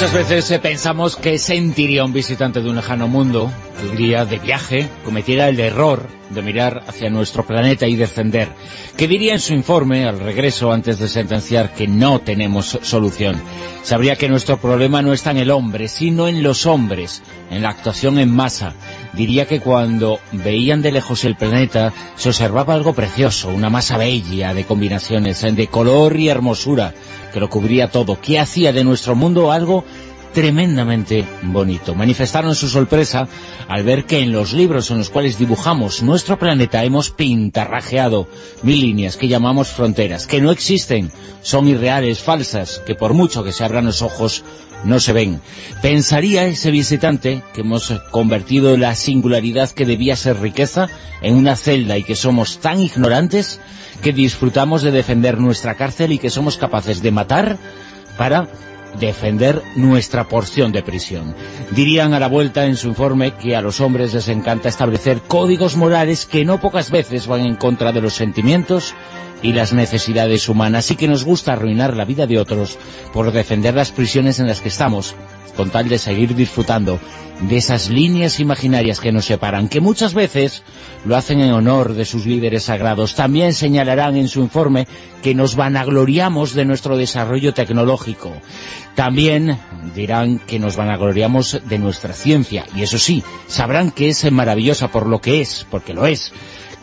Muchas veces eh, pensamos que sentiría un visitante de un lejano mundo, que iría de viaje, cometiera el error de mirar hacia nuestro planeta y descender, que diría en su informe al regreso antes de sentenciar que no tenemos solución. Sabría que nuestro problema no está en el hombre, sino en los hombres, en la actuación en masa. Diría que cuando veían de lejos el planeta se observaba algo precioso, una masa bella de combinaciones, de color y hermosura, que lo cubría todo, que hacía de nuestro mundo algo tremendamente bonito. Manifestaron su sorpresa al ver que en los libros en los cuales dibujamos nuestro planeta hemos pintarrajeado mil líneas que llamamos fronteras, que no existen, son irreales, falsas, que por mucho que se abran los ojos no se ven. Pensaría ese visitante que hemos convertido la singularidad que debía ser riqueza en una celda y que somos tan ignorantes que disfrutamos de defender nuestra cárcel y que somos capaces de matar para defender nuestra porción de prisión. Dirían a la vuelta en su informe que a los hombres les encanta establecer códigos morales que no pocas veces van en contra de los sentimientos y las necesidades humanas y que nos gusta arruinar la vida de otros por defender las prisiones en las que estamos, con tal de seguir disfrutando de esas líneas imaginarias que nos separan, que muchas veces lo hacen en honor de sus líderes sagrados. También señalarán en su informe que nos vanagloriamos de nuestro desarrollo tecnológico. También dirán que nos vanagloriamos de nuestra ciencia, y eso sí, sabrán que es maravillosa por lo que es, porque lo es,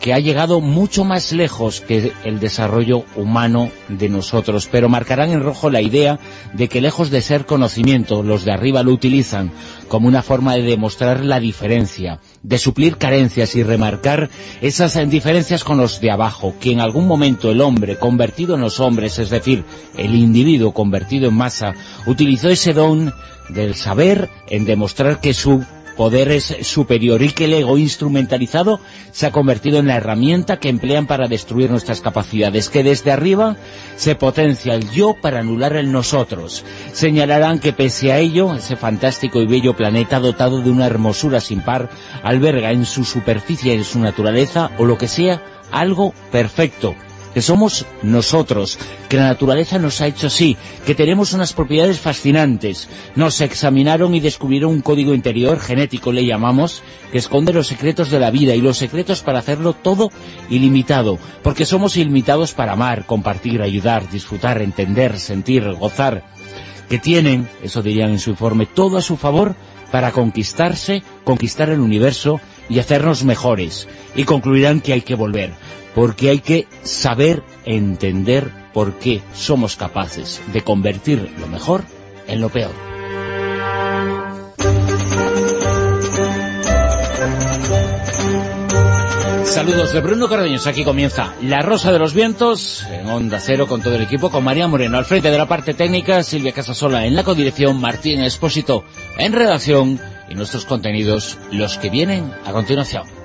que ha llegado mucho más lejos que el desarrollo humano de nosotros, pero marcarán en rojo la idea de que lejos de ser conocimiento, los de arriba lo utilizan como una forma de demostrar la diferencia, de suplir carencias y remarcar esas diferencias con los de abajo, que en algún momento el hombre convertido en los hombres, es decir, el individuo convertido en masa, utilizó ese don del saber en demostrar que su poder es superior y que el ego instrumentalizado se ha convertido en la herramienta que emplean para destruir nuestras capacidades, que desde arriba se potencia el yo para anular el nosotros. Señalarán que pese a ello, ese fantástico y bello planeta dotado de una hermosura sin par, alberga en su superficie en su naturaleza, o lo que sea, algo perfecto, que somos nosotros, que la naturaleza nos ha hecho así, que tenemos unas propiedades fascinantes. Nos examinaron y descubrieron un código interior, genético le llamamos, que esconde los secretos de la vida y los secretos para hacerlo todo ilimitado, porque somos ilimitados para amar, compartir, ayudar, disfrutar, entender, sentir, gozar, que tienen, eso dirían en su informe, todo a su favor para conquistarse, conquistar el universo y hacernos mejores. Y concluirán que hay que volver porque hay que saber entender por qué somos capaces de convertir lo mejor en lo peor. Saludos de Bruno Cardeños, aquí comienza La Rosa de los Vientos, en Onda Cero con todo el equipo, con María Moreno al frente de la parte técnica, Silvia Casasola en la codirección, Martín Espósito en redacción y nuestros contenidos, los que vienen a continuación.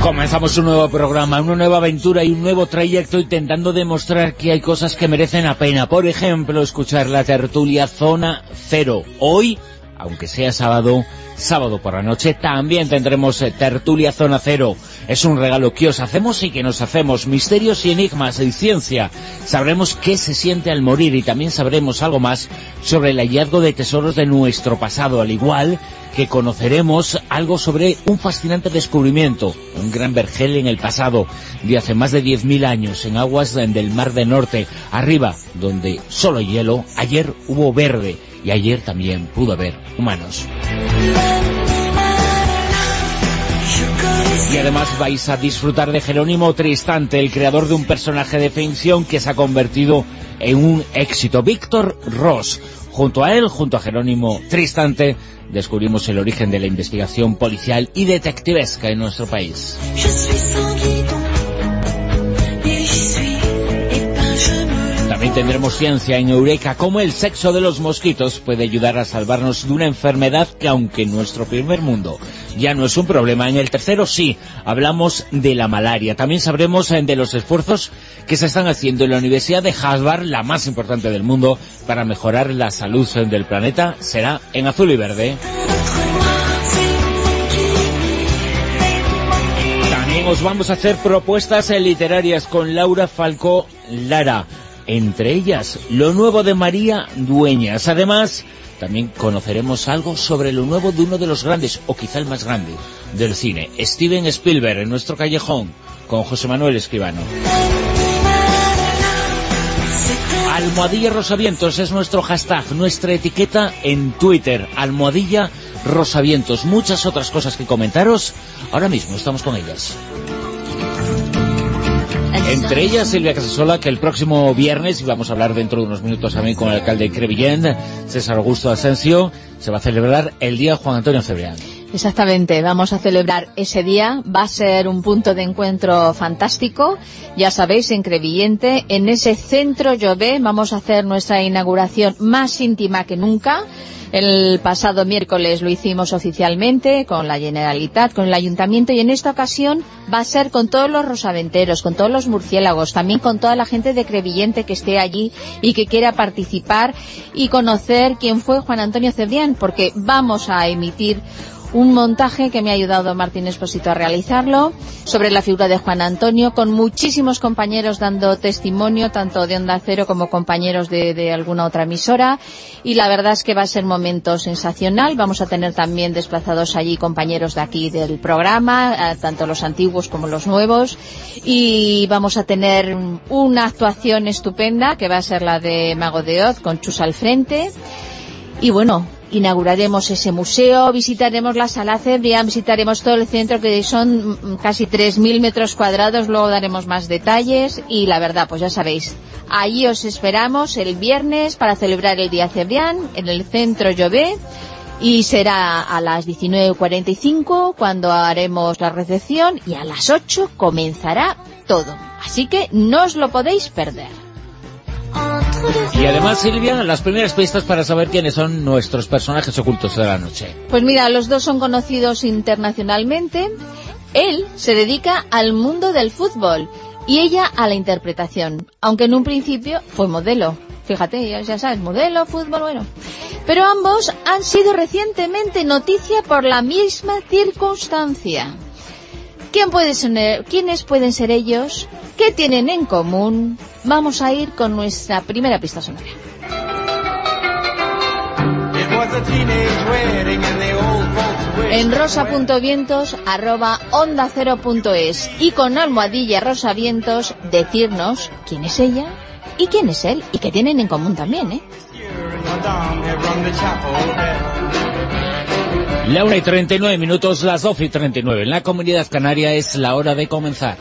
Comenzamos un nuevo programa, una nueva aventura y un nuevo trayecto intentando demostrar que hay cosas que merecen la pena. Por ejemplo, escuchar la tertulia Zona Cero. Hoy, aunque sea sábado, sábado por la noche, también tendremos eh, tertulia Zona Cero. Es un regalo que os hacemos y que nos hacemos. Misterios y enigmas y ciencia. Sabremos qué se siente al morir y también sabremos algo más sobre el hallazgo de tesoros de nuestro pasado, al igual que conoceremos algo sobre un fascinante descubrimiento, un gran vergel en el pasado, de hace más de 10.000 años, en aguas del Mar del Norte, arriba, donde solo hielo, ayer hubo verde, y ayer también pudo haber humanos. Y además vais a disfrutar de Jerónimo Tristante, el creador de un personaje de ficción que se ha convertido en un éxito. Víctor Ross, Junto a él, junto a Jerónimo Tristante, descubrimos el origen de la investigación policial y detectivesca en nuestro país. Tendremos ciencia en Eureka, cómo el sexo de los mosquitos puede ayudar a salvarnos de una enfermedad que aunque en nuestro primer mundo ya no es un problema, en el tercero sí, hablamos de la malaria. También sabremos eh, de los esfuerzos que se están haciendo en la Universidad de Harvard, la más importante del mundo, para mejorar la salud del planeta. Será en azul y verde. También os vamos a hacer propuestas literarias con Laura Falcó Lara entre ellas lo nuevo de María Dueñas. Además, también conoceremos algo sobre lo nuevo de uno de los grandes, o quizá el más grande, del cine, Steven Spielberg, en nuestro callejón, con José Manuel Escribano. Almohadilla Rosavientos es nuestro hashtag, nuestra etiqueta en Twitter, Almohadilla Rosavientos. Muchas otras cosas que comentaros, ahora mismo estamos con ellas. Entre ellas Silvia Casasola, que el próximo viernes, y vamos a hablar dentro de unos minutos también con el alcalde de Crevillén, César Augusto Asensio, se va a celebrar el Día Juan Antonio Cebrián. Exactamente, vamos a celebrar ese día, va a ser un punto de encuentro fantástico, ya sabéis, en Crevillente, en ese centro Llové vamos a hacer nuestra inauguración más íntima que nunca, el pasado miércoles lo hicimos oficialmente con la Generalitat, con el Ayuntamiento y en esta ocasión va a ser con todos los rosaventeros, con todos los murciélagos, también con toda la gente de Crevillente que esté allí y que quiera participar y conocer quién fue Juan Antonio Cebrián, porque vamos a emitir un montaje que me ha ayudado Martín Esposito a realizarlo sobre la figura de Juan Antonio, con muchísimos compañeros dando testimonio, tanto de Onda Cero como compañeros de, alguna otra emisora, y la verdad es que va a ser momento sensacional. Vamos a tener también desplazados allí compañeros de aquí del programa, eh, tanto los antiguos como los nuevos, y vamos a tener una actuación estupenda, que va a ser la de Mago de Oz, con Chus al frente, y bueno, inauguraremos ese museo, visitaremos la sala Cebrián, visitaremos todo el centro que son mm, casi 3.000 metros cuadrados, luego daremos más detalles y la verdad, pues ya sabéis, allí os esperamos el viernes para celebrar el Día Cebrián en el centro Llové y será a las 19.45 cuando haremos la recepción y a las 8 comenzará todo. Así que no os lo podéis perder. Y además, Silvia, las primeras pistas para saber quiénes son nuestros personajes ocultos de la noche. Pues mira, los dos son conocidos internacionalmente. Él se dedica al mundo del fútbol y ella a la interpretación, aunque en un principio fue modelo. Fíjate, ya, sabes, modelo, fútbol, bueno. Pero ambos han sido recientemente noticia por la misma circunstancia. ¿Quién puede ser, ¿Quiénes pueden ser ellos? ¿Qué tienen en común? Vamos a ir con nuestra primera pista sonora. En rosa.vientos arroba onda es y con almohadilla rosavientos decirnos quién es ella y quién es él y qué tienen en común también, ¿eh? La 1 y 39 minutos, las 12 y 39. En la Comunidad Canaria es la hora de comenzar.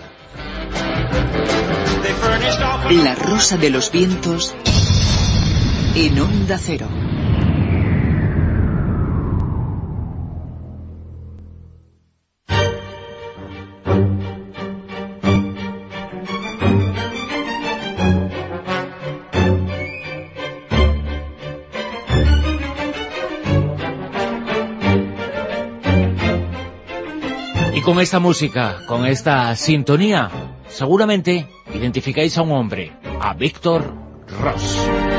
La Rosa de los Vientos en Onda Cero. Esta música, con esta sintonía, seguramente identificáis a un hombre, a Víctor Ross.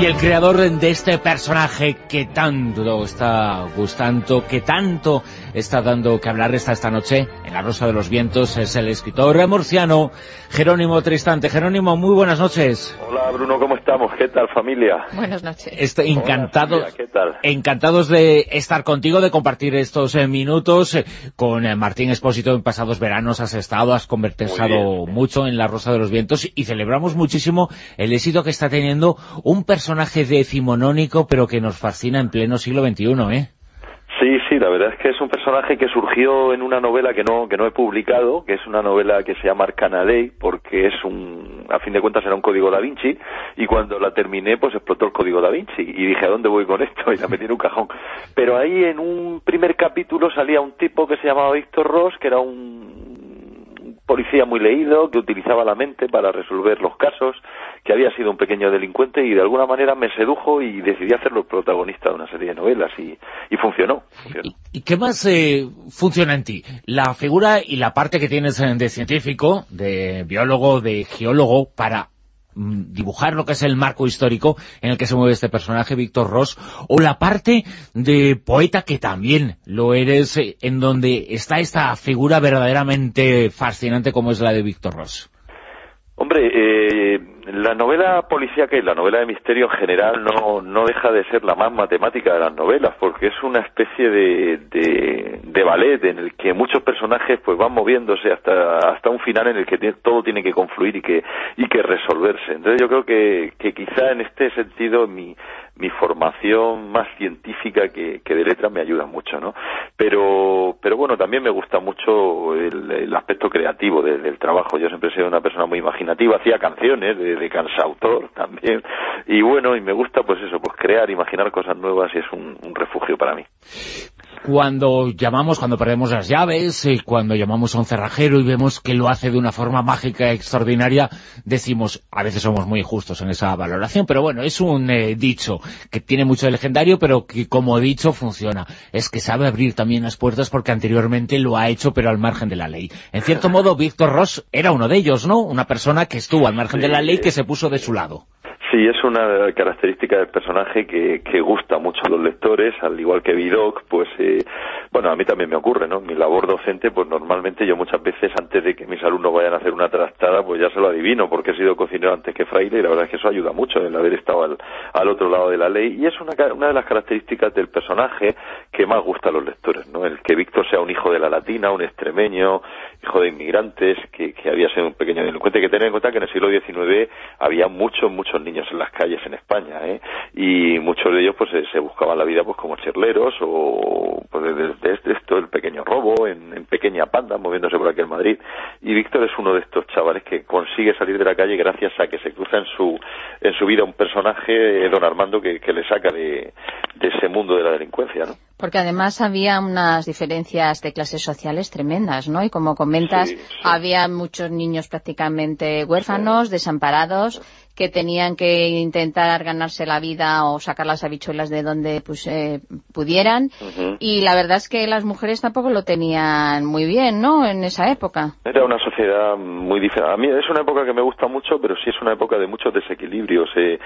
Y el creador de este personaje que tanto está gustando, que tanto está dando que hablar esta, esta noche en La Rosa de los Vientos, es el escritor murciano Jerónimo Tristante. Jerónimo, muy buenas noches. Hola Bruno, ¿cómo estamos? ¿Qué tal familia? Buenas noches. Estoy encantado, encantados de estar contigo, de compartir estos eh, minutos. Eh, con eh, Martín Espósito en pasados veranos has estado, has conversado mucho en La Rosa de los Vientos y celebramos muchísimo el éxito que está teniendo un personaje decimonónico pero que nos fascina en pleno siglo XXI, ¿eh? Sí, sí, la verdad es que es un personaje que surgió en una novela que no que no he publicado, que es una novela que se llama Arcana porque es un a fin de cuentas era un código da Vinci, y cuando la terminé, pues explotó el código da Vinci, y dije, ¿a dónde voy con esto? Y la metí en un cajón. Pero ahí en un primer capítulo salía un tipo que se llamaba Víctor Ross, que era un policía muy leído, que utilizaba la mente para resolver los casos, que había sido un pequeño delincuente y de alguna manera me sedujo y decidí hacerlo protagonista de una serie de novelas y, funcionó. ¿Y, ¿Y, qué más eh, funciona en ti? La figura y la parte que tienes de científico, de biólogo, de geólogo, para mm, dibujar lo que es el marco histórico en el que se mueve este personaje, Víctor Ross, o la parte de poeta que también lo eres, eh, en donde está esta figura verdaderamente fascinante como es la de Víctor Ross. Hombre, eh, la novela policíaca y la novela de misterio en general no, no deja de ser la más matemática de las novelas, porque es una especie de, de, de ballet en el que muchos personajes pues van moviéndose hasta, hasta un final en el que todo tiene que confluir y que, y que resolverse. Entonces yo creo que, que quizá en este sentido mi, mi formación más científica que, que, de letra me ayuda mucho, ¿no? Pero, pero bueno, también me gusta mucho el, aspecto creativo de, del trabajo. Yo siempre he sido una persona muy imaginativa, hacía canciones de, de cansautor también, y bueno, y me gusta pues eso, pues crear, imaginar cosas nuevas y es un, un refugio para mí cuando llamamos, cuando perdemos las llaves, eh, cuando llamamos a un cerrajero y vemos que lo hace de una forma mágica extraordinaria, decimos, a veces somos muy injustos en esa valoración, pero bueno, es un eh, dicho que tiene mucho de legendario, pero que como dicho funciona. Es que sabe abrir también las puertas porque anteriormente lo ha hecho, pero al margen de la ley. En cierto modo, Víctor Ross era uno de ellos, ¿no? Una persona que estuvo al margen de la ley, que se puso de su lado. Sí, es una característica del personaje que, que gusta mucho a los lectores, al igual que Vidocq, pues, eh, bueno, a mí también me ocurre, ¿no? Mi labor docente, pues normalmente yo muchas veces, antes de que mis alumnos vayan a hacer una trastada, pues ya se lo adivino, porque he sido cocinero antes que fraile, y la verdad es que eso ayuda mucho, el haber estado al, al otro lado de la ley, y es una, una de las características del personaje que más gusta a los lectores, ¿no? El que Víctor sea un hijo de la latina, un extremeño, hijo de inmigrantes, que, que había sido un pequeño delincuente, que tener en cuenta que en el siglo XIX había muchos, muchos niños en las calles en España, ¿eh? y muchos de ellos pues se, buscaban la vida pues como cherleros o pues desde de, esto el pequeño robo en, en, pequeña panda moviéndose por aquí en Madrid y Víctor es uno de estos chavales que consigue salir de la calle gracias a que se cruza en su en su vida un personaje don Armando que, que le saca de, de ese mundo de la delincuencia, ¿no? Porque además había unas diferencias de clases sociales tremendas, ¿no? Y como comentas, sí, sí. había muchos niños prácticamente huérfanos, desamparados, que tenían que intentar ganarse la vida o sacar las habichuelas de donde pues, eh, pudieran. Uh -huh. Y la verdad es que las mujeres tampoco lo tenían muy bien, ¿no?, en esa época. Era una sociedad muy diferente. A mí es una época que me gusta mucho, pero sí es una época de muchos desequilibrios. Eh,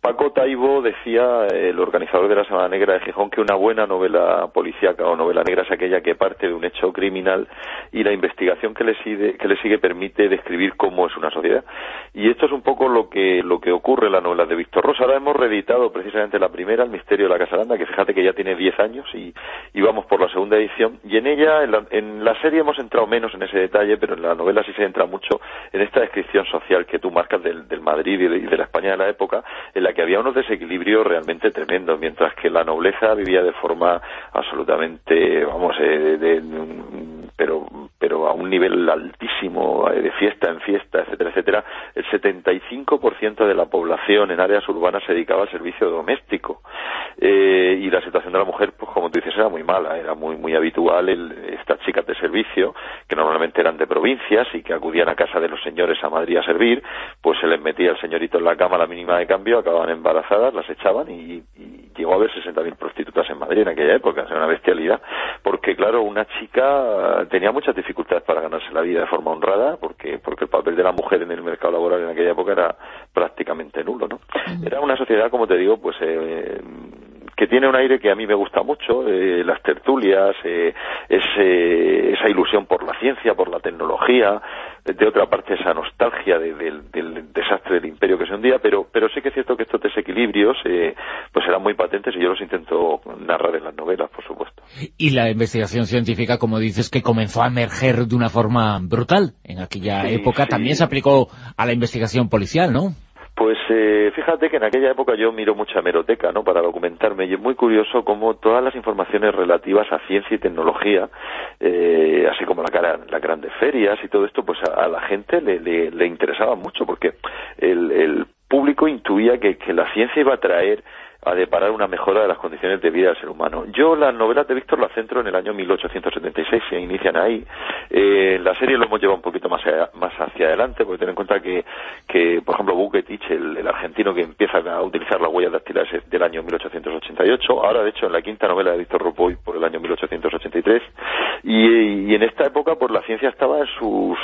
Paco Taibo decía, el organizador de la Semana Negra de Gijón, que una buena novela policíaca o novela negra es aquella que parte de un hecho criminal y la investigación que le sigue, que le sigue permite describir cómo es una sociedad. Y esto es un poco lo que, lo que ocurre en la novela de Víctor Rosa. Ahora hemos reeditado precisamente la primera, El misterio de la Casa Aranda, que fíjate que ya tiene 10 años y, y vamos por la segunda edición. Y en ella, en la, en la serie hemos entrado menos en ese detalle, pero en la novela sí se entra mucho en esta descripción social que tú marcas del, del Madrid y de, y de la España de la época, en la que había unos desequilibrios realmente tremendos, mientras que la nobleza vivía de forma absolutamente, vamos, eh, de, pero pero a un nivel altísimo, eh, de fiesta en fiesta, etcétera, etcétera, el 75% de la población en áreas urbanas se dedicaba al servicio doméstico. Eh, y la situación de la mujer, pues como tú dices, era muy mala, era muy muy habitual el, estas chicas de servicio, que normalmente eran de provincias y que acudían a casa de los señores a Madrid a servir, pues se les metía el señorito en la cama la mínima de cambio, acababan embarazadas, las echaban y, y llegó a haber 60.000 prostitutas en Madrid en aquella época, era una bestialidad, porque claro, una chica tenía muchas dificultades para ganarse la vida de forma honrada, porque, porque el papel de la mujer en el mercado laboral en aquella época era prácticamente nulo, ¿no? Era una sociedad, como te digo, pues eh, que tiene un aire que a mí me gusta mucho, eh, las tertulias, eh, ese, esa ilusión por la ciencia, por la tecnología, de otra parte esa nostalgia de, de, del desastre del imperio que se hundía, pero, pero sí que es cierto que estos desequilibrios eh, pues eran muy patentes y yo los intento narrar en las novelas, por supuesto. Y la investigación científica, como dices, que comenzó a emerger de una forma brutal en aquella sí, época, sí. también se aplicó a la investigación policial, ¿no? Pues eh, fíjate que en aquella época yo miro mucha hemeroteca, ¿no? Para documentarme y es muy curioso cómo todas las informaciones relativas a ciencia y tecnología, eh, así como la, cara, las grandes ferias y todo esto, pues a, la gente le, le, interesaba mucho porque el, el público intuía que la ciencia iba a traer a deparar una mejora de las condiciones de vida del ser humano. Yo las novelas de Víctor las centro en el año 1876, se inician ahí. Eh, la serie lo hemos llevado un poquito más, más hacia adelante, porque ten en cuenta que, que por ejemplo, Buketich, el, argentino que empieza a utilizar las huellas dactilares es del año 1888, ahora de hecho en la quinta novela de Víctor Ropoy por el año 1883, y, y en esta época pues la ciencia estaba en sus,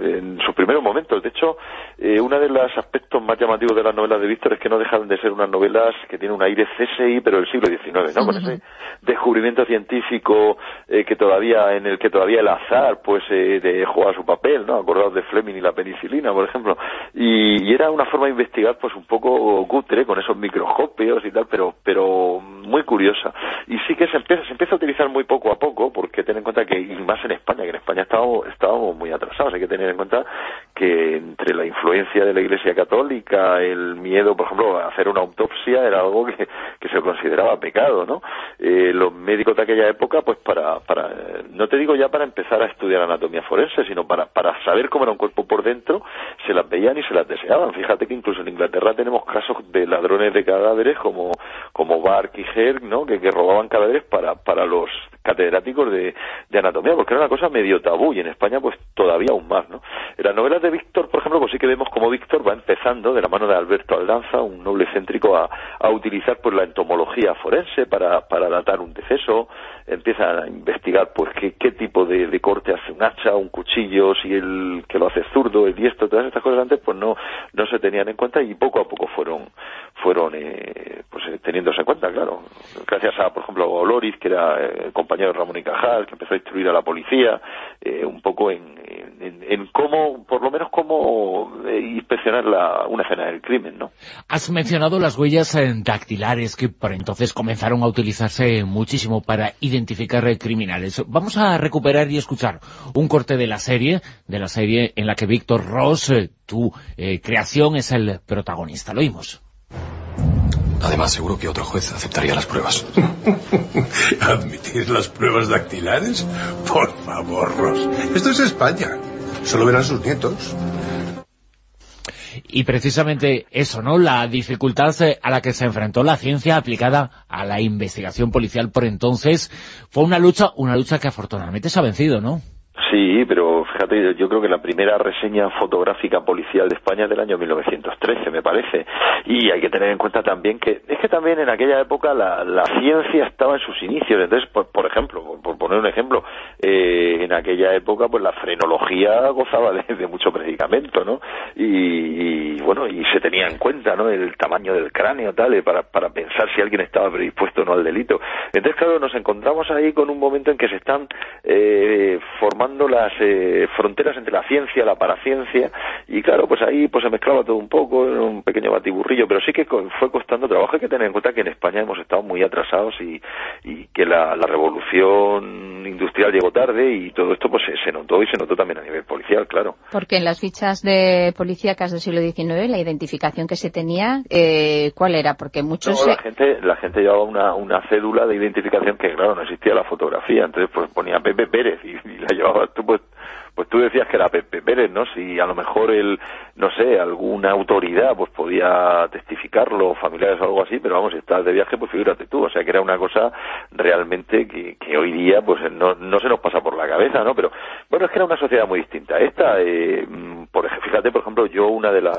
en, sus primeros momentos. De hecho, eh, uno de los aspectos más llamativos de las novelas de Víctor es que no dejan de ser unas novelas que tienen un aire CSI, pero del siglo XIX, ¿no? Con ese descubrimiento científico eh, que todavía, en el que todavía el azar, pues, eh, de, juega su papel, ¿no? Acordados de Fleming y la penicilina, por ejemplo. Y, era una forma de investigar, pues, un poco cutre, con esos microscopios y tal, pero, pero muy curiosa. Y sí que se empieza, se empieza a utilizar muy poco a poco, porque ten en cuenta que, y más en España, que en España estábamos, estábamos muy atrasados, hay que tener en cuenta que entre la influencia de la Iglesia Católica, el miedo, por ejemplo, a hacer una autopsia era algo que, se consideraba pecado, ¿no? Eh, los médicos de aquella época, pues para, para, no te digo ya para empezar a estudiar anatomía forense, sino para, para saber cómo era un cuerpo por dentro, se las veían y se las deseaban. Fíjate que incluso en Inglaterra tenemos casos de ladrones de cadáveres como, como Bark y Herg, ¿no? Que, que robaban cadáveres para, para los catedráticos de, de, anatomía, porque era una cosa medio tabú y en España pues todavía aún más, ¿no? En las novelas de Víctor, por ejemplo, pues sí que vemos como Víctor va empezando de la mano de Alberto Aldanza, un noble céntrico, a, a utilizar pues la entomología forense para, para datar un deceso, empieza a investigar pues qué, tipo de, de, corte hace un hacha, un cuchillo, si el que lo hace zurdo, el diestro, todas estas cosas antes pues no, no se tenían en cuenta y poco a poco fueron, fueron eh, pues eh, teniéndose en cuenta, claro. Gracias a, por ejemplo, a Loris, que era eh, el compañero de Ramón y Cajal, que empezó a instruir a la policía, eh, un poco en, en, en, cómo, por lo menos cómo inspeccionar la, una escena del crimen, ¿no? Has mencionado las huellas dactilares que por entonces comenzaron a utilizarse muchísimo para criminales. Vamos a recuperar y escuchar un corte de la serie, de la serie en la que Víctor Ross, tu creación, es el protagonista. Lo oímos. Además, seguro que otro juez aceptaría las pruebas. ¿Admitir las pruebas dactilares? Por favor, Ross. Esto es España. Solo verán sus nietos. Y precisamente eso, ¿no? La dificultad eh, a la que se enfrentó la ciencia aplicada a la investigación policial por entonces fue una lucha, una lucha que afortunadamente se ha vencido, ¿no? Sí, pero fíjate, yo creo que la primera reseña fotográfica policial de España es del año 1913, me parece. Y hay que tener en cuenta también que es que también en aquella época la, la ciencia estaba en sus inicios. Entonces, por, por ejemplo, por, poner un ejemplo, eh, en aquella época pues la frenología gozaba de, de mucho predicamento, ¿no? Y, y, bueno, y se tenía en cuenta, ¿no? El tamaño del cráneo, tal, para, para pensar si alguien estaba predispuesto o no al delito. Entonces, claro, nos encontramos ahí con un momento en que se están eh, formando las eh, fronteras entre la ciencia, la paraciencia, y claro, pues ahí pues se mezclaba todo un poco, en un pequeño batiburrillo, pero sí que fue costando trabajo. Hay que tener en cuenta que en España hemos estado muy atrasados y, y que la, la, revolución industrial llegó tarde y todo esto pues se, se, notó y se notó también a nivel policial, claro. Porque en las fichas de policíacas del siglo XIX, la identificación que se tenía, eh, ¿cuál era? Porque muchos... No, la, gente, la gente llevaba una, una cédula de identificación que, claro, no existía la fotografía, entonces pues ponía Pepe Pérez y, y la llevaba tú pues pues tú decías que era Pepe Pérez, ¿no? Si a lo mejor el, no sé, alguna autoridad pues podía testificarlo, familiares o algo así, pero vamos, si estás de viaje, pues figúrate tú, o sea que era una cosa realmente que, que hoy día pues no, no se nos pasa por la cabeza, ¿no? Pero bueno, es que era una sociedad muy distinta. Esta, eh, por, fíjate, por ejemplo, yo una de las,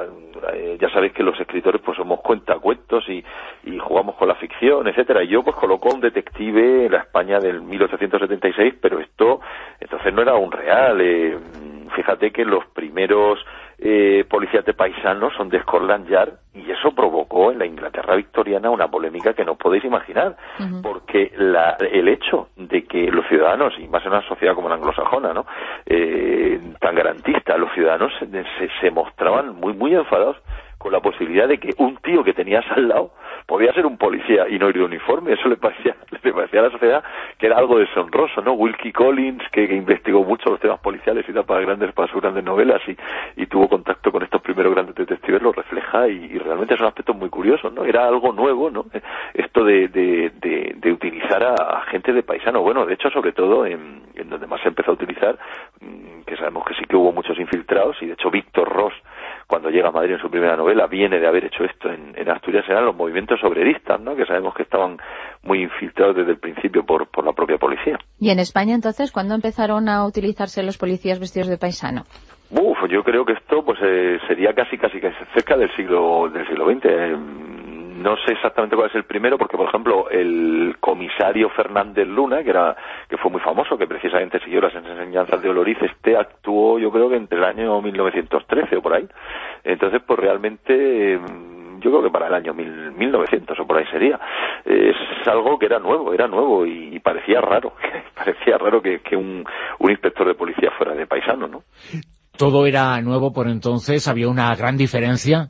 eh, ya sabéis que los escritores pues somos cuentacuentos y, y jugamos con la ficción, etcétera, y yo pues colocó un detective en la España del 1876, pero esto entonces no era un real, eh, fíjate que los primeros eh, policías de paisanos son de Scotland Yard y eso provocó en la Inglaterra victoriana una polémica que no podéis imaginar, porque la, el hecho de que los ciudadanos, y más en una sociedad como la anglosajona, ¿no? Eh, tan garantista, los ciudadanos se, se, mostraban muy, muy enfadados con la posibilidad de que un tío que tenías al lado podía ser un policía y no ir de uniforme, eso le parecía, le parecía a la sociedad que era algo deshonroso, ¿no? Wilkie Collins, que, investigó mucho los temas policiales y tal para grandes, para sus grandes novelas y, tuvo contacto con estos primeros grandes detectives, lo refleja y, realmente son aspectos muy curiosos, ¿no? Era algo nuevo, ¿no? Esto de, de, utilizar a, gente de paisano, bueno, de hecho, sobre todo en, en donde más se empezó a utilizar, mm, que sabemos que sí que hubo muchos infiltrados y de hecho Víctor Ross cuando llega a Madrid en su primera novela, viene de haber hecho esto en, Asturias, eran los movimientos obreristas, ¿no? que sabemos que estaban muy infiltrados desde el principio por, por la propia policía. ¿Y en España entonces cuándo empezaron a utilizarse los policías vestidos de paisano? Uf, yo creo que esto pues eh, sería casi casi cerca del siglo del siglo XX no sé exactamente cuál es el primero, porque por ejemplo el comisario Fernández Luna, que era que fue muy famoso, que precisamente siguió las enseñanzas de Oloriz, este actuó yo creo que entre el año 1913 o por ahí. Entonces, pues realmente mm, yo creo que para el año 1900 o por ahí sería. Es algo que era nuevo, era nuevo y, parecía raro, parecía raro que, un inspector de policía fuera de paisano, ¿no? Todo era nuevo por entonces, había una gran diferencia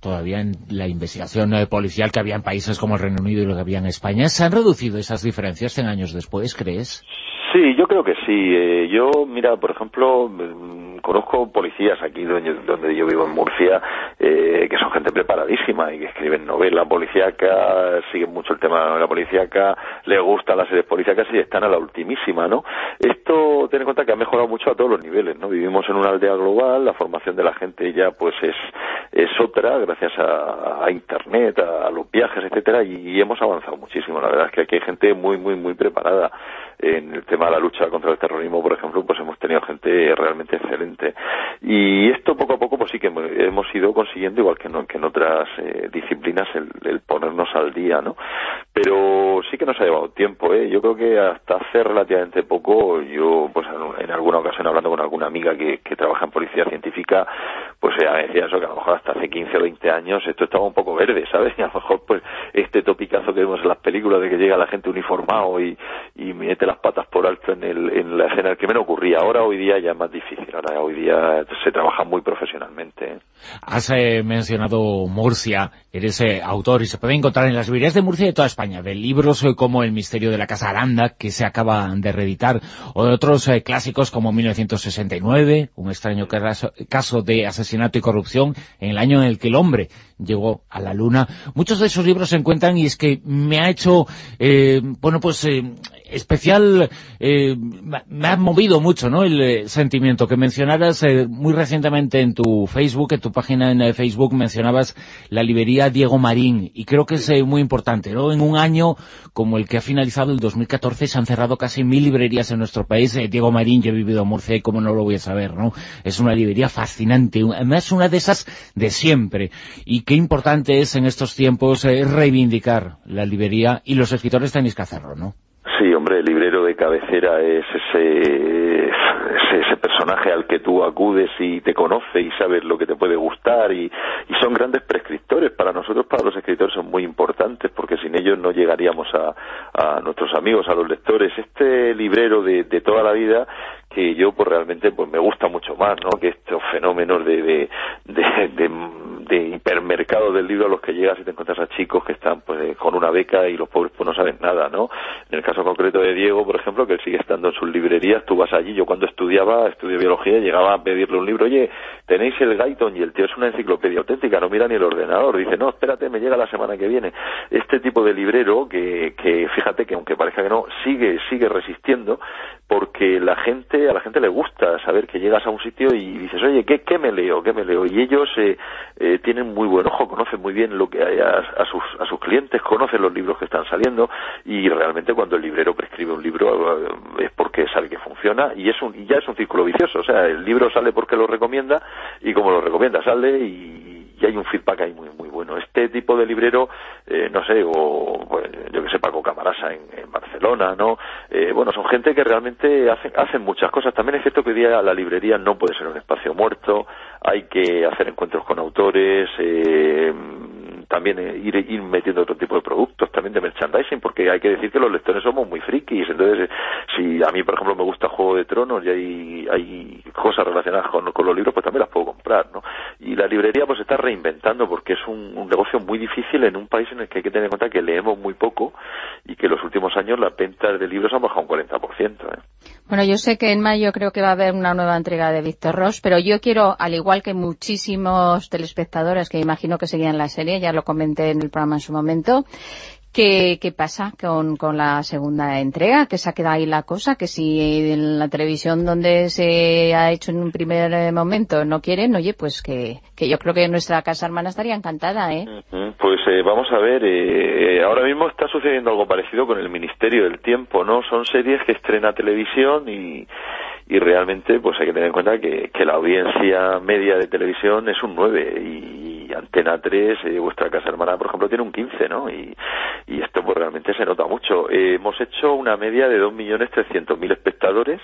todavía en la investigación eh, policial que había en países como el Reino Unido y lo que había en España. ¿Se han reducido esas diferencias 100 años después, crees? Sí, yo creo que sí. Eh, yo, mira, por ejemplo, mm, conozco policías aquí donde, donde yo vivo en Murcia, eh, que son gente preparadísima y que escriben novela policíaca, siguen mucho el tema de la novela policíaca, les gustan las series policíacas y están a la ultimísima, ¿no? Esto, ten en cuenta que ha mejorado mucho a todos los niveles, ¿no? Vivimos en una aldea global, la formación de la gente ya pues es, es otra, gracias a, Internet, a, los viajes, etcétera, y, hemos avanzado muchísimo. La verdad es que aquí hay gente muy, muy, muy preparada en el tema de la lucha contra el terrorismo, por ejemplo, pues hemos tenido gente realmente excelente. Y esto poco a poco pues sí que hemos ido consiguiendo, igual que, que en otras eh, disciplinas, el, ponernos al día, ¿no? Pero sí que nos ha llevado tiempo, ¿eh? Yo creo que hasta hace relativamente poco, yo pues en alguna ocasión hablando con alguna amiga que, que trabaja en policía científica, pues ella decía eso, que a lo mejor hasta hace 15 o 20 años esto estaba un poco verde, ¿sabes? Y a lo mejor pues este topicazo que vemos en las películas de que llega la gente uniformado y, y mete las patas por alto en, el, en la escena del crimen ocurría. Ahora, hoy día, ya es más difícil. Ahora, hoy día se trabaja muy profesionalmente. ¿eh? Has eh, mencionado Murcia, eres eh, autor y se puede encontrar en las librerías de Murcia y de toda España, de libros como El misterio de la Casa Aranda, que se acaba de reeditar, o de otros clásicos como 1969, un extraño caso de asesinato y corrupción, en el año en el que el hombre llegó a la luna. Muchos de esos libros se encuentran y es que me ha hecho, bueno, pues especial, eh, me ha movido mucho ¿no? el eh, sentimiento que mencionaras eh, muy recientemente en tu Facebook, en tu página en Facebook mencionabas la librería Diego Marín y creo que es muy importante, ¿no? En un año como el que ha finalizado el 2014 se han cerrado casi mil librerías en nuestro país. Diego Marín, yo he vivido en Murcia y como no lo voy a saber, ¿no? Es una librería fascinante, además una de esas de siempre y qué importante es en estos tiempos reivindicar la librería y los escritores tenéis que hacerlo, ¿no? Sí, hombre, el librero de cabecera es ese, ese, personaje al que tú acudes y te conoce y sabes lo que te puede gustar y, son grandes prescriptores. Para nosotros, para los escritores, son muy importantes porque sin ellos no llegaríamos a, a nuestros amigos, a los lectores. Este librero de, de toda la vida que yo pues realmente pues me gusta mucho más, ¿no? Que estos fenómenos de, de, de, hipermercado del libro a los que llegas y te encuentras a chicos que están pues con una beca y los pobres pues no saben nada, ¿no? En el caso concreto de Diego, por ejemplo, que él sigue estando en sus librerías, tú vas allí, yo cuando estudiaba, estudié biología, llegaba a pedirle un libro, oye, tenéis el Gaiton y el tío es una enciclopedia auténtica, no mira ni el ordenador, dice, no, espérate, me llega la semana que viene. Este tipo de librero que, que fíjate que aunque parezca que no, sigue, sigue resistiendo porque la gente a la gente le gusta saber que llegas a un sitio y dices, oye, ¿qué, qué me leo? ¿Qué me leo? Y ellos eh, eh, tienen muy buen ojo, conocen muy bien lo que hay a, sus, a sus clientes, conocen los libros que están saliendo y realmente cuando el librero prescribe un libro eh, es porque sabe que funciona y, es un, y ya es un círculo vicioso. O sea, el libro sale porque lo recomienda y como lo recomienda sale y y hay un feedback ahí muy muy bueno. Este tipo de librero, eh, no sé, o pues, yo que sé, Paco Camarasa en, Barcelona, ¿no? Eh, bueno, son gente que realmente hacen, hacen muchas cosas. También es cierto que hoy día la librería no puede ser un espacio muerto, hay que hacer encuentros con autores, eh, también eh, ir, ir metiendo otro tipo de productos, también de merchandising, porque hay que decir que los lectores somos muy frikis, entonces si a mí por ejemplo me gusta Juego de Tronos y hay, hay cosas relacionadas con, los libros, pues también las puedo comprar, ¿no? Y la librería pues está reinventando porque es un, un, negocio muy difícil en un país en el que hay que tener en cuenta que leemos muy poco y que en los últimos años las ventas de libros han bajado un 40%. ¿eh? Bueno, yo sé que en mayo creo que va a haber una nueva entrega de Víctor Ross, pero yo quiero, al igual que muchísimos telespectadores que imagino que seguían la serie, ya lo comenté en el programa en su momento, ¿Qué, ¿Qué, pasa con, con, la segunda entrega? ¿Que se ha quedado ahí la cosa? ¿Que si en la televisión donde se ha hecho en un primer eh, momento no quieren, oye, pues que, que yo creo que nuestra casa hermana estaría encantada, ¿eh? Pues eh, vamos a ver, eh, ahora mismo está sucediendo algo parecido con el Ministerio del Tiempo, ¿no? Son series que estrena televisión y, y realmente pues hay que tener en cuenta que, que la audiencia media de televisión es un 9 y Antena 3, eh, vuestra casa hermana, por ejemplo, tiene un 15, ¿no? Y, y esto pues realmente se nota mucho. Eh, hemos hecho una media de 2.300.000 espectadores,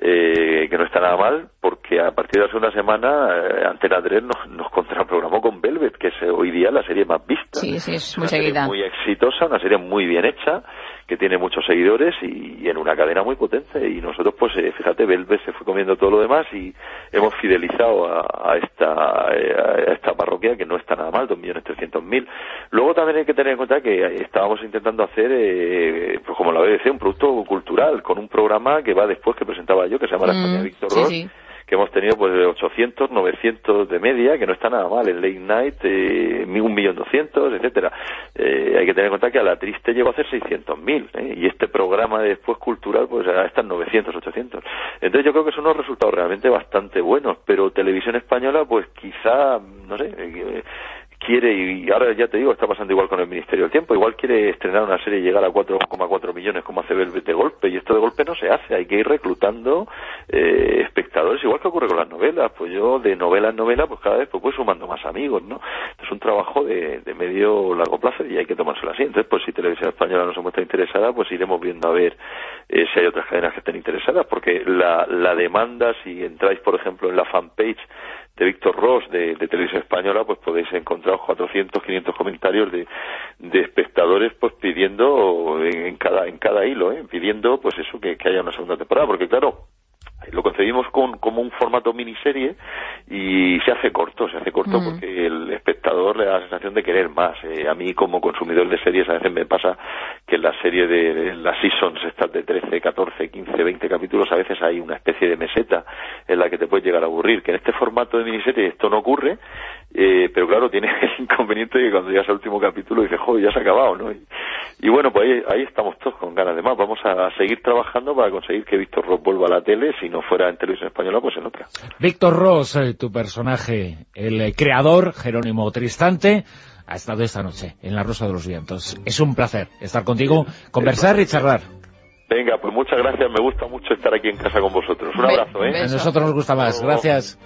eh, que no está nada mal, porque a partir de la segunda semana eh, Antena 3 nos, nos contraprogramó con Velvet, que es hoy día la serie más vista. Sí, sí, es muy una seguida. Serie muy exitosa, una serie muy bien hecha, que tiene muchos seguidores y, y en una cadena muy potente. Y nosotros, pues, eh, fíjate, Velvet se fue comiendo todo lo demás y hemos fidelizado a, a esta eh, a esta parroquia, que no está nada mal, 2.300.000. Luego también hay que tener en cuenta que estábamos intentando hacer, eh, pues como la BBC, un producto cultural, con un programa que va después que presentaba yo, que se llama La España Mm, Víctor sí, Ross, sí. Que hemos tenido pues de 800, 900 de media, que no está nada mal, en Late Night eh, un millón doscientos, etcétera. Eh, hay que tener en cuenta que a la triste llegó a hacer 600.000 ¿eh? y este programa de después cultural pues a estas 900, 800. Entonces yo creo que son unos resultados realmente bastante buenos, pero televisión española pues quizá, no sé, eh, quiere, y ahora ya te digo, está pasando igual con el Ministerio del Tiempo, igual quiere estrenar una serie y llegar a 4,4 millones como hace Velvet de golpe, y esto de golpe no se hace, hay que ir reclutando eh, espectadores, igual que ocurre con las novelas, pues yo de novela en novela, pues cada vez pues voy sumando más amigos, ¿no? Esto es un trabajo de, de medio largo plazo y hay que tomárselo así, entonces pues si Televisión Española no se muestra interesada, pues iremos viendo a ver eh, si hay otras cadenas que estén interesadas, porque la, la demanda, si entráis por ejemplo en la fanpage de Víctor Ross de, de, Televisión Española, pues podéis encontrar 400, 500 comentarios de, de espectadores pues pidiendo en, en, cada en cada hilo, ¿eh? pidiendo pues eso que, que haya una segunda temporada, porque claro, lo concebimos con, como un formato miniserie y se hace corto, se hace corto Mm. porque el espectador le da la sensación de querer más. Eh, a mí como consumidor de series a veces me pasa que en la serie de, de las seasons estas de 13, 14, 15, 20 capítulos a veces hay una especie de meseta en la que te puedes llegar a aburrir, que en este formato de miniserie esto no ocurre, eh, pero claro, tiene el inconveniente de que cuando llegas al último capítulo dices, joder, ya se ha acabado, ¿no? Y, y bueno, pues ahí, ahí, estamos todos con ganas de más. Vamos a seguir trabajando para conseguir que Víctor Ross vuelva a la tele, si no fuera en televisión española, pues en otra. Víctor Ross, eh, tu personaje, el eh, creador, Jerónimo Tristante, ha estado esta noche en La Rosa de los Vientos. Es un placer estar contigo, conversar y charlar. Venga, pues muchas gracias, me gusta mucho estar aquí en casa con vosotros. Un abrazo, ¿eh? A nosotros nos gusta más, gracias.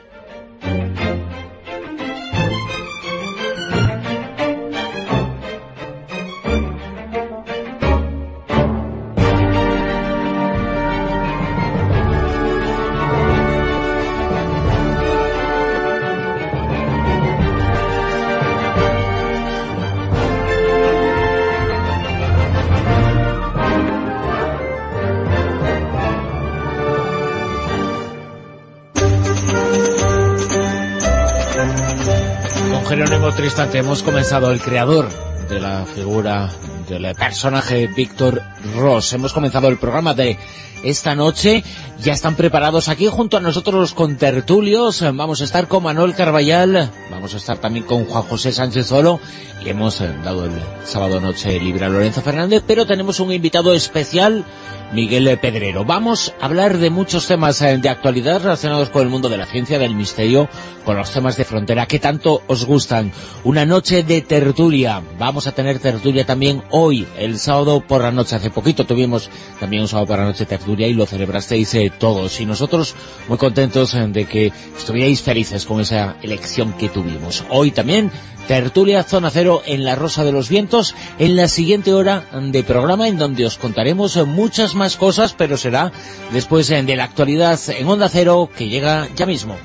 Jerónimo Tristante hemos comenzado el creador de la figura del personaje Víctor Ross. Hemos comenzado el programa de esta noche. Ya están preparados aquí junto a nosotros los contertulios. Vamos a estar con Manuel Carballal, vamos a estar también con Juan José Sánchez Olo y hemos dado el sábado noche libre a Lorenzo Fernández, pero tenemos un invitado especial, Miguel Pedrero. Vamos a hablar de muchos temas de actualidad relacionados con el mundo de la ciencia, del misterio, con los temas de frontera que tanto os gustan. Una noche de tertulia. Vamos a tener tertulia también hoy, el sábado por la noche. Hace poquito tuvimos también un sábado por la noche tertulia y lo celebrasteis eh, todos. Y nosotros muy contentos eh, de que estuvierais felices con esa elección que tuvimos. Hoy también tertulia Zona Cero en La Rosa de los Vientos en la siguiente hora de programa en donde os contaremos muchas más cosas, pero será después eh, de la actualidad en Onda Cero que llega ya mismo.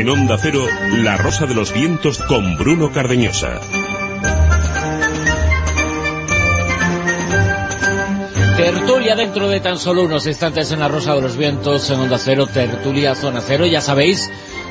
En Onda Cero, La Rosa de los Vientos con Bruno Cardeñosa. Tertulia dentro de tan solo unos instantes en La Rosa de los Vientos, en Onda Cero, Tertulia Zona Cero. Ya sabéis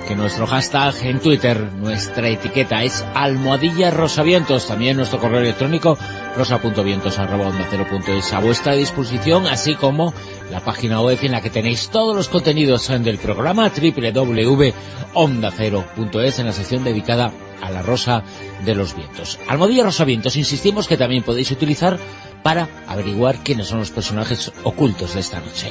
que nuestro hashtag en Twitter, nuestra etiqueta es almohadilla rosavientos, también nuestro correo electrónico rosa.vientos arroba onda cero punto es a vuestra disposición, así como la página web en la que tenéis todos los contenidos del programa www.ondacero.es en la sección dedicada a la rosa de los vientos. Almohadilla rosavientos, insistimos que también podéis utilizar para averiguar quiénes son los personajes ocultos de esta noche.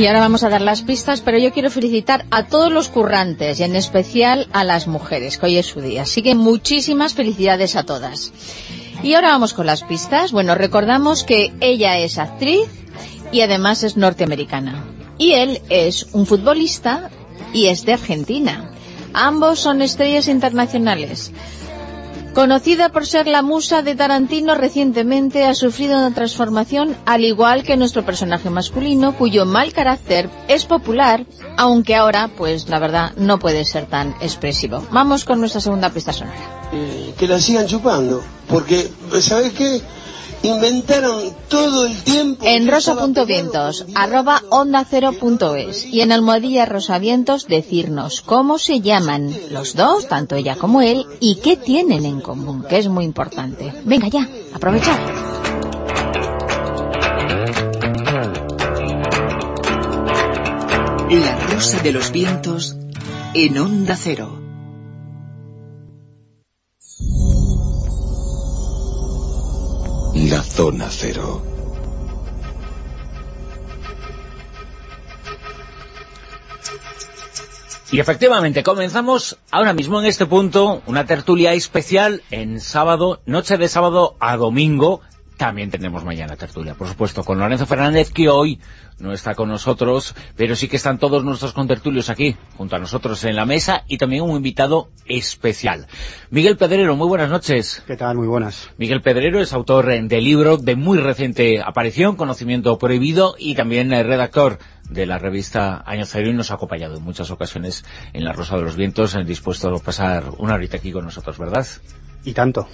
Y ahora vamos a dar las pistas, pero yo quiero felicitar a todos los currantes y en especial a las mujeres, que hoy es su día. Así que muchísimas felicidades a todas. Y ahora vamos con las pistas. Bueno, recordamos que ella es actriz y además es norteamericana. Y él es un futbolista y es de Argentina. Ambos son estrellas internacionales. Conocida por ser la musa de Tarantino, recientemente ha sufrido una transformación, al igual que nuestro personaje masculino, cuyo mal carácter es popular, aunque ahora, pues la verdad, no puede ser tan expresivo. Vamos con nuestra segunda pista sonora. Eh, que la sigan chupando, porque, ¿sabes qué? Inventaron todo el tiempo... En rosa.vientos, arroba onda cero punto es, y en almohadilla rosavientos decirnos cómo se llaman los dos, tanto ella como él, y qué tienen en común, que es muy importante. Venga ya, aprovechad. La rosa de los vientos en onda cero. La zona cero. Y efectivamente, comenzamos ahora mismo en este punto una tertulia especial en sábado, noche de sábado a domingo. También tenemos mañana tertulia, por supuesto, con Lorenzo Fernández, que hoy no está con nosotros, pero sí que están todos nuestros contertulios aquí, junto a nosotros en la mesa, y también un invitado especial. Miguel Pedrero, muy buenas noches. ¿Qué tal? Muy buenas. Miguel Pedrero es autor de libro de muy reciente aparición, Conocimiento Prohibido, y también redactor de la revista Año Cero y nos ha acompañado en muchas ocasiones en La Rosa de los Vientos, dispuesto a pasar una horita aquí con nosotros, ¿verdad? Y tanto.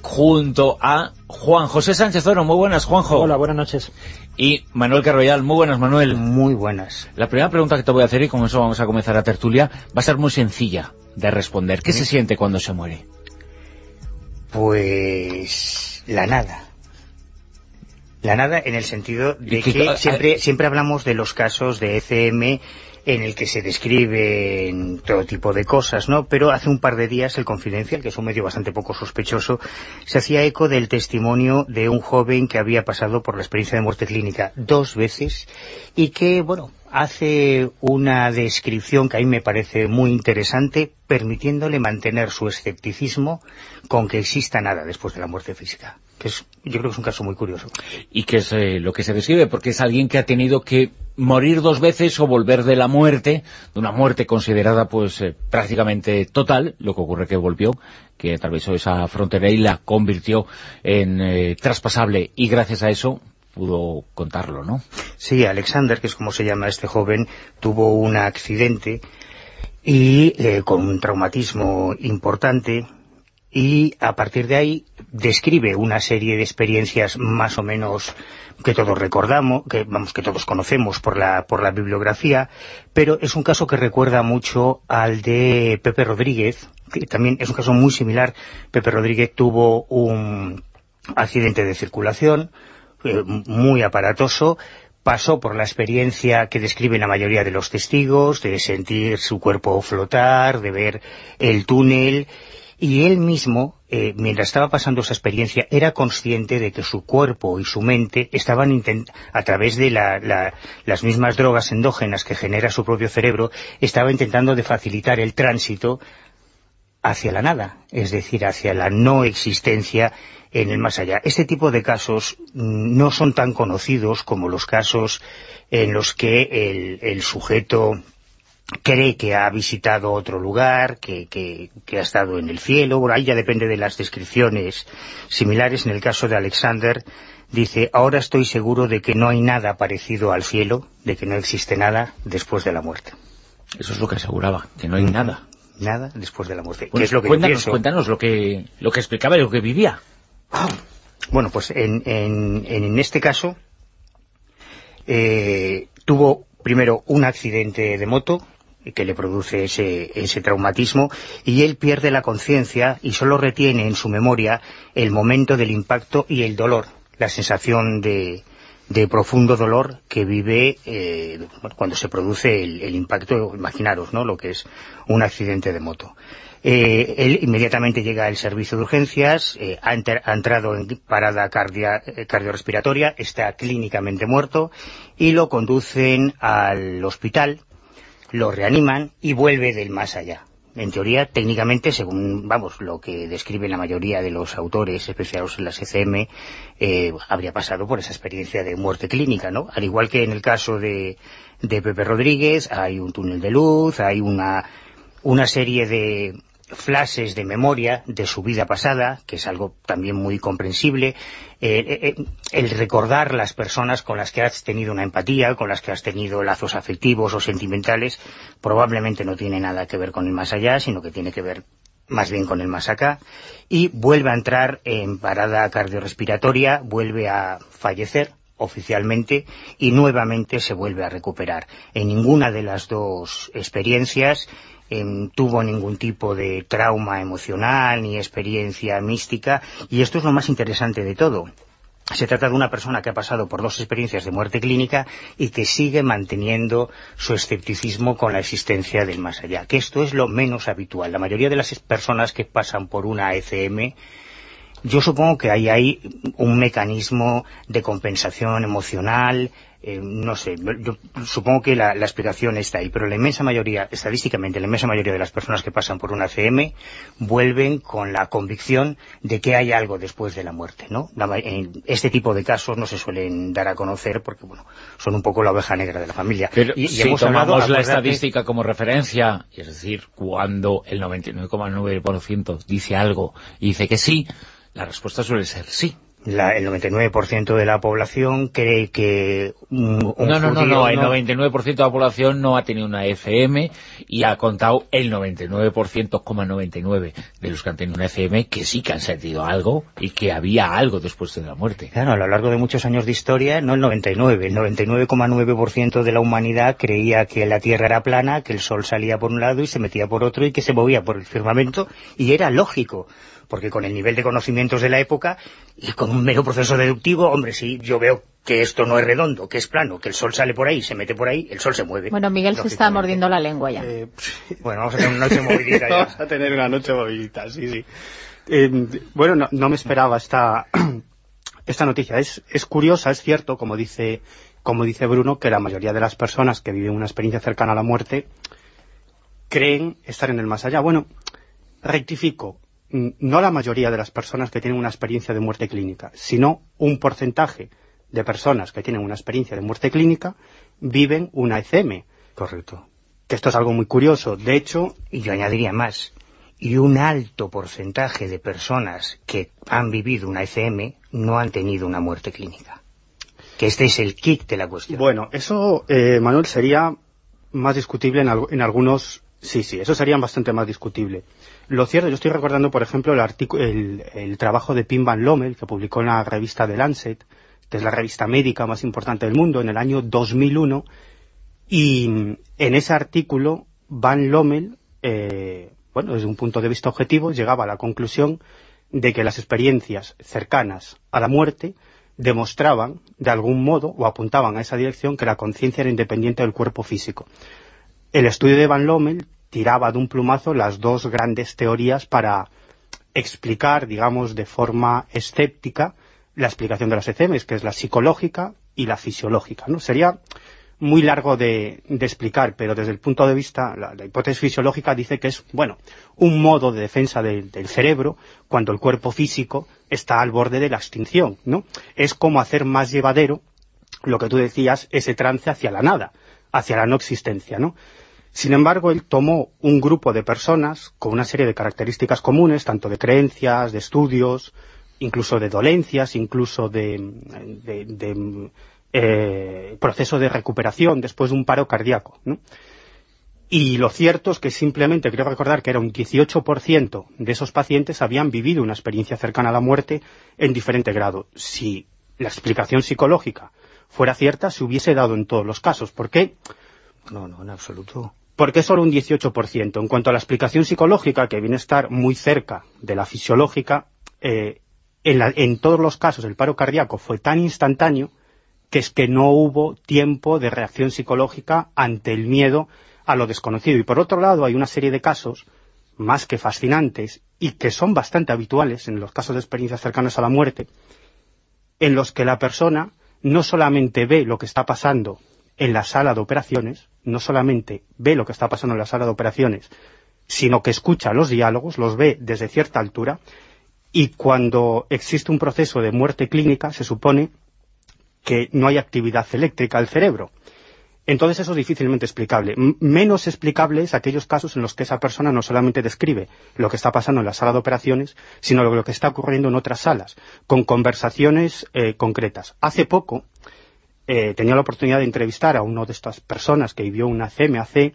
Junto a Juan José Sánchez Oro. Muy buenas, Juanjo. Hola, buenas noches. Y Manuel Carroyal. Muy buenas, Manuel. Muy buenas. La primera pregunta que te voy a hacer, y con eso vamos a comenzar la tertulia, va a ser muy sencilla de responder. ¿Qué se siente cuando se muere? Pues... la nada. La nada en el sentido de que siempre, siempre hablamos de los casos de ECM en el que se describen todo tipo de cosas, ¿no? Pero hace un par de días el Confidencial, que es un medio bastante poco sospechoso, se hacía eco del testimonio de un joven que había pasado por la experiencia de muerte clínica dos veces y que, bueno, hace una descripción que a mí me parece muy interesante, permitiéndole mantener su escepticismo con que exista nada después de la muerte física. Que es, yo creo que es un caso muy curioso. Y que es eh, lo que se describe, porque es alguien que ha tenido que morir dos veces o volver de la muerte, de una muerte considerada pues eh, prácticamente total, lo que ocurre que volvió, que atravesó esa frontera y la convirtió en eh, traspasable, y gracias a eso pudo contarlo, ¿no? Sí, Alexander, que es como se llama este joven, tuvo un accidente y eh, con un traumatismo importante y a partir de ahí describe una serie de experiencias más o menos que todos recordamos, que vamos que todos conocemos por la, por la bibliografía, pero es un caso que recuerda mucho al de Pepe Rodríguez, que también es un caso muy similar. Pepe Rodríguez tuvo un accidente de circulación, eh, muy aparatoso, pasó por la experiencia que describen la mayoría de los testigos, de sentir su cuerpo flotar, de ver el túnel, y él mismo, eh, mientras estaba pasando esa experiencia, era consciente de que su cuerpo y su mente estaban, a través de las mismas drogas endógenas que genera su propio cerebro, estaba intentando de facilitar el tránsito hacia la nada, es decir, hacia la no existencia en el más allá. Este tipo de casos no son tan conocidos como los casos en los que el, sujeto cree que ha visitado otro lugar, que, ha estado en el cielo, bueno, ahí ya depende de las descripciones similares. En el caso de Alexander, Dice, ahora estoy seguro de que no hay nada parecido al cielo, de que no existe nada después de la muerte. Eso es lo que aseguraba, que no hay nada. Nada después de la muerte. Bueno, es lo que cuéntanos, cuéntanos lo que, lo que explicaba y lo que vivía. Bueno, pues en, en, en este caso eh, tuvo primero un accidente de moto que le produce ese, ese traumatismo y él pierde la conciencia y solo retiene en su memoria el momento del impacto y el dolor, la sensación de, de profundo dolor que vive eh, cuando se produce el, el, impacto, imaginaros, ¿no?, lo que es un accidente de moto. Eh, él inmediatamente llega al servicio de urgencias, eh, ha, entrado en parada cardia, cardiorrespiratoria, está clínicamente muerto y lo conducen al hospital, lo reaniman y vuelve del más allá. En teoría, técnicamente, según vamos lo que describen la mayoría de los autores especializados en las ECM, eh, habría pasado por esa experiencia de muerte clínica, ¿no? Al igual que en el caso de, de Pepe Rodríguez, hay un túnel de luz, hay una, una serie de, flashes de memoria de su vida pasada, que es algo también muy comprensible, eh, eh, el recordar las personas con las que has tenido una empatía, con las que has tenido lazos afectivos o sentimentales, probablemente no tiene nada que ver con el más allá, sino que tiene que ver más bien con el más acá, y vuelve a entrar en parada cardiorrespiratoria, vuelve a fallecer, oficialmente y nuevamente se vuelve a recuperar. En ninguna de las dos experiencias eh, tuvo ningún tipo de trauma emocional ni experiencia mística y esto es lo más interesante de todo. Se trata de una persona que ha pasado por dos experiencias de muerte clínica y que sigue manteniendo su escepticismo con la existencia del más allá, que esto es lo menos habitual. La mayoría de las personas que pasan por una ECM yo supongo que ahí hay un mecanismo de compensación emocional, eh, no sé, yo supongo que la, la, explicación está ahí, pero la inmensa mayoría, estadísticamente, la inmensa mayoría de las personas que pasan por una CM vuelven con la convicción de que hay algo después de la muerte, ¿no? La, en este tipo de casos no se suelen dar a conocer porque, bueno, son un poco la oveja negra de la familia. Pero y, si hemos tomamos la estadística como referencia, es decir, cuando el 99,9% dice algo y dice que sí, la respuesta suele ser sí. La, el 99% de la población cree que un, un No, no, no, no, el 99% de la población no ha tenido una FM y ha contado el 99,99 de los que han tenido una FM que sí que han sentido algo y que había algo después de la muerte. Claro, a lo largo de muchos años de historia, no el 99, el 99,9% de la humanidad creía que la Tierra era plana, que el Sol salía por un lado y se metía por otro y que se movía por el firmamento y era lógico porque con el nivel de conocimientos de la época y con un mero proceso deductivo, hombre, si yo veo que esto no es redondo, que es plano, que el sol sale por ahí, se mete por ahí, el sol se mueve. Bueno, Miguel se está mordiendo la lengua ya. Eh, bueno, vamos a tener una noche movidita ya. vamos a tener una noche movidita, sí, sí. Eh, bueno, no, no, me esperaba esta, esta noticia. Es, es curiosa, es cierto, como dice, como dice Bruno, que la mayoría de las personas que viven una experiencia cercana a la muerte creen estar en el más allá. Bueno, rectifico, no la mayoría de las personas que tienen una experiencia de muerte clínica, sino un porcentaje de personas que tienen una experiencia de muerte clínica viven una ECM. Correcto. Que esto es algo muy curioso. De hecho... Y yo añadiría más. Y un alto porcentaje de personas que han vivido una ECM no han tenido una muerte clínica. Que este es el kit de la cuestión. Bueno, eso, eh, Manuel, sería más discutible en, en algunos... Sí, sí, eso sería bastante más discutible. Lo cierto, yo estoy recordando, por ejemplo, el, el, trabajo de Pim Van Lommel, que publicó en la revista The Lancet, que es la revista médica más importante del mundo, en el año 2001, y en ese artículo Van Lommel, eh, bueno, desde un punto de vista objetivo, llegaba a la conclusión de que las experiencias cercanas a la muerte demostraban, de algún modo, o apuntaban a esa dirección, que la conciencia era independiente del cuerpo físico. El estudio de Van Lommel tiraba de un plumazo las dos grandes teorías para explicar, digamos, de forma escéptica la explicación de las ECMs, que es la psicológica y la fisiológica, ¿no? Sería muy largo de, explicar, pero desde el punto de vista, la, hipótesis fisiológica dice que es, bueno, un modo de defensa de, del cerebro cuando el cuerpo físico está al borde de la extinción, ¿no? Es como hacer más llevadero lo que tú decías, ese trance hacia la nada, hacia la no existencia, ¿no? Sin embargo, él tomó un grupo de personas con una serie de características comunes, tanto de creencias, de estudios incluso de dolencias, incluso de, eh, proceso de recuperación después de un paro cardíaco. Y lo cierto es que simplemente, creo recordar que era un 18% de esos pacientes habían vivido una experiencia cercana a la muerte en diferente grado. Si la explicación psicológica fuera cierta, se hubiese dado en todos los casos. ¿Por qué? No, no, en absoluto. ¿Por qué solo un 18%? En cuanto a la explicación psicológica, que viene a estar muy cerca de la fisiológica, eh, en, la, en todos los casos el paro cardíaco fue tan instantáneo que es que no hubo tiempo de reacción psicológica ante el miedo a lo desconocido. Y por otro lado hay una serie de casos más que fascinantes y que son bastante habituales en los casos de experiencias cercanas a la muerte, en los que la persona no solamente ve lo que está pasando en la sala de operaciones, no solamente ve lo que está pasando en la sala de operaciones, sino que escucha los diálogos, los ve desde cierta altura, y cuando existe un proceso de muerte clínica se supone que no hay actividad eléctrica del cerebro. Entonces eso es difícilmente explicable. Menos explicable aquellos casos en los que esa persona no solamente describe lo que está pasando en la sala de operaciones, sino lo que está ocurriendo en otras salas, con conversaciones eh, concretas. Hace poco eh, tenía la oportunidad de entrevistar a una de estas personas que vivió una CMAC,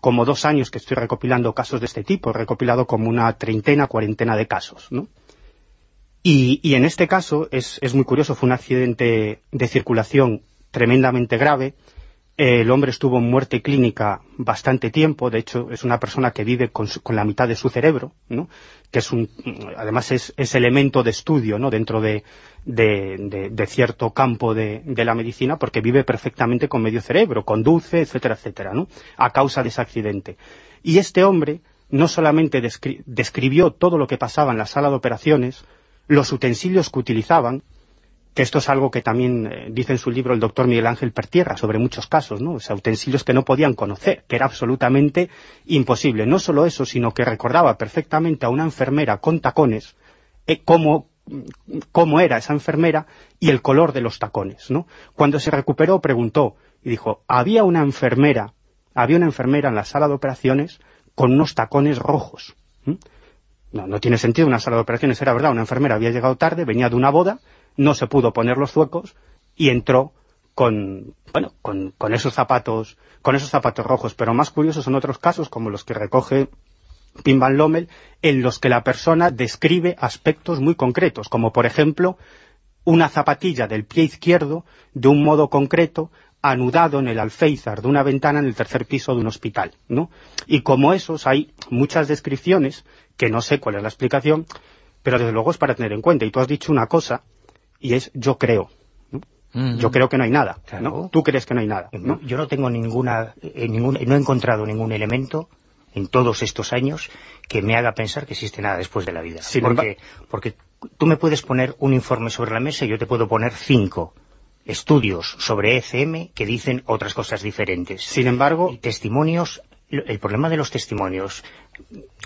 como dos años que estoy recopilando casos de este tipo, he recopilado como una treintena, cuarentena de casos, ¿no? Y, en este caso es muy curioso, fue un accidente de circulación tremendamente grave, el hombre estuvo en muerte clínica bastante tiempo, de hecho es una persona que vive con, su, con la mitad de su cerebro, ¿no? que es un, además es, elemento de estudio ¿no? dentro de, cierto campo de, la medicina, porque vive perfectamente con medio cerebro, conduce, etcétera, etcétera, ¿no? a causa de ese accidente. Y este hombre no solamente descri describió todo lo que pasaba en la sala de operaciones, los utensilios que utilizaban, que esto es algo que también eh, dice en su libro el doctor Miguel Ángel Pertierra sobre muchos casos, ¿no? O sea, utensilios que no podían conocer, que era absolutamente imposible. No solo eso, sino que recordaba perfectamente a una enfermera con tacones, eh, cómo, cómo era esa enfermera y el color de los tacones, ¿no? Cuando se recuperó preguntó y dijo, había una enfermera, había una enfermera en la sala de operaciones con unos tacones rojos. ¿Mm? No, no tiene sentido una sala de operaciones, era verdad, una enfermera había llegado tarde, venía de una boda, no se pudo poner los zuecos y entró con, bueno, con, con, esos zapatos con esos zapatos rojos, pero más curiosos son otros casos como los que recoge Pim Van Lommel, en los que la persona describe aspectos muy concretos, como por ejemplo una zapatilla del pie izquierdo de un modo concreto anudado en el alféizar de una ventana en el tercer piso de un hospital, ¿no? Y como esos hay muchas descripciones, que no sé cuál es la explicación, pero desde luego es para tener en cuenta. Y tú has dicho una cosa, y es yo creo. ¿no? Yo creo que no hay nada. Claro. ¿no? Tú crees que no hay nada. ¿no? Yo no tengo ninguna, eh, ningún, no he encontrado ningún elemento en todos estos años que me haga pensar que existe nada después de la vida. Sin porque, porque tú me puedes poner un informe sobre la mesa y yo te puedo poner cinco estudios sobre ECM que dicen otras cosas diferentes. Sin embargo... Y testimonios el problema de los testimonios,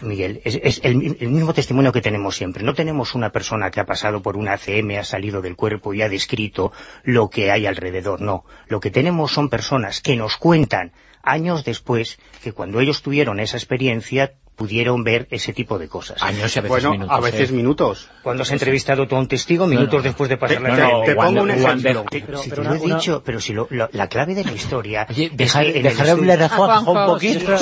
Miguel, es, el, el, mismo testimonio que tenemos siempre. No tenemos una persona que ha pasado por una ACM, ha salido del cuerpo y ha descrito lo que hay alrededor, no. Lo que tenemos son personas que nos cuentan años después que cuando ellos tuvieron esa experiencia pudieron ver ese tipo de cosas. Años y a veces bueno, minutos. a veces ¿eh? minutos. Cuando has entrevistado tú a un testigo, minutos no, no. después de pasar te, la te, te, te pongo un ejemplo. Pero, si pero te lo he una... dicho, pero si lo, lo, la clave de la historia... Oye, dejar, dejar hablar a Juanjo un poquito.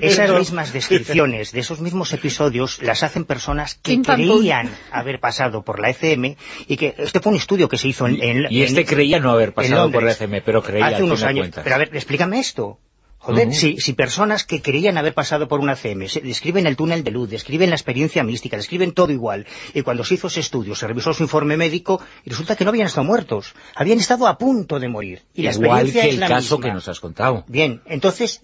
Esas mismas descripciones de esos mismos episodios las hacen personas que creían haber pasado por la ECM y que este fue un estudio que se hizo en... y este creía no haber pasado por la ECM, pero creía Hace unos años. Pero a ver, explícame esto. Joder, uh -huh. si, si, personas que creían haber pasado por una CM describen el túnel de luz, describen la experiencia mística, describen todo igual, y cuando se hizo ese estudio, se revisó su informe médico, y resulta que no habían estado muertos, habían estado a punto de morir. Y la igual experiencia que es el la caso misma. que nos has contado. Bien, entonces,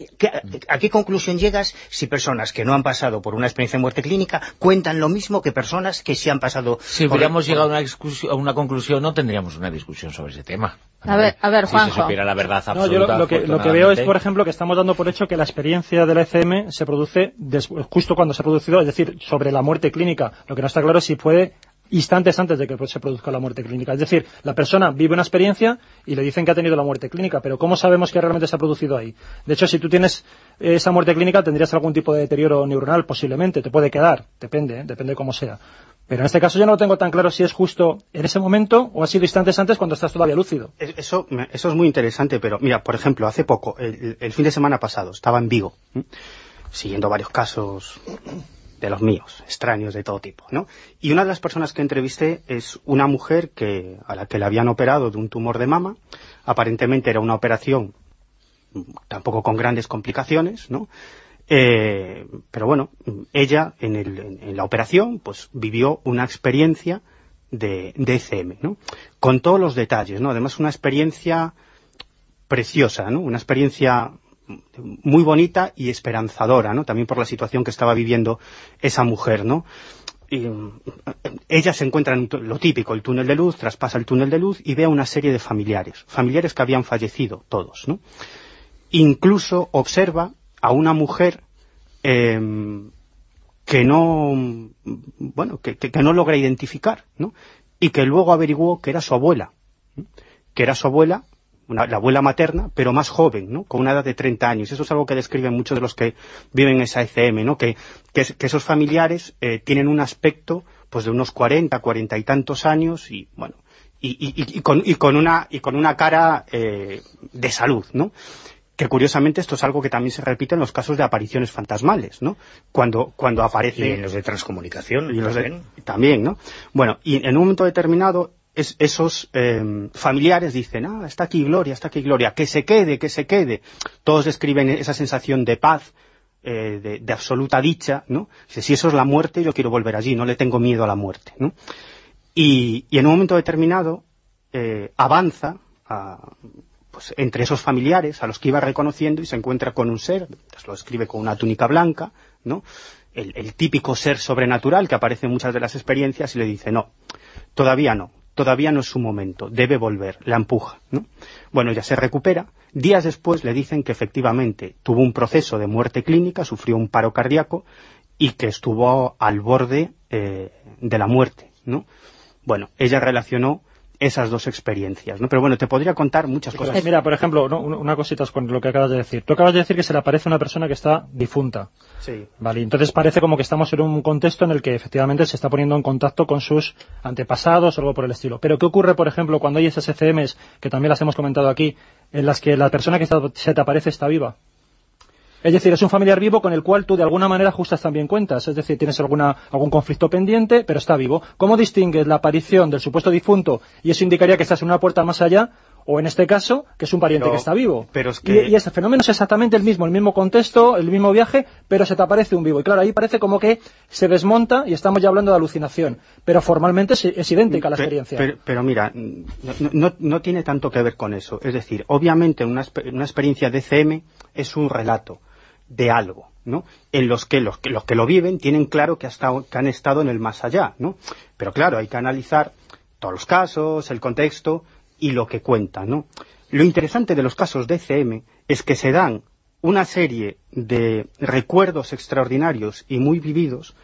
¿a qué conclusión llegas si personas que no han pasado por una experiencia de muerte clínica cuentan lo mismo que personas que sí han pasado... Si hubiéramos por... llegado a una, a una conclusión, no tendríamos una discusión sobre ese tema. A ver, a ver, Juanjo. Si se supiera la verdad absoluta. No, yo lo, lo, que, lo, que, veo es, por ejemplo, que estamos dando por hecho que la experiencia de la ECM se produce justo cuando se ha producido, es decir, sobre la muerte clínica. Lo que no está claro es si puede instantes antes de que se produzca la muerte clínica. Es decir, la persona vive una experiencia y le dicen que ha tenido la muerte clínica, pero ¿cómo sabemos que realmente se ha producido ahí? De hecho, si tú tienes esa muerte clínica, tendrías algún tipo de deterioro neuronal, posiblemente, te puede quedar, depende, ¿eh? depende de cómo sea Pero en este caso ya no tengo tan claro si es justo en ese momento o ha sido instantes antes cuando estás todavía lúcido. Eso, eso es muy interesante, pero mira, por ejemplo, hace poco, el, fin de semana pasado, estaba en Vigo, siguiendo varios casos de los míos, extraños de todo tipo, ¿no? Y una de las personas que entrevisté es una mujer que, a la que le habían operado de un tumor de mama, aparentemente era una operación tampoco con grandes complicaciones, ¿no? Eh, pero bueno, ella en, la operación pues vivió una experiencia de, de ECM, ¿no? Con todos los detalles, ¿no? Además una experiencia preciosa, ¿no? Una experiencia muy bonita y esperanzadora, ¿no? También por la situación que estaba viviendo esa mujer, ¿no? ella se encuentra en lo típico, el túnel de luz, traspasa el túnel de luz y ve a una serie de familiares, familiares que habían fallecido, todos, ¿no? Incluso observa a una mujer em, que no, bueno, que, no logra identificar, ¿no? Y que luego averiguó que era su abuela, que era su abuela la abuela materna, pero más joven, ¿no? con una edad de 30 años. Eso es algo que describen muchos de los que viven en esa ECM, ¿no? que, que, esos familiares eh, tienen un aspecto pues de unos 40, 40 y tantos años y bueno y, y, y, con, y con, una, y con una cara eh, de salud, ¿no? Que curiosamente esto es algo que también se repite en los casos de apariciones fantasmales, ¿no? Cuando, cuando aparece... Y en los de transcomunicación. Y los también, ¿no? Bueno, y en un momento determinado esos em, familiares dicen, ah, está aquí Gloria, está aquí Gloria, que se quede, que se quede. Todos describen esa sensación de paz, eh, de, absoluta dicha, ¿no? Si eso es la muerte, yo quiero volver allí, no le tengo miedo a la muerte, ¿no? Y, en un momento determinado eh, avanza pues, entre esos familiares a los que iba reconociendo y se encuentra con un ser, lo escribe con una túnica blanca, ¿no? El, típico ser sobrenatural que aparece en muchas de las experiencias y le dice, no, todavía no, todavía no es su momento, debe volver, la empuja. ¿no? Bueno, ya se recupera. Días después le dicen que efectivamente tuvo un proceso de muerte clínica, sufrió un paro cardíaco y que estuvo al borde eh, de la muerte. ¿no? Bueno, ella relacionó esas dos experiencias, ¿no? Pero bueno, te podría contar muchas cosas. Mira, por ejemplo, una cosita con lo que acabas de decir. Tú acabas de decir que se le aparece una persona que está difunta. Sí. Vale, entonces parece como que estamos en un contexto en el que efectivamente se está poniendo en contacto con sus antepasados o algo por el estilo. Pero ¿qué ocurre, por ejemplo, cuando hay esas ECMs, que también las hemos comentado aquí, en las que la persona que se te aparece está viva? Es decir, es un familiar vivo con el cual tú de alguna manera ajustas también cuentas. Es decir, tienes alguna, algún conflicto pendiente, pero está vivo. ¿Cómo distingues la aparición del supuesto difunto y eso indicaría que estás en una puerta más allá? O en este caso, que es un pariente que está vivo. Pero y, este fenómeno es exactamente el mismo, el mismo contexto, el mismo viaje, pero se te aparece un vivo. Y claro, ahí parece como que se desmonta y estamos ya hablando de alucinación. Pero formalmente es, idéntica la experiencia. Pero, mira, no, tiene tanto que ver con eso. Es decir, obviamente una, una experiencia de CM es un relato de algo, ¿no? En los que los, que los que lo viven tienen claro que, que han estado en el más allá, ¿no? Pero claro, hay que analizar todos los casos, el contexto y lo que cuentan, ¿no? Lo interesante de los casos de CM es que se dan una serie de recuerdos extraordinarios y muy vividos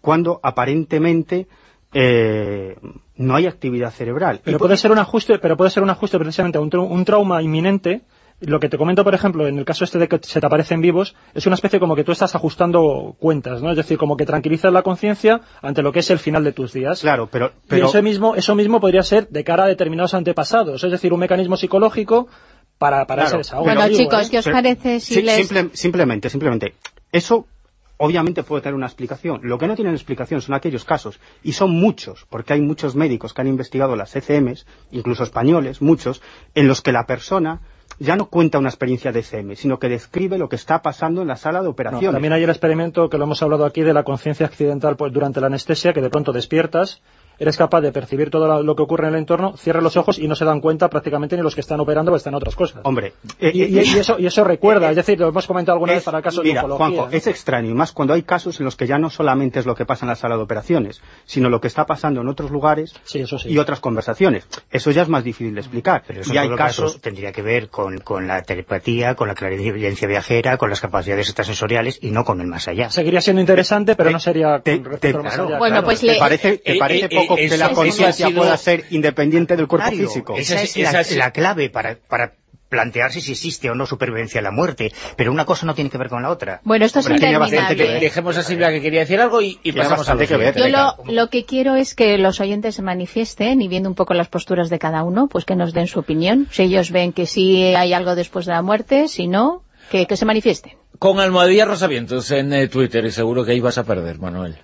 cuando aparentemente eh, no hay actividad cerebral. Pero puede ser un ajuste, pero puede ser un ajuste precisamente a un trauma inminente lo que te comento, por ejemplo, en el caso este de que se te aparecen vivos, es una especie como que tú estás ajustando cuentas, ¿no? Es decir, como que tranquilizas la conciencia ante lo que es el final de tus días. Claro, pero... pero... Y eso mismo, eso mismo podría ser de cara a determinados antepasados, es decir, un mecanismo psicológico para, para ese desahogo. Bueno, chicos, ¿qué os parece si les... simplemente, simplemente, eso obviamente puede tener una explicación. Lo que no tienen explicación son aquellos casos, y son muchos, porque hay muchos médicos que han investigado las ECMs, incluso españoles, muchos, en los que la persona ya no cuenta una experiencia de CM, sino que describe lo que está pasando en la sala de operaciones. también hay el experimento que lo hemos hablado aquí de la conciencia accidental pues, durante la anestesia, que de pronto despiertas eres capaz de percibir todo lo que ocurre en el entorno, cierras los ojos y no se dan cuenta prácticamente ni los que están operando o están en otras cosas. Hombre. y, eh, eh, eso, y eso recuerda, es decir, lo hemos comentado alguna vez para el caso de Juanjo, es extraño, y más cuando hay casos en los que ya no solamente es lo que pasa en la sala de operaciones, sino lo que está pasando en otros lugares y otras conversaciones. Eso ya es más difícil de explicar. Pero y hay casos... tendría que ver con, con la telepatía, con la clarividencia viajera, con las capacidades extrasensoriales y no con el más allá. Seguiría siendo interesante, pero no sería Bueno, pues ¿Te parece, te parece poco que la conciencia pueda ser independiente del cuerpo físico. Esa es, la, clave para, para plantearse si existe o no supervivencia a la muerte, pero una cosa no tiene que ver con la otra. Bueno, esto es Bueno, interminable. Dejemos a Silvia que quería decir algo y, y pasamos a que ver. Yo lo, lo que quiero es que los oyentes se manifiesten y viendo un poco las posturas de cada uno, pues que nos den su opinión. Si ellos ven que sí hay algo después de la muerte, si no, que, que se manifiesten. Con Almohadilla Rosavientos en eh, Twitter y seguro que ahí vas a perder, Manuel.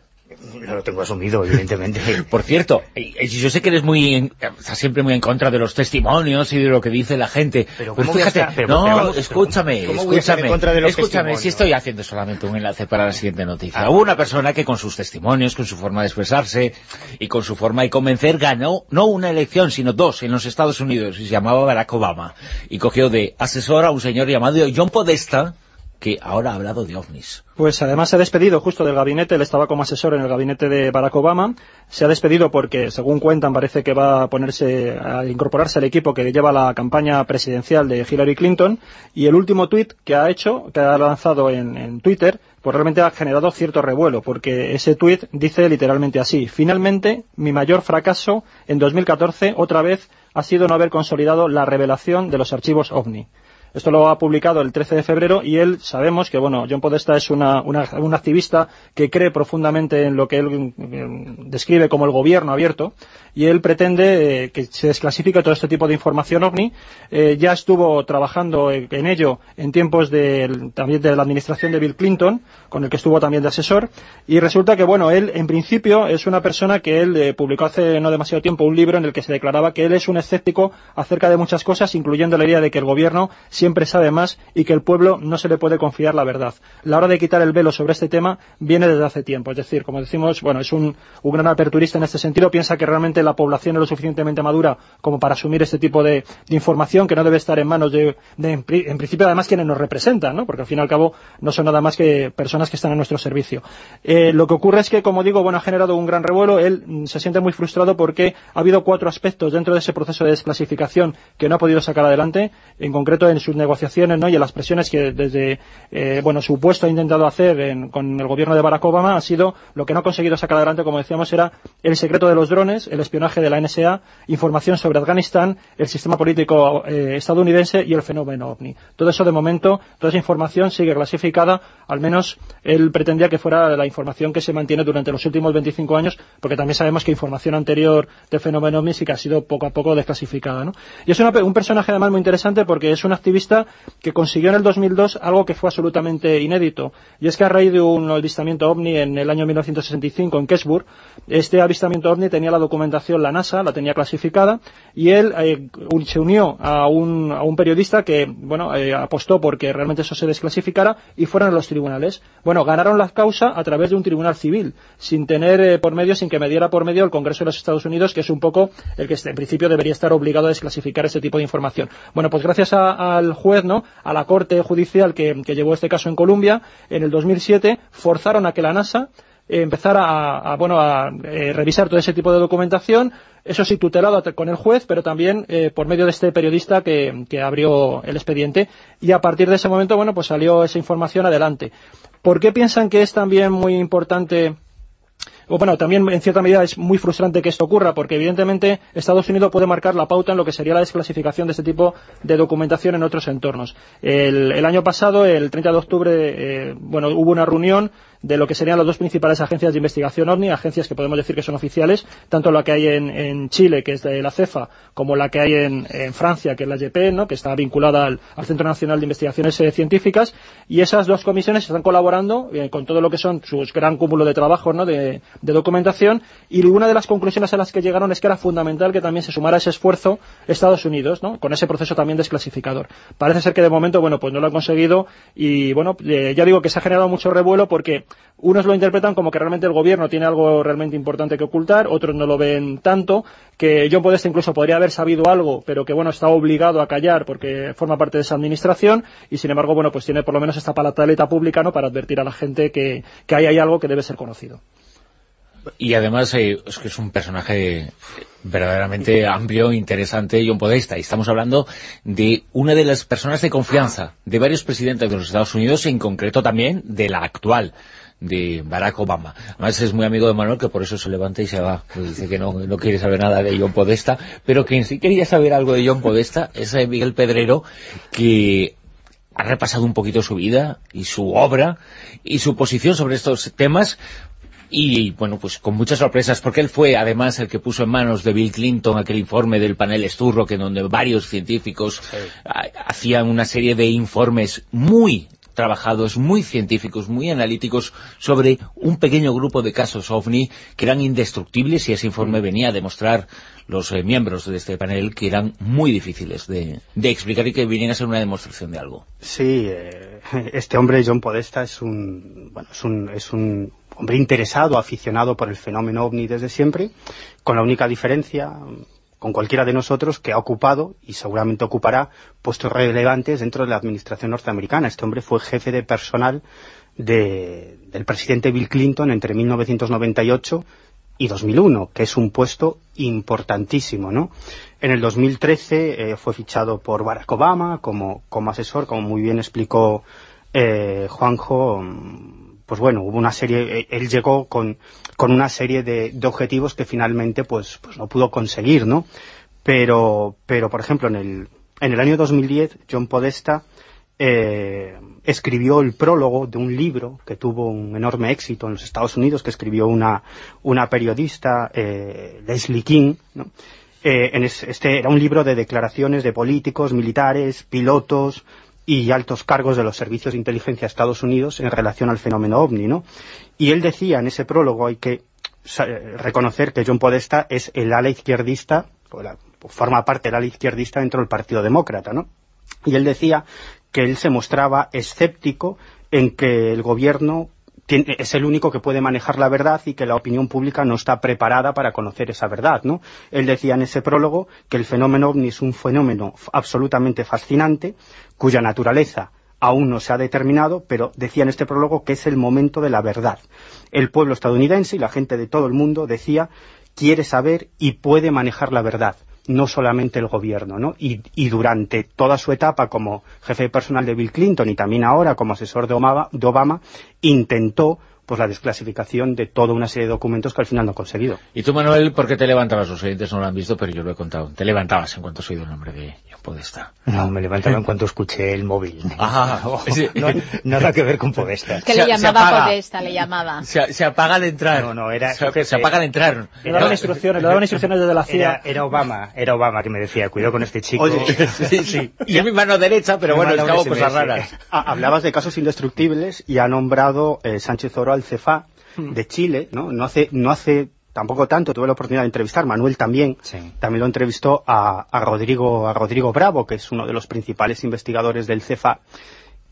Lo tengo asumido, evidentemente. Por cierto, eh, eh, yo sé que eres muy, en- estás siempre muy en contra de los testimonios y de lo que dice la gente. Pero Pues ¿cómo voy a fíjate, estar? Pero- no, vamos, escúchame, ¿cómo voy a estar en escúchame, contra de los escúchame, si estoy haciendo solamente un enlace para la siguiente noticia. Ah. Hubo una persona que con sus testimonios, con su forma de expresarse y con su forma de convencer ganó no una elección, sino dos en los Estados Unidos y se llamaba Barack Obama y cogió de asesor a un señor llamado John Podesta que ahora ha hablado de ovnis. Pues además se ha despedido justo del gabinete, él estaba como asesor en el gabinete de Barack Obama, se ha despedido porque, según cuentan, parece que va a ponerse, a incorporarse al equipo que lleva la campaña presidencial de Hillary Clinton, y el último tuit que ha hecho, que ha lanzado en, en Twitter, pues realmente ha generado cierto revuelo, porque ese tuit dice literalmente así, finalmente, mi mayor fracaso en 2014, otra vez, ha sido no haber consolidado la revelación de los archivos OVNI. Esto lo ha publicado el 13 de febrero y él, sabemos que, bueno, John Podesta es una, una- un activista que cree profundamente en lo que él eh, describe como el gobierno abierto y él pretende eh, que se desclasifique todo este tipo de información OVNI. Eh, ya estuvo trabajando en, en ello en tiempos del- también de la administración de Bill Clinton, con el que estuvo también de asesor, y resulta que, bueno, él en principio es una persona que él eh, publicó hace no demasiado tiempo un libro en el que se declaraba que él es un escéptico acerca de muchas cosas, incluyendo la idea de que el gobierno siempre sabe más y que el pueblo no se le puede confiar la verdad. La hora de quitar el velo sobre este tema viene desde hace tiempo. Es decir, como decimos, bueno, es un, un gran aperturista en este sentido. Piensa que realmente la población es lo suficientemente madura como para asumir este tipo de, información que no debe estar en manos de, en, pri- en principio, además, quienes nos representan, ¿no? Porque al fin y al cabo no son nada más que personas que están a nuestro servicio. Eh, lo que ocurre es que, como digo, bueno, ha generado un gran revuelo. Él mm, se siente muy frustrado porque ha habido cuatro aspectos dentro de ese proceso de desclasificación que no ha podido sacar adelante, en concreto sus negociaciones ¿no? y en las presiones que desde eh, bueno su puesto ha intentado hacer en- con el gobierno de Barack Obama ha sido lo que no ha conseguido sacar adelante, como decíamos, era el secreto de los drones, el espionaje de la NSA, información sobre Afganistán, el sistema político eh, estadounidense y el fenómeno OVNI. Todo eso, de momento, toda esa información sigue clasificada, al menos él pretendía que fuera la información que se mantiene durante los últimos 25 años, porque también sabemos que información anterior del fenómeno OVNI sí que ha sido poco a poco desclasificada. ¿no? Y es un personaje además muy interesante porque es un activista que consiguió en el 2002 algo que fue absolutamente inédito, y es que a raíz de un avistamiento OVNI en el año 1965 en Kecksburg, este avistamiento OVNI tenía la documentación la NASA, la tenía clasificada, y él eh, se unió a un, a un periodista que, bueno, eh, apostó porque realmente eso se desclasificara y fueron a los tribunales. Bueno, ganaron la causa a través de un tribunal civil, sin tener eh, por medio, sin que me diera por medio el Congreso de los Estados Unidos, que es un poco el que en principio debería estar obligado a desclasificar ese tipo de información. Bueno, pues gracias a- al juez, ¿no? A la Corte Judicial que, llevó este caso en Colombia, en el 2007 forzaron a que la NASA empezara a, bueno, a eh, revisar todo ese tipo de documentación, eso sí tutelado con el juez, pero también eh, por medio de este periodista que, que abrió el expediente y a partir de ese momento, bueno, pues salió esa información adelante. ¿Por qué piensan que es también muy importante bueno, también en cierta medida es muy frustrante que esto ocurra, porque evidentemente Estados Unidos puede marcar la pauta en lo que sería la desclasificación de este tipo de documentación en otros entornos. El, el año pasado, el 30 de octubre, eh, bueno, hubo una reunión de lo que serían las dos principales agencias de investigación OVNI, agencias que podemos decir que son oficiales, tanto la que hay en, Chile, que es de la CEFA, como la que hay en, Francia, que es la GP, ¿no? que está vinculada al, Centro Nacional de Investigaciones eh, Científicas, y esas dos comisiones están colaborando eh, con todo lo que son sus gran cúmulo de trabajo de, documentación, y una de las conclusiones a las que llegaron es que era fundamental que también se sumara ese esfuerzo Estados Unidos, con ese proceso también desclasificador. Parece ser que de momento, bueno, pues no lo han conseguido, y bueno, eh, ya digo que se ha generado mucho revuelo porque unos lo interpretan como que realmente el gobierno tiene algo realmente importante que ocultar, otros no lo ven tanto, que John Podesta incluso podría haber sabido algo, pero que bueno, está obligado a callar porque forma parte de esa administración, y sin embargo, bueno, pues tiene por lo menos esta palataleta pública, ¿no?, para advertir a la gente que, que ahí hay algo que debe ser conocido. Y además eh, es que es un personaje verdaderamente amplio, interesante, John Podesta. Y estamos hablando de una de las personas de confianza de varios presidentes de los Estados Unidos, en concreto también de la actual de Barack Obama. Además es muy amigo de Manuel, que por eso se levanta y se va. Pues dice que no, no quiere saber nada de John Podesta, pero quien sí quería saber algo de John Podesta es Miguel Pedrero, que ha repasado un poquito su vida y su obra y su posición sobre estos temas y bueno, pues con muchas sorpresas, porque él fue además el que puso en manos de Bill Clinton aquel informe del panel Sturrock que donde varios científicos hacían una serie de informes muy trabajados, muy científicos, muy analíticos sobre un pequeño grupo de casos OVNI que eran indestructibles y ese informe venía a demostrar los eh, miembros de este panel que eran muy difíciles de, explicar y que vinieran a ser una demostración de algo. Sí, eh, este hombre, John Podesta, es un, bueno, es un, es un hombre interesado, aficionado por el fenómeno OVNI desde siempre, con la única diferencia con cualquiera de nosotros que ha ocupado y seguramente ocupará puestos relevantes dentro de la administración norteamericana. Este hombre fue jefe de personal del presidente Bill Clinton entre 1998 y 2001, que es un puesto importantísimo, ¿no? En el 2013 eh, fue fichado por Barack Obama como, asesor, como muy bien explicó eh, Juanjo, pues bueno, hubo una serie, eh, él llegó con, con una serie de, de, objetivos que finalmente pues, pues no pudo conseguir, ¿no? Pero, pero por ejemplo, en el, en el año 2010, John Podesta eh, escribió el prólogo de un libro que tuvo un enorme éxito en los Estados Unidos, que escribió una, una periodista, eh, Leslie King, ¿no? En este era un libro de declaraciones de políticos, militares, pilotos, y altos cargos de los servicios de inteligencia de Estados Unidos en relación al fenómeno OVNI, ¿no? Y él decía en ese prólogo, hay que reconocer que John Podesta es el ala izquierdista, o forma parte del ala izquierdista dentro del Partido Demócrata, ¿no? Y él decía que él se mostraba escéptico en que el gobierno es el único que puede manejar la verdad y que la opinión pública no está preparada para conocer esa verdad, ¿no? Él decía en ese prólogo que el fenómeno ovni es un fenómeno absolutamente fascinante, cuya naturaleza aún no se ha determinado, pero decía en este prólogo que es el momento de la verdad. El pueblo estadounidense y la gente de todo el mundo decía quiere saber y puede manejar la verdad no solamente el gobierno, ¿no? Y, durante toda su etapa como jefe personal de Bill Clinton y también ahora como asesor de Obama intentó pues la desclasificación de toda una serie de documentos que al final no ha conseguido. Y tú, Manuel, ¿por qué te levantabas? Los oyentes no lo han visto, pero yo lo he contado. Te levantabas en cuanto has oído el nombre de John Podesta. No, me levantaba en cuanto escuché el móvil. Ah, no, nada que ver con Podesta. Que le llamaba Podesta, le llamaba. Se, apaga al entrar. No, no, era... Se, apaga al entrar. Le daban instrucciones, le daban instrucciones desde la CIA. Era, Obama, era Obama que me decía, cuidado con este chico. Oye, sí, sí. Y es mi mano derecha, pero bueno, es que hago cosas raras. Ah, hablabas de casos indestructibles y ha nombrado eh, Sánchez Oro al CEFA Hmm. de Chile, ¿no? No hace, no hace tampoco tanto, tuve la oportunidad de entrevistar, Manuel también, también lo entrevistó a, a, Rodrigo, a Rodrigo Bravo, que es uno de los principales investigadores del CEFA,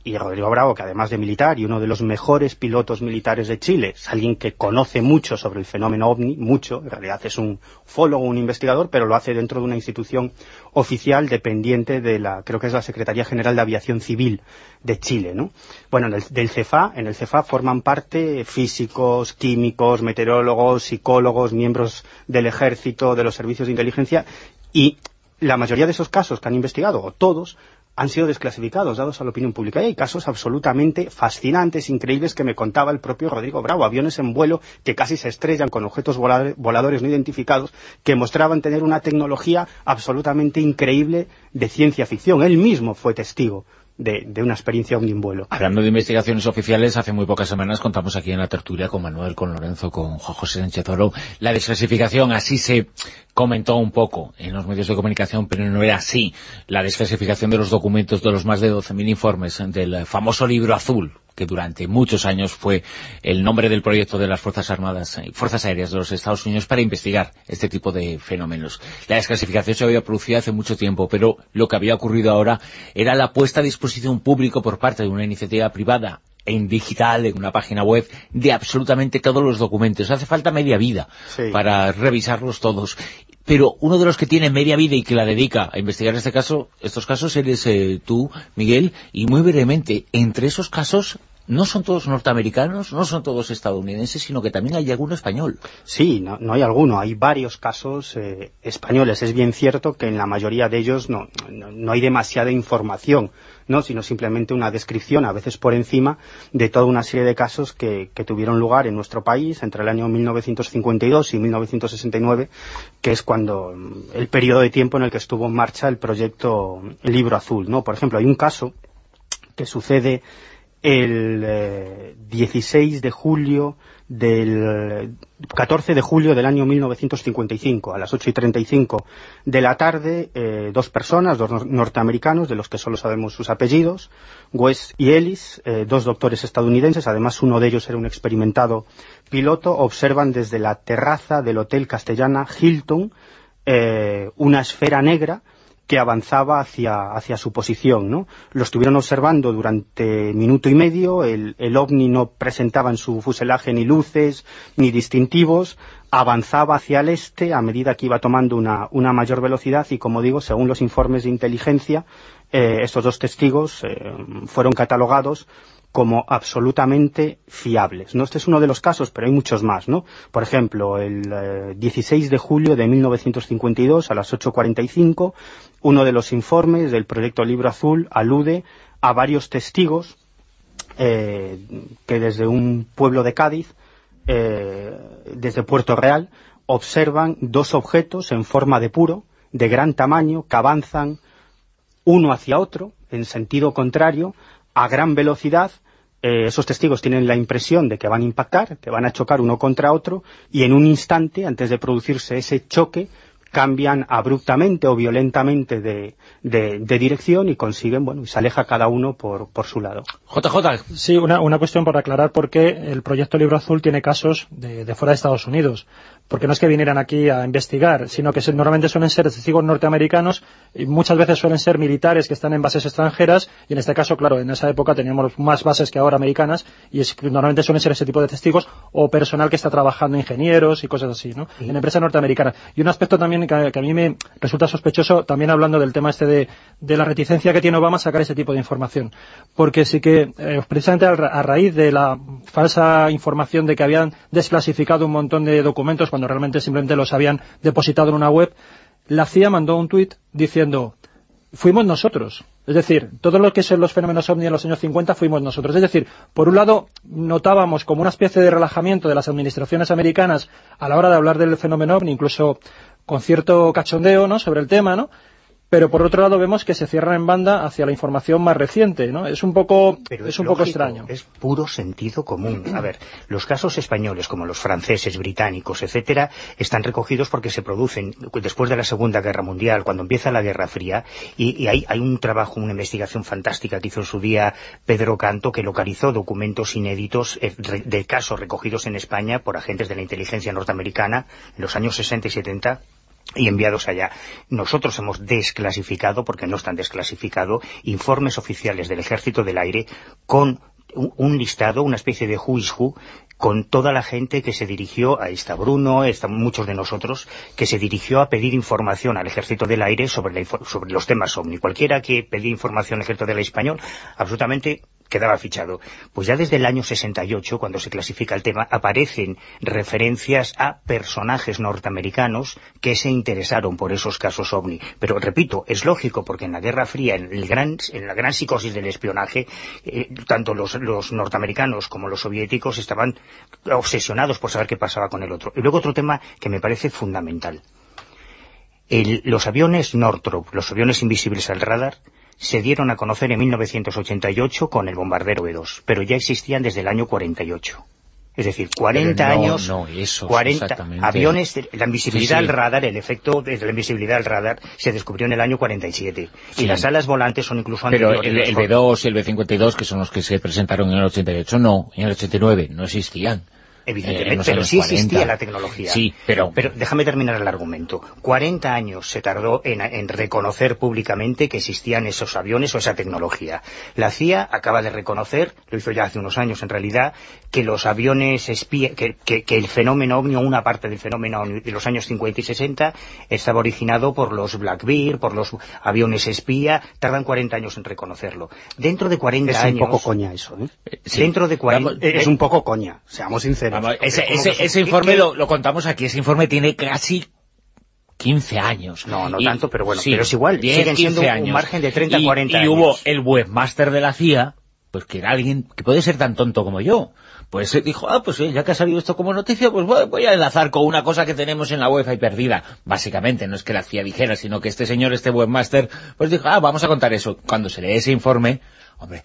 y Rodrigo Bravo, que además de militar y uno de los mejores pilotos militares de Chile, es alguien que conoce mucho sobre el fenómeno OVNI, mucho, en realidad es un fólogo, un investigador, pero lo hace dentro de una institución oficial dependiente de la, creo que es la Secretaría General de Aviación Civil de Chile, ¿no? Bueno, en el, del CEFA, en el CEFA forman parte físicos, químicos, meteorólogos, psicólogos, miembros del ejército, de los servicios de inteligencia, y la mayoría de esos casos que han investigado, o todos, han sido desclasificados, dados a la opinión pública. Y hay casos absolutamente fascinantes, increíbles, que me contaba el propio Rodrigo Bravo. Aviones en vuelo que casi se estrellan con objetos voladores no identificados, que mostraban tener una tecnología absolutamente increíble de ciencia ficción. Él mismo fue testigo de, una experiencia un vuelo. Hablando de investigaciones oficiales, hace muy pocas semanas contamos aquí en la tertulia con Manuel, con Lorenzo, con José Sánchez Oro, la desclasificación, así se comentó un poco en los medios de comunicación, pero no era así, la desclasificación de los documentos de los más de 12.000 informes del famoso libro azul, que durante muchos años fue el nombre del proyecto de las Fuerzas Armadas y Fuerzas Aéreas de los Estados Unidos para investigar este tipo de fenómenos. La desclasificación se había producido hace mucho tiempo, pero lo que había ocurrido ahora era la puesta a disposición público por parte de una iniciativa privada en digital, en una página web, de absolutamente todos los documentos. Hace falta media vida para revisarlos todos. Pero uno de los que tiene media vida y que la dedica a investigar este caso, estos casos eres eh, tú, Miguel, y muy brevemente, entre esos casos no son todos norteamericanos, no son todos estadounidenses, sino que también hay alguno español. Sí, no, hay alguno, hay varios casos eh, españoles. Es bien cierto que en la mayoría de ellos no, no, hay demasiada información no sino simplemente una descripción, a veces por encima, de toda una serie de casos que, tuvieron lugar en nuestro país entre el año 1952 y 1969, que es cuando el periodo de tiempo en el que estuvo en marcha el proyecto Libro Azul. ¿no? Por ejemplo, hay un caso que sucede el 16 de julio del 14 de julio del año 1955, a las 8 y 35 de la tarde, eh, dos personas, dos norteamericanos, de los que solo sabemos sus apellidos, West y Ellis, eh, dos doctores estadounidenses, además uno de ellos era un experimentado piloto, observan desde la terraza del Hotel Castellana Hilton eh, una esfera negra que avanzaba hacia, hacia su posición, ¿no? Lo estuvieron observando durante minuto y medio, el, el ovni no presentaba en su fuselaje ni luces, ni distintivos, avanzaba hacia el este a medida que iba tomando una, una mayor velocidad y, como digo, según los informes de inteligencia, eh, estos dos testigos eh, fueron catalogados como absolutamente fiables. ¿no? Este es uno de los casos, pero hay muchos más. ¿no? Por ejemplo, el 16 de julio de 1952, a las 8.45, uno de los informes del proyecto Libro Azul alude a varios testigos eh, que desde un pueblo de Cádiz, eh, desde Puerto Real, observan dos objetos en forma de puro, de gran tamaño, que avanzan uno hacia otro, en sentido contrario, a gran velocidad, eh, esos testigos tienen la impresión de que van a impactar, que van a chocar uno contra otro, y en un instante, antes de producirse ese choque, cambian abruptamente o violentamente de, dirección y consiguen, bueno, y se aleja cada uno por, por su lado. JJ. Sí, una, una cuestión por aclarar por qué el proyecto Libro Azul tiene casos de, de fuera de Estados Unidos porque no es que vinieran aquí a investigar, sino que normalmente suelen ser testigos norteamericanos y muchas veces suelen ser militares que están en bases extranjeras y en este caso, claro, en esa época teníamos más bases que ahora americanas y normalmente suelen ser ese tipo de testigos o personal que está trabajando, ingenieros y cosas así, ¿no? En empresas norteamericanas. Y un aspecto también que, a mí me resulta sospechoso, también hablando del tema este de, de, la reticencia que tiene Obama a sacar ese tipo de información. Porque sí que, eh, precisamente a raíz de la falsa información de que habían desclasificado un montón de documentos cuando realmente simplemente los habían depositado en una web, la CIA mandó un tuit diciendo, fuimos nosotros. Es decir, todo lo que son los fenómenos ovni en los años 50 fuimos nosotros. Es decir, por un lado notábamos como una especie de relajamiento de las administraciones americanas a la hora de hablar del fenómeno ovni, incluso con cierto cachondeo ¿no? sobre el tema, ¿no? Pero por otro lado vemos que se cierran en banda hacia la información más reciente, ¿no? Es un poco, es, un poco extraño. Es puro sentido común. A ver, los casos españoles, como los franceses, británicos, etcétera, están recogidos porque se producen después de la Segunda Guerra Mundial, cuando empieza la Guerra Fría, y, hay, hay, un trabajo, una investigación fantástica que hizo en su día Pedro Canto, que localizó documentos inéditos eh, de casos recogidos en España por agentes de la inteligencia norteamericana en los años 60 y 70 y enviados allá. Nosotros hemos desclasificado, porque no están desclasificados, informes oficiales del Ejército del Aire con un listado, una especie de who is who, con toda la gente que se dirigió, ahí está Bruno, muchos de nosotros, que se dirigió a pedir información al Ejército del Aire sobre, sobre los temas OVNI. Cualquiera que pedía información al Ejército del Aire español, absolutamente quedaba fichado. Pues ya desde el año 68, cuando se clasifica el tema, aparecen referencias a personajes norteamericanos que se interesaron por esos casos OVNI. Pero, repito, es lógico, porque en la Guerra Fría, en, el gran, en la gran psicosis del espionaje, eh, tanto los, los norteamericanos como los soviéticos estaban obsesionados por saber qué pasaba con el otro. Y luego otro tema que me parece fundamental. los aviones Northrop, los aviones invisibles al radar, se dieron a conocer en 1988 con el bombardero E-2, pero ya existían desde el año 48. Es decir, 40 años, 40 aviones, la invisibilidad al radar, el efecto de la invisibilidad al radar se descubrió en el año 47. Y las alas volantes son incluso Pero el, el B2 y el B52, que son los que se presentaron en el 88, no, en el 89 no existían. Evidentemente, pero sí existía la tecnología. Sí, pero... Pero déjame terminar el argumento. 40 años se tardó en, reconocer públicamente que existían esos aviones o esa tecnología. La CIA acaba de reconocer, lo hizo ya hace unos años en realidad, que los aviones espía, que, el fenómeno ovni, o una parte del fenómeno de los años 50 y 60, estaba originado por los Blackbeard, por los aviones espía, tardan 40 años en reconocerlo. Dentro de 40 años... Es un poco coña eso, ¿eh? Dentro de 40... es un poco coña, seamos sinceros ese, ese, informe lo, contamos aquí, ese informe tiene casi 15 años. No, no Y- tanto, pero bueno, sí, pero es igual, 10, siguen siendo 15 un años. margen de 30, y, 40 Y hubo el webmaster de la CIA, pues que era alguien que puede ser tan tonto como yo. Pues dijo, ah, pues eh, ya que ha salido esto como noticia, pues voy, voy a enlazar con una cosa que tenemos en la Wi-Fi perdida. Básicamente, no es que la CIA dijera, sino que este señor, este webmaster, pues dijo, ah, vamos a contar eso. Cuando se lee ese informe, hombre,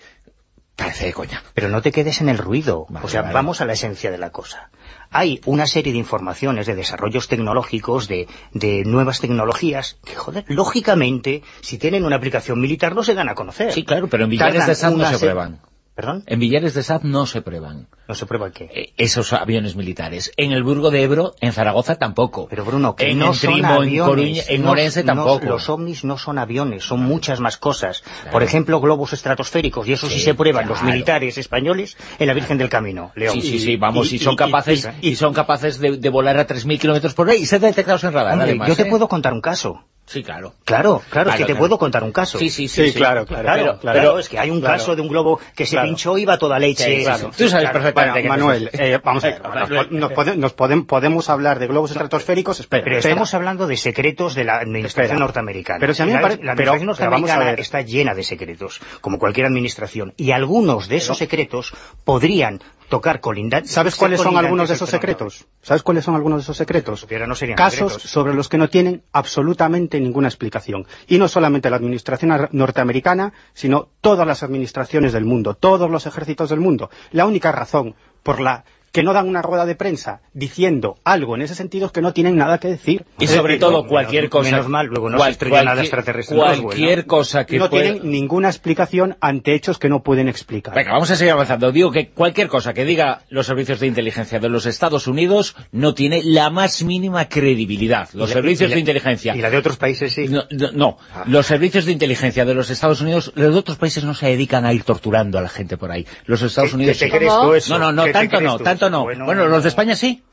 parece de coña. Pero no te quedes en el ruido. Vale, o sea, vale. vamos a la esencia de la cosa. Hay una serie de informaciones, de desarrollos tecnológicos, de, de nuevas tecnologías, que, joder, lógicamente, si tienen una aplicación militar, no se dan a conocer. Sí, claro, pero en Villares Tardan de SAT no se prueban. ¿Perdón? En Villares de SAT no se prueban. No se prueba qué. eh, esos aviones militares. En el Burgo de Ebro, en Zaragoza tampoco. Pero Bruno, que en no el son aviones. en Coruña, en No- Orense no- tampoco. los ovnis no son aviones, son muchas más cosas. Por ejemplo, globos estratosféricos, y eso sí, Sí, se prueban los claro. militares españoles en la Virgen del Camino, León. Sí, sí, sí, vamos, y, son y- capaces y, son capaces de, de volar a 3.000 kilómetros por hora y ser detectados en radar, Hombre, además, yo te ¿eh? puedo contar un caso. Sí, claro. Claro, claro, es Claro, que te puedo contar un caso. Sí, sí, sí. Sí, claro, claro. Claro, Pero- claro, pero- es que hay un claro. caso de un globo que se Claro. pinchó y iba a toda leche. Sí, claro. Tú sabes perfectamente Bueno, que Manuel, no es- eh, vamos a ver, nos, po- nos pode- nos podem- podemos hablar de globos estratosféricos, espera, Pero espera. estamos hablando de secretos de la administración Espera. norteamericana. Pero si a mí me la, pare- la pero- administración pero vamos a norteamericana ver. está llena de secretos, como cualquier administración. Y algunos de esos secretos podrían tocar colindantes. ¿Sabes cuáles son algunos de esos secretos? ¿Sabes cuáles son algunos de esos secretos? No serían Casos secretos. sobre los que no tienen absolutamente ninguna explicación. Y no solamente la administración norteamericana, sino todas las administraciones del mundo, todos los ejércitos del mundo. La única razón por la que no dan una rueda de prensa diciendo algo en ese sentido es que no tienen nada que decir. Y sobre decir, todo cualquier cosa... menos mal, luego no cual- se estrella nada cualquier- extraterrestre Cualquier ¿no? cosa que no pueda- tienen ninguna explicación ante hechos que no pueden explicar. Venga, vamos a seguir avanzando. Digo que cualquier cosa que diga los servicios de inteligencia de los Estados Unidos no tiene la más mínima credibilidad. Los la- servicios la- de inteligencia... Y la de otros países sí. No, no, no. los servicios de inteligencia de los Estados Unidos, los de otros países no se dedican a ir torturando a la gente por ahí. Los Estados ¿Qué- Unidos qué te crees tú eso? No, no, no, ¿Qué te tanto no, tanto no. Bueno, Bueno, los de España sí.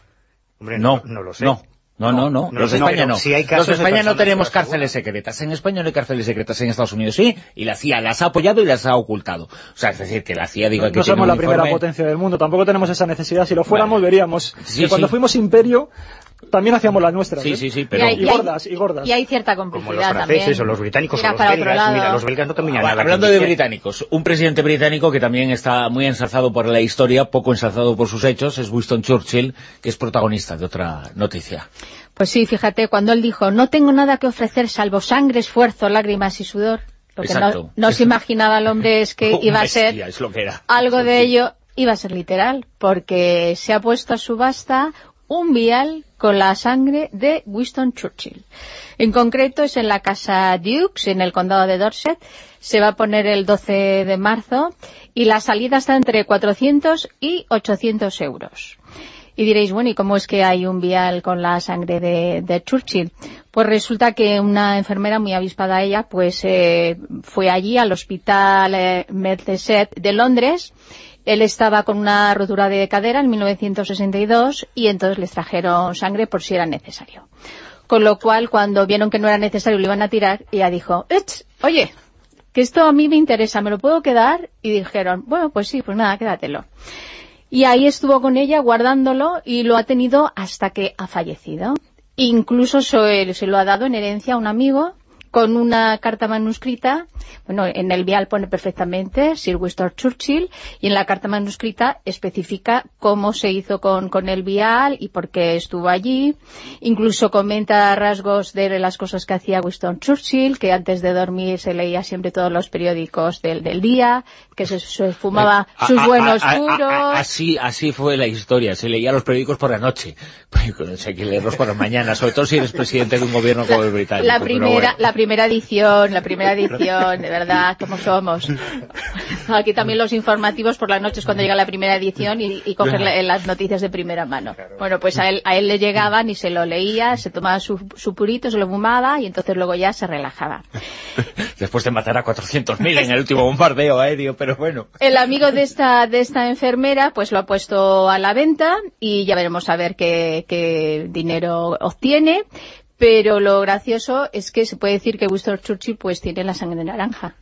Hombre, No, no lo sé. No. No, no, no. No Los de España no. si hay Los casos de de España no tenemos cárceles secretas. En España no hay cárceles secretas. En Estados Unidos sí. Y la CIA las ha apoyado y las ha ocultado. O sea, es decir, que la CIA diga No, que no somos la primera potencia del mundo, tampoco tenemos esa necesidad. Si lo fuéramos, Vale. veríamos Sí, que cuando fuimos imperio, también hacíamos las nuestras. Sí, ¿eh? sí, sí, Y pero... hay- Y gordas, y gordas. Y hay cierta Como los complicidad franceses también. o los británicos Mira o los para otro belgas. lado. Mira, los belgas no terminan Bueno, nada. hablando de británicos, un presidente británico que también está muy ensalzado por la historia, poco ensalzado por sus hechos, es Winston Churchill, que es protagonista de otra noticia. Pues sí, fíjate, cuando él dijo, no tengo nada que ofrecer salvo sangre, esfuerzo, lágrimas y sudor. Lo que Exacto. no, no se imaginaba el hombre es que iba a bestia, ser es lo que era. algo de ello, iba a ser literal, porque se ha puesto a subasta un vial con la sangre de Winston Churchill. En concreto es en la casa Dukes, en el condado de Dorset. Se va a poner el 12 de marzo y la salida está entre 400 y 800 euros. Y diréis, bueno, ¿y cómo es que hay un vial con la sangre de, Churchill? Pues resulta que una enfermera muy avispada ella, pues eh, fue allí al hospital eh, de Londres. Él estaba con una rotura de cadera en 1962 y entonces les trajeron sangre por si era necesario. Con lo cual, cuando vieron que no era necesario, lo iban a tirar, ella dijo, "Ech, oye, que esto a mí me interesa, ¿me lo puedo quedar? Y dijeron, bueno, pues sí, pues nada, quédatelo. Y ahí estuvo con ella guardándolo y lo ha tenido hasta que ha fallecido. Incluso se lo ha dado en herencia a un amigo con una carta manuscrita, bueno, en el vial pone perfectamente Sir Winston Churchill y en la carta manuscrita especifica cómo se hizo con, con el vial y por qué estuvo allí. Incluso comenta rasgos de las cosas que hacía Winston Churchill, que antes de dormir se leía siempre todos los periódicos del, del día, que se, se fumaba A- sus a- buenos a- a- puros. así, así fue la historia. Se leía los periódicos por la noche. Pues hay que leerlos por la mañana, sobre todo si eres presidente de un gobierno como el británico. La primera, bueno. la primera edición, la primera edición, de verdad, ¿cómo somos? Aquí también los informativos por las noches cuando llega la primera edición y, y coger la- las noticias de primera mano. Bueno, pues a él, a él le llegaban y se lo leía, se tomaba su, su purito, se lo fumaba y entonces luego ya se relajaba. Después de matar a 400.000 en el último bombardeo aéreo, pero bueno. El amigo de esta, de esta enfermera pues lo ha puesto a la venta y ya veremos a ver qué, qué dinero obtiene. Pero lo gracioso es que se puede decir que Winston Churchill pues tiene la sangre naranja.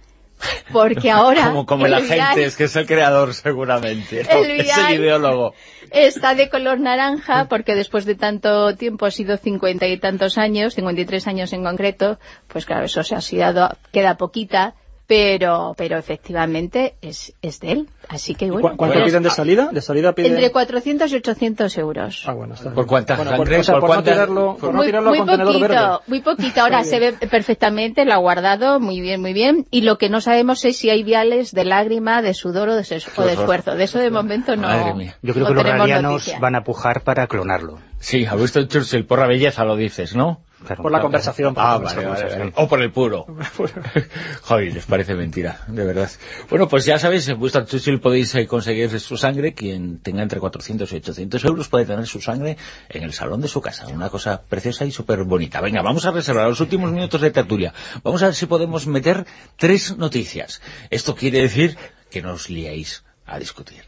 porque ahora... como como el, agente, es que es el creador seguramente, es el ideólogo. Está de color naranja porque después de tanto tiempo, ha sido cincuenta y tantos años, 53 años en concreto, pues claro, eso se ha sido, queda poquita, pero pero efectivamente es, es de él. Así que bueno. ¿Cuánto piden de salida? ¿De salida piden... Entre 400 y 800 euros. Ah, bueno, está ¿Por cuánta bueno, por, o sea, por, no tirarlo, por no tirarlo muy, al contenedor poquito, verde. Muy poquito, ahora se ve perfectamente, lo ha guardado muy bien, muy bien, y lo que no sabemos es si hay viales de lágrima, de sudor o de, o de esfuerzo. De eso de momento no Madre mía. Yo creo no que los radianos van a pujar para clonarlo. Sí, a Winston Churchill, por la belleza lo dices, ¿no? Por la conversación. por la Ah, conversación. vale, vale. O por el puro. Joder, les parece mentira, de verdad. Bueno, pues ya sabéis, en Churchill podéis eh, conseguir su sangre. Quien tenga entre 400 y 800 euros puede tener su sangre en el salón de su casa. Una cosa preciosa y súper bonita. Venga, vamos a reservar los últimos minutos de tertulia. Vamos a ver si podemos meter tres noticias. Esto quiere decir que no os liéis a discutir.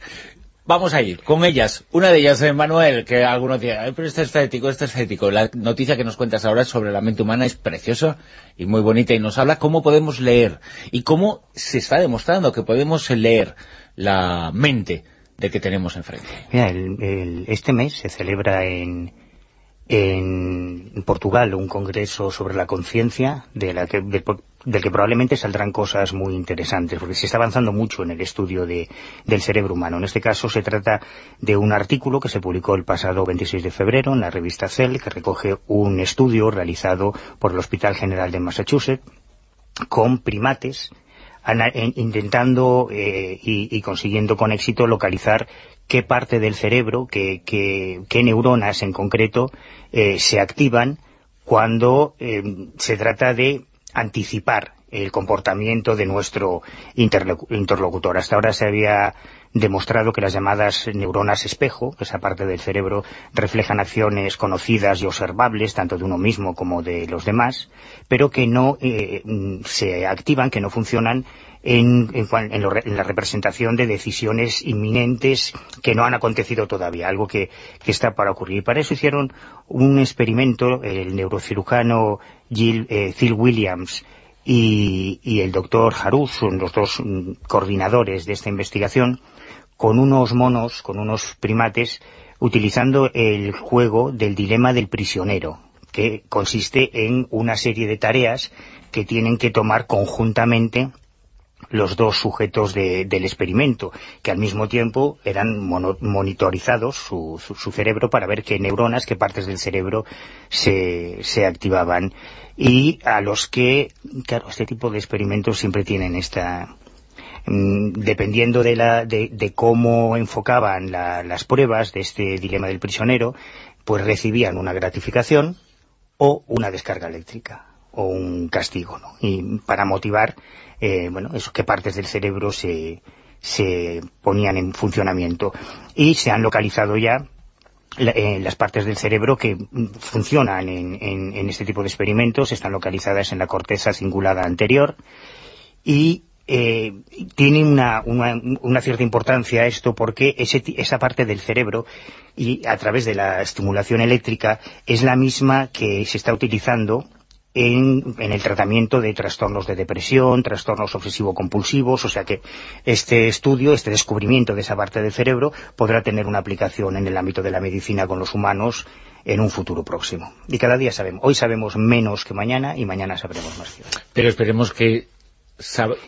Vamos a ir con ellas. Una de ellas, eh, Manuel, que algunos dirán, "Ay, pero este es estético, este es estético. La noticia que nos cuentas ahora sobre la mente humana es preciosa y muy bonita y nos habla cómo podemos leer y cómo se está demostrando que podemos leer la mente de que tenemos enfrente. Este mes se celebra en, Portugal un congreso sobre la conciencia de la que, del que probablemente saldrán cosas muy interesantes, porque se está avanzando mucho en el estudio de, del cerebro humano. En este caso se trata de un artículo que se publicó el pasado 26 de febrero en la revista Cell, que recoge un estudio realizado por el Hospital General de Massachusetts con primates intentando eh, y, y consiguiendo con éxito localizar qué parte del cerebro, qué, qué- qué neuronas en concreto eh, se activan cuando eh, se trata de anticipar el comportamiento de nuestro interlocu- interlocutor. Hasta ahora se había demostrado que las llamadas neuronas espejo, esa parte del cerebro, reflejan acciones conocidas y observables, tanto de uno mismo como de los demás, pero que no eh, mm, se activan, que no funcionan en, en en lo en la representación de decisiones inminentes que no han acontecido todavía, algo que, está para ocurrir. Para eso hicieron un experimento, el neurocirujano Jill, eh, Phil Williams y, y el doctor Haruz, son los dos mm, coordinadores de esta investigación, con unos monos, con unos primates, utilizando el juego del dilema del prisionero, que consiste en una serie de tareas que tienen que tomar conjuntamente los dos sujetos de- del experimento, que al mismo tiempo eran mono- monitorizados su, su- su cerebro para ver qué neuronas, qué partes del cerebro se, se activaban. Y a los que, claro, este tipo de experimentos siempre tienen esta, mm, dependiendo de, la, de, de cómo enfocaban la- las pruebas de este dilema del prisionero, pues recibían una gratificación o una descarga eléctrica o un castigo, ¿no? Y para motivar, eh, bueno, eso, qué partes del cerebro se, se ponían en funcionamiento. Y se han localizado ya la- eh, las partes del cerebro que mm, funcionan en, en- este tipo de experimentos están localizadas en la corteza cingulada anterior y eh, tiene una, una- una cierta importancia esto porque ese esa parte del cerebro y a través de la estimulación eléctrica es la misma que se está utilizando en, el tratamiento de trastornos de depresión, trastornos obsesivo-compulsivos, o sea que este estudio, este descubrimiento de esa parte del cerebro podrá tener una aplicación en el ámbito de la medicina con los humanos en un futuro próximo. Y cada día sabemos, hoy sabemos menos que mañana y mañana sabremos más. Pero esperemos que...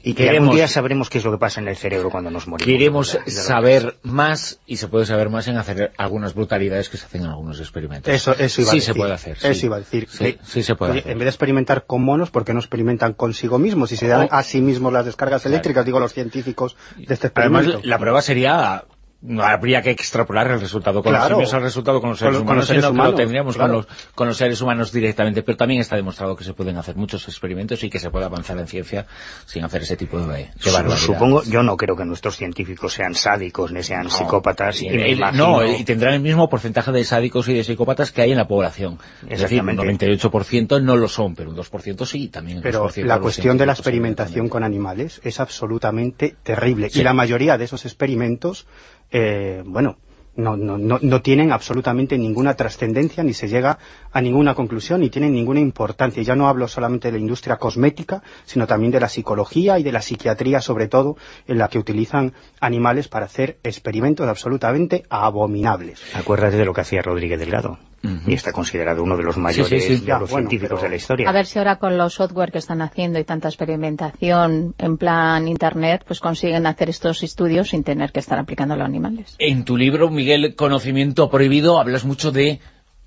Y que queremos- algún día sabremos qué es lo que pasa en el cerebro cuando nos morimos. Queremos saber más y se puede saber más en hacer algunas brutalidades que se hacen en algunos experimentos. Eso, eso iba a sí decir. se puede hacer. Eso sí. iba a decir. Sí, Eh, sí se puede oye, hacer. En vez de experimentar con monos, ¿por qué no experimentan consigo mismos? Y se dan Oh. a sí mismos las descargas eléctricas, digo los científicos de este Además, experimento. la prueba sería... No habría que extrapolar el resultado con Claro. los simios al resultado con los seres Con- con humanos, los seres sino que humanos, lo tendríamos claro. con, los, con los seres humanos directamente. Pero también está demostrado que se pueden hacer muchos experimentos y que se puede avanzar en ciencia sin hacer ese tipo de, de. Supongo, yo no creo que nuestros científicos sean sádicos ni sean psicópatas. Y el- el- no, y tendrán el mismo porcentaje de sádicos y de psicópatas que hay en la población. Es decir, un Exactamente. 98% no lo son, pero un 2% sí, también Pero 2% la cuestión de la experimentación con animales es absolutamente terrible. Sí. Y la mayoría de esos experimentos, eh, bueno, no, no, no, no tienen absolutamente ninguna trascendencia ni se llega a ninguna conclusión ni tienen ninguna importancia. Ya no hablo solamente de la industria cosmética, sino también de la psicología y de la psiquiatría, sobre todo, en la que utilizan animales para hacer experimentos absolutamente abominables. Acuérdate de lo que hacía Rodríguez Delgado. Y está considerado uno de los mayores científicos de la historia. A ver si ahora con los software que están haciendo y tanta experimentación en plan internet, pues consiguen hacer estos estudios sin tener que estar aplicando a los animales. En tu libro, Miguel, Conocimiento Prohibido, hablas mucho de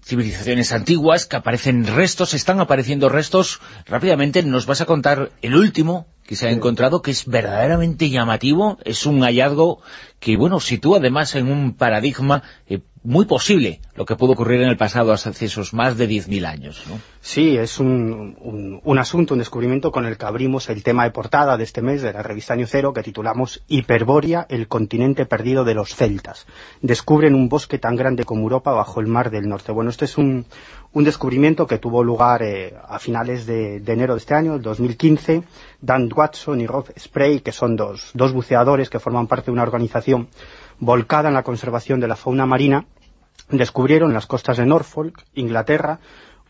civilizaciones antiguas, que aparecen restos, están apareciendo restos. Rápidamente nos vas a contar el último que se ha encontrado, que es verdaderamente llamativo, es un hallazgo que, bueno, sitúa además en un paradigma eh, muy posible lo que pudo ocurrir en el pasado hace esos más de 10.000 años. Sí, es un, un, un, asunto, un descubrimiento con el que abrimos el tema de portada de este mes de la revista Año Cero que titulamos Hiperbórea, el continente perdido de los celtas. Descubren un bosque tan grande como Europa bajo el mar del norte. Bueno, este es un, un descubrimiento que tuvo lugar eh, a finales de, de, enero de este año, el 2015. Dan Watson y Rob Spray, que son dos, dos buceadores que forman parte de una organización volcada en la conservación de la fauna marina, descubrieron en las costas de Norfolk, Inglaterra,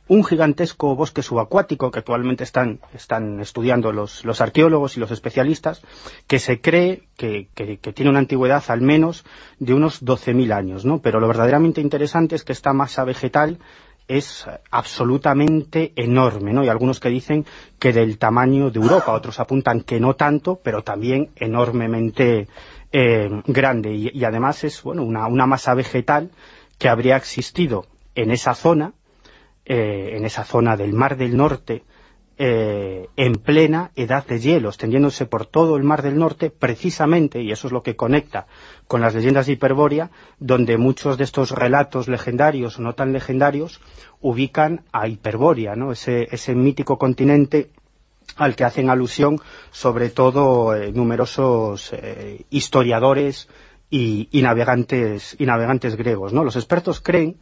un gigantesco bosque subacuático que actualmente están, están estudiando los, los, arqueólogos y los especialistas, que se cree que, que, tiene una antigüedad al menos de unos 12.000 años, ¿no? Pero lo verdaderamente interesante es que esta masa vegetal es absolutamente enorme, ¿no? Y algunos que dicen que del tamaño de Europa, otros apuntan que no tanto, pero también enormemente eh, grande. Y, y, además es, bueno, una, una masa vegetal que habría existido en esa zona, eh, en esa zona del Mar del Norte, eh, en plena edad de hielo, extendiéndose por todo el Mar del Norte, precisamente, y eso es lo que conecta con las leyendas de Hiperbórea, donde muchos de estos relatos legendarios o no tan legendarios ubican a Hiperbórea, ¿no? ese, mítico continente al que hacen alusión sobre todo eh, numerosos historiadores y, navegantes, y navegantes griegos. ¿no? Los expertos creen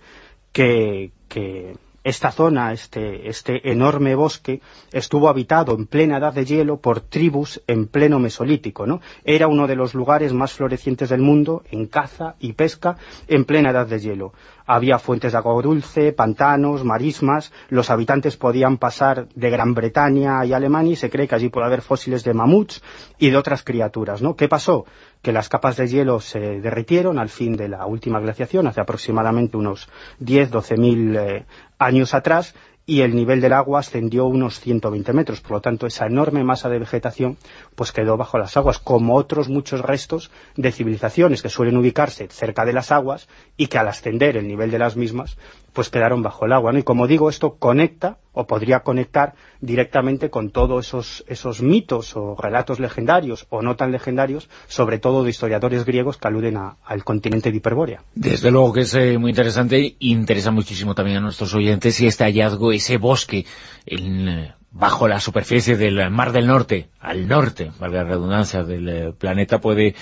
que, que esta zona, este, este enorme bosque, estuvo habitado en plena edad de hielo por tribus en pleno mesolítico, ¿no? Era uno de los lugares más florecientes del mundo en caza y pesca en plena edad de hielo. Había fuentes de agua dulce, pantanos, marismas, los habitantes podían pasar de Gran Bretaña y Alemania y se cree que allí puede haber fósiles de mamuts y de otras criaturas, ¿no? ¿Qué pasó? Que las capas de hielo se derritieron al fin de la última glaciación, hace aproximadamente unos 10-12 mil eh, años atrás, y el nivel del agua ascendió unos 120 metros, por lo tanto esa enorme masa de vegetación pues quedó bajo las aguas, como otros muchos restos de civilizaciones que suelen ubicarse cerca de las aguas y que al ascender el nivel de las mismas pues quedaron bajo el agua, ¿no? Y como digo, esto conecta, o podría conectar directamente con todos esos, esos mitos o relatos legendarios, o no tan legendarios, sobre todo de historiadores griegos que aluden a, al continente de Hiperbórea. Desde luego que es eh, muy interesante, interesa muchísimo también a nuestros oyentes, y este hallazgo, ese bosque en, eh, bajo la superficie del Mar del Norte, al norte, valga la redundancia, del eh, planeta, puede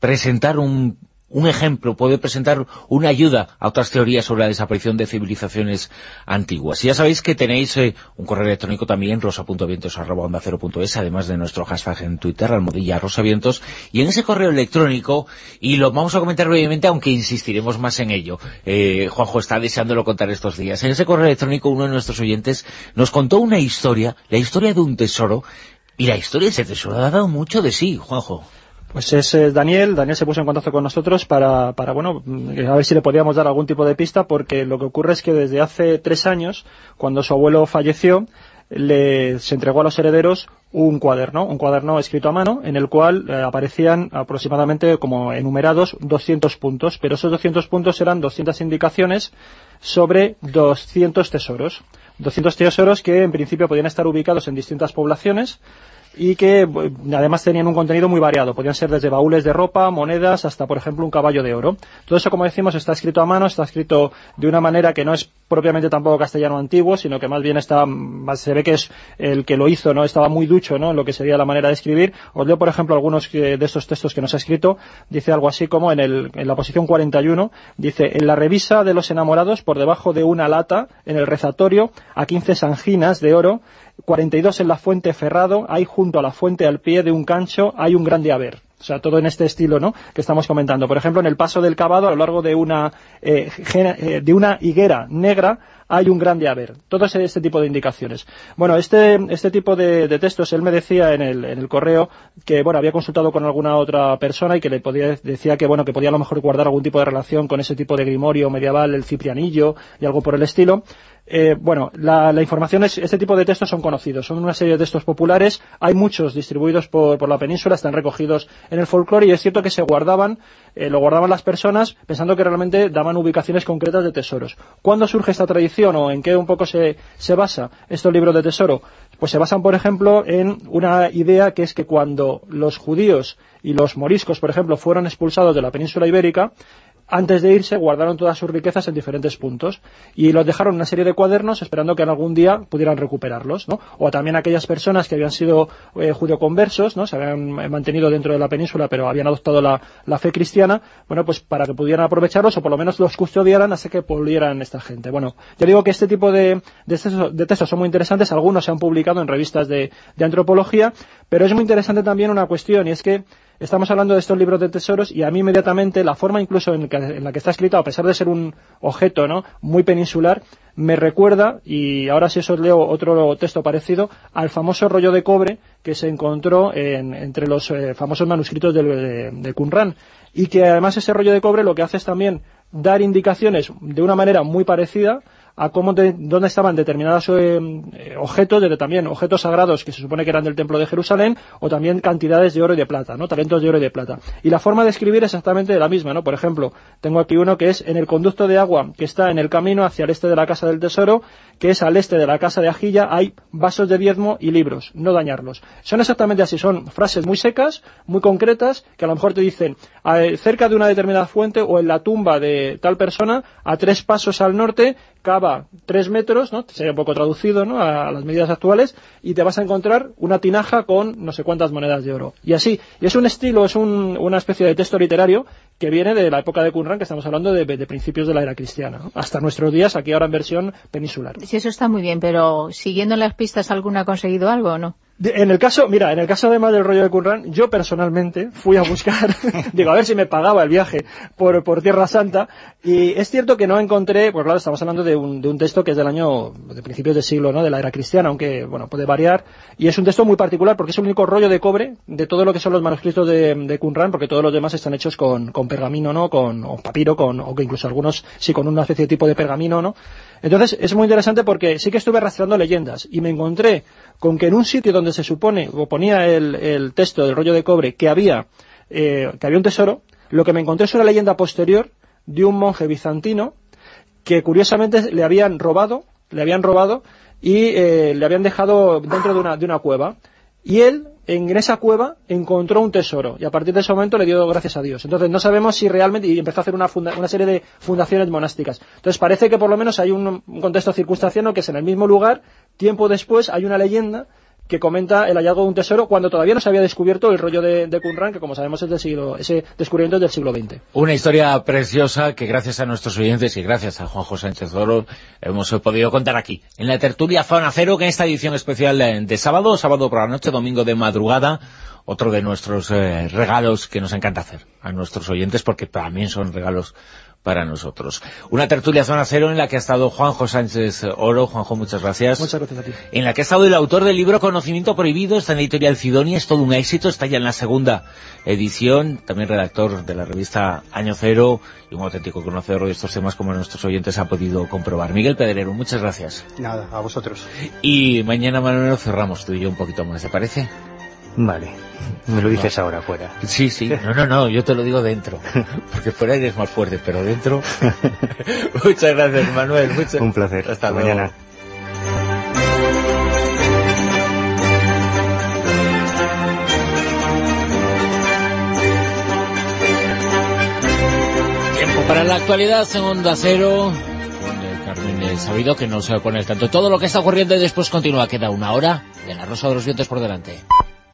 presentar un un ejemplo, puede presentar una ayuda a otras teorías sobre la desaparición de civilizaciones antiguas. Y ya sabéis que tenéis eh, un correo electrónico también, rosa.vientos.es, además de nuestro hashtag en Twitter, almohadilla rosavientos, y en ese correo electrónico, y lo vamos a comentar brevemente, aunque insistiremos más en ello, eh, Juanjo está deseándolo contar estos días, en ese correo electrónico uno de nuestros oyentes nos contó una historia, la historia de un tesoro, y la historia de ese tesoro ha dado mucho de sí, Juanjo. Pues es eh, Daniel, Daniel se puso en contacto con nosotros para, para, bueno, a ver si le podíamos dar algún tipo de pista, porque lo que ocurre es que desde hace tres años, cuando su abuelo falleció, le, se entregó a los herederos un cuaderno, un cuaderno escrito a mano, en el cual eh, aparecían aproximadamente como enumerados 200 puntos, pero esos 200 puntos eran 200 indicaciones sobre 200 tesoros. 200 tesoros que en principio podían estar ubicados en distintas poblaciones, y que además tenían un contenido muy variado. Podían ser desde baúles de ropa, monedas, hasta por ejemplo un caballo de oro. Todo eso, como decimos, está escrito a mano, está escrito de una manera que no es propiamente tampoco castellano antiguo, sino que más bien está, se ve que es el que lo hizo, ¿no? Estaba muy ducho, ¿no? En lo que sería la manera de escribir. Os leo, por ejemplo, algunos de estos textos que nos ha escrito. Dice algo así como en, el, en la posición 41, dice, en la revisa de los enamorados, por debajo de una lata, en el rezatorio, a 15 sanginas de oro, 42 en la fuente Ferrado, hay junto a la fuente al pie de un cancho, hay un grande haber. O sea, todo en este estilo, ¿no?, que estamos comentando. Por ejemplo, en el paso del cavado, a lo largo de una, eh, eh, de una higuera negra, hay un grande haber. Todo este tipo de indicaciones. Bueno, este, este tipo de, textos, él me decía en el, en el correo que, bueno, había consultado con alguna otra persona y que le podía, decía que, bueno, que podía a lo mejor guardar algún tipo de relación con ese tipo de grimorio medieval, el ciprianillo y algo por el estilo. Eh, bueno, la, información es, este tipo de textos son conocidos, son una serie de textos populares, hay muchos distribuidos por, la península, están recogidos en el folclore y es cierto que se guardaban, eh, lo guardaban las personas pensando que realmente daban ubicaciones concretas de tesoros. ¿Cuándo surge esta tradición o en qué un poco se, se basa estos libros de tesoro? Pues se basan, por ejemplo, en una idea que es que cuando los judíos y los moriscos, por ejemplo, fueron expulsados de la península ibérica, antes de irse guardaron todas sus riquezas en diferentes puntos y los dejaron una serie de cuadernos esperando que en algún día pudieran recuperarlos, ¿no? O también aquellas personas que habían sido eh, judeoconversos, ¿no? Se habían mantenido dentro de la península pero habían adoptado la, fe cristiana, bueno, pues para que pudieran aprovecharlos o por lo menos los custodiaran hasta que volvieran esta gente. Bueno, yo digo que este tipo de, de, textos, son muy interesantes, algunos se han publicado en revistas de antropología, pero es muy interesante también una cuestión y es que estamos hablando de estos libros de tesoros y a mí inmediatamente la forma incluso en, la que está escrito, a pesar de ser un objeto ¿no? muy peninsular, me recuerda, y ahora si eso leo otro texto parecido, al famoso rollo de cobre que se encontró entre los eh, famosos manuscritos de, de, y que además ese rollo de cobre lo que hace es también dar indicaciones de una manera muy parecida a cómo dónde estaban determinados eh, objetos, desde también objetos sagrados que se supone que eran del templo de Jerusalén, o también cantidades de oro y de plata, ¿no? Talentos de oro y de plata. Y la forma de escribir es exactamente la misma, ¿no? Por ejemplo, tengo aquí uno que es en el conducto de agua que está en el camino hacia el este de la casa del tesoro, que es al este de la casa de Ajilla, hay vasos de diezmo y libros, no dañarlos. Son exactamente así, son frases muy secas, muy concretas, que a lo mejor te dicen, cerca de una determinada fuente o en la tumba de tal persona, a tres pasos al norte, cava tres metros, ¿no? sería un poco traducido ¿no? a, las medidas actuales, y te vas a encontrar una tinaja con no sé cuántas monedas de oro. Y así, y es un estilo, es una especie de texto literario que viene de la época de Qumran, que estamos hablando de, principios de la era cristiana, hasta nuestros días, aquí ahora en versión peninsular. Sí, eso está muy bien, pero siguiendo las pistas, ¿alguna ha conseguido algo o no? En el caso, mira, en el caso además del rollo de Qumran, yo personalmente fui a buscar, digo, a ver si me pagaba el viaje por, por Tierra Santa, y es cierto que no encontré, pues claro, estamos hablando de un, de un texto que es del año, de principios del siglo, ¿no?, de la era cristiana, aunque, bueno, puede variar, y es un texto muy particular porque es el único rollo de cobre de todo lo que son los manuscritos de, de Qumran, porque todos los demás están hechos con, con pergamino, ¿no?, con, o papiro, con, o que incluso algunos, sí, con una especie de tipo de pergamino, ¿no?, entonces es muy interesante porque sí que estuve rastreando leyendas y me encontré con que en un sitio donde se supone, o ponía el, texto del rollo de cobre, que había, eh, que había un tesoro, lo que me encontré es una leyenda posterior de un monje bizantino que curiosamente le habían robado, le habían robado y eh, le habían dejado dentro de una, de una cueva. Y él, en esa cueva, encontró un tesoro. Y a partir de ese momento le dio gracias a Dios. Entonces no sabemos si realmente... Y empezó a hacer una, una serie de fundaciones monásticas. Entonces parece que por lo menos hay un, contexto circunstancial que es en el mismo lugar, tiempo después hay una leyenda que comenta el hallazgo de un tesoro cuando todavía no se había descubierto el rollo de, de que como sabemos es del siglo, ese descubrimiento es del siglo XX. Una historia preciosa que gracias a nuestros oyentes y gracias a Juanjo Sánchez Oro hemos podido contar aquí, en la tertulia Zona Cero, que en esta edición especial de, sábado, sábado por la noche, domingo de madrugada, otro de nuestros eh, regalos que nos encanta hacer a nuestros oyentes, porque también son regalos para nosotros. Una tertulia Zona Cero en la que ha estado Juanjo Sánchez Oro. Juanjo, muchas gracias. Muchas gracias a ti. En la que ha estado el autor del libro Conocimiento Prohibido, está en la editorial Sidonia, es todo un éxito, está ya en la segunda edición, también redactor de la revista Año Cero y un auténtico conocedor de estos temas como nuestros oyentes han podido comprobar. Miguel Pedrero, muchas gracias. Nada, a vosotros. Y mañana, Manuel, cerramos tú y yo un poquito más, ¿te parece? Vale. Me lo dices ahora, fuera. Sí, sí. No, no, no, yo te lo digo dentro. Porque fuera eres más fuerte, pero dentro... Muchas gracias, Manuel. Un placer. Hasta mañana. Tiempo para la actualidad en Onda Cero Carmen Sabido que no se pone el tanto. Todo lo que está ocurriendo y después continúa. Queda una hora de la Rosa de los Vientos por delante.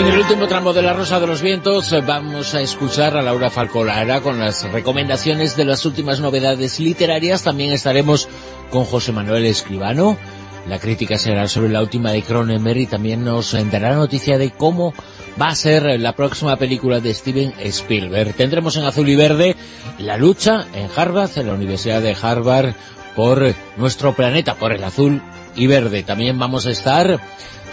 En el último tramo de La Rosa de los Vientos eh, vamos a escuchar a Laura Falcolara con las recomendaciones de las últimas novedades literarias. También estaremos con José Manuel Escribano. La crítica será sobre la última de Cronenberg y también nos dará noticia de cómo va a ser la próxima película de Steven Spielberg. Tendremos en azul y verde la lucha en Harvard, en la Universidad de Harvard, por nuestro planeta, por el azul y verde. También vamos a estar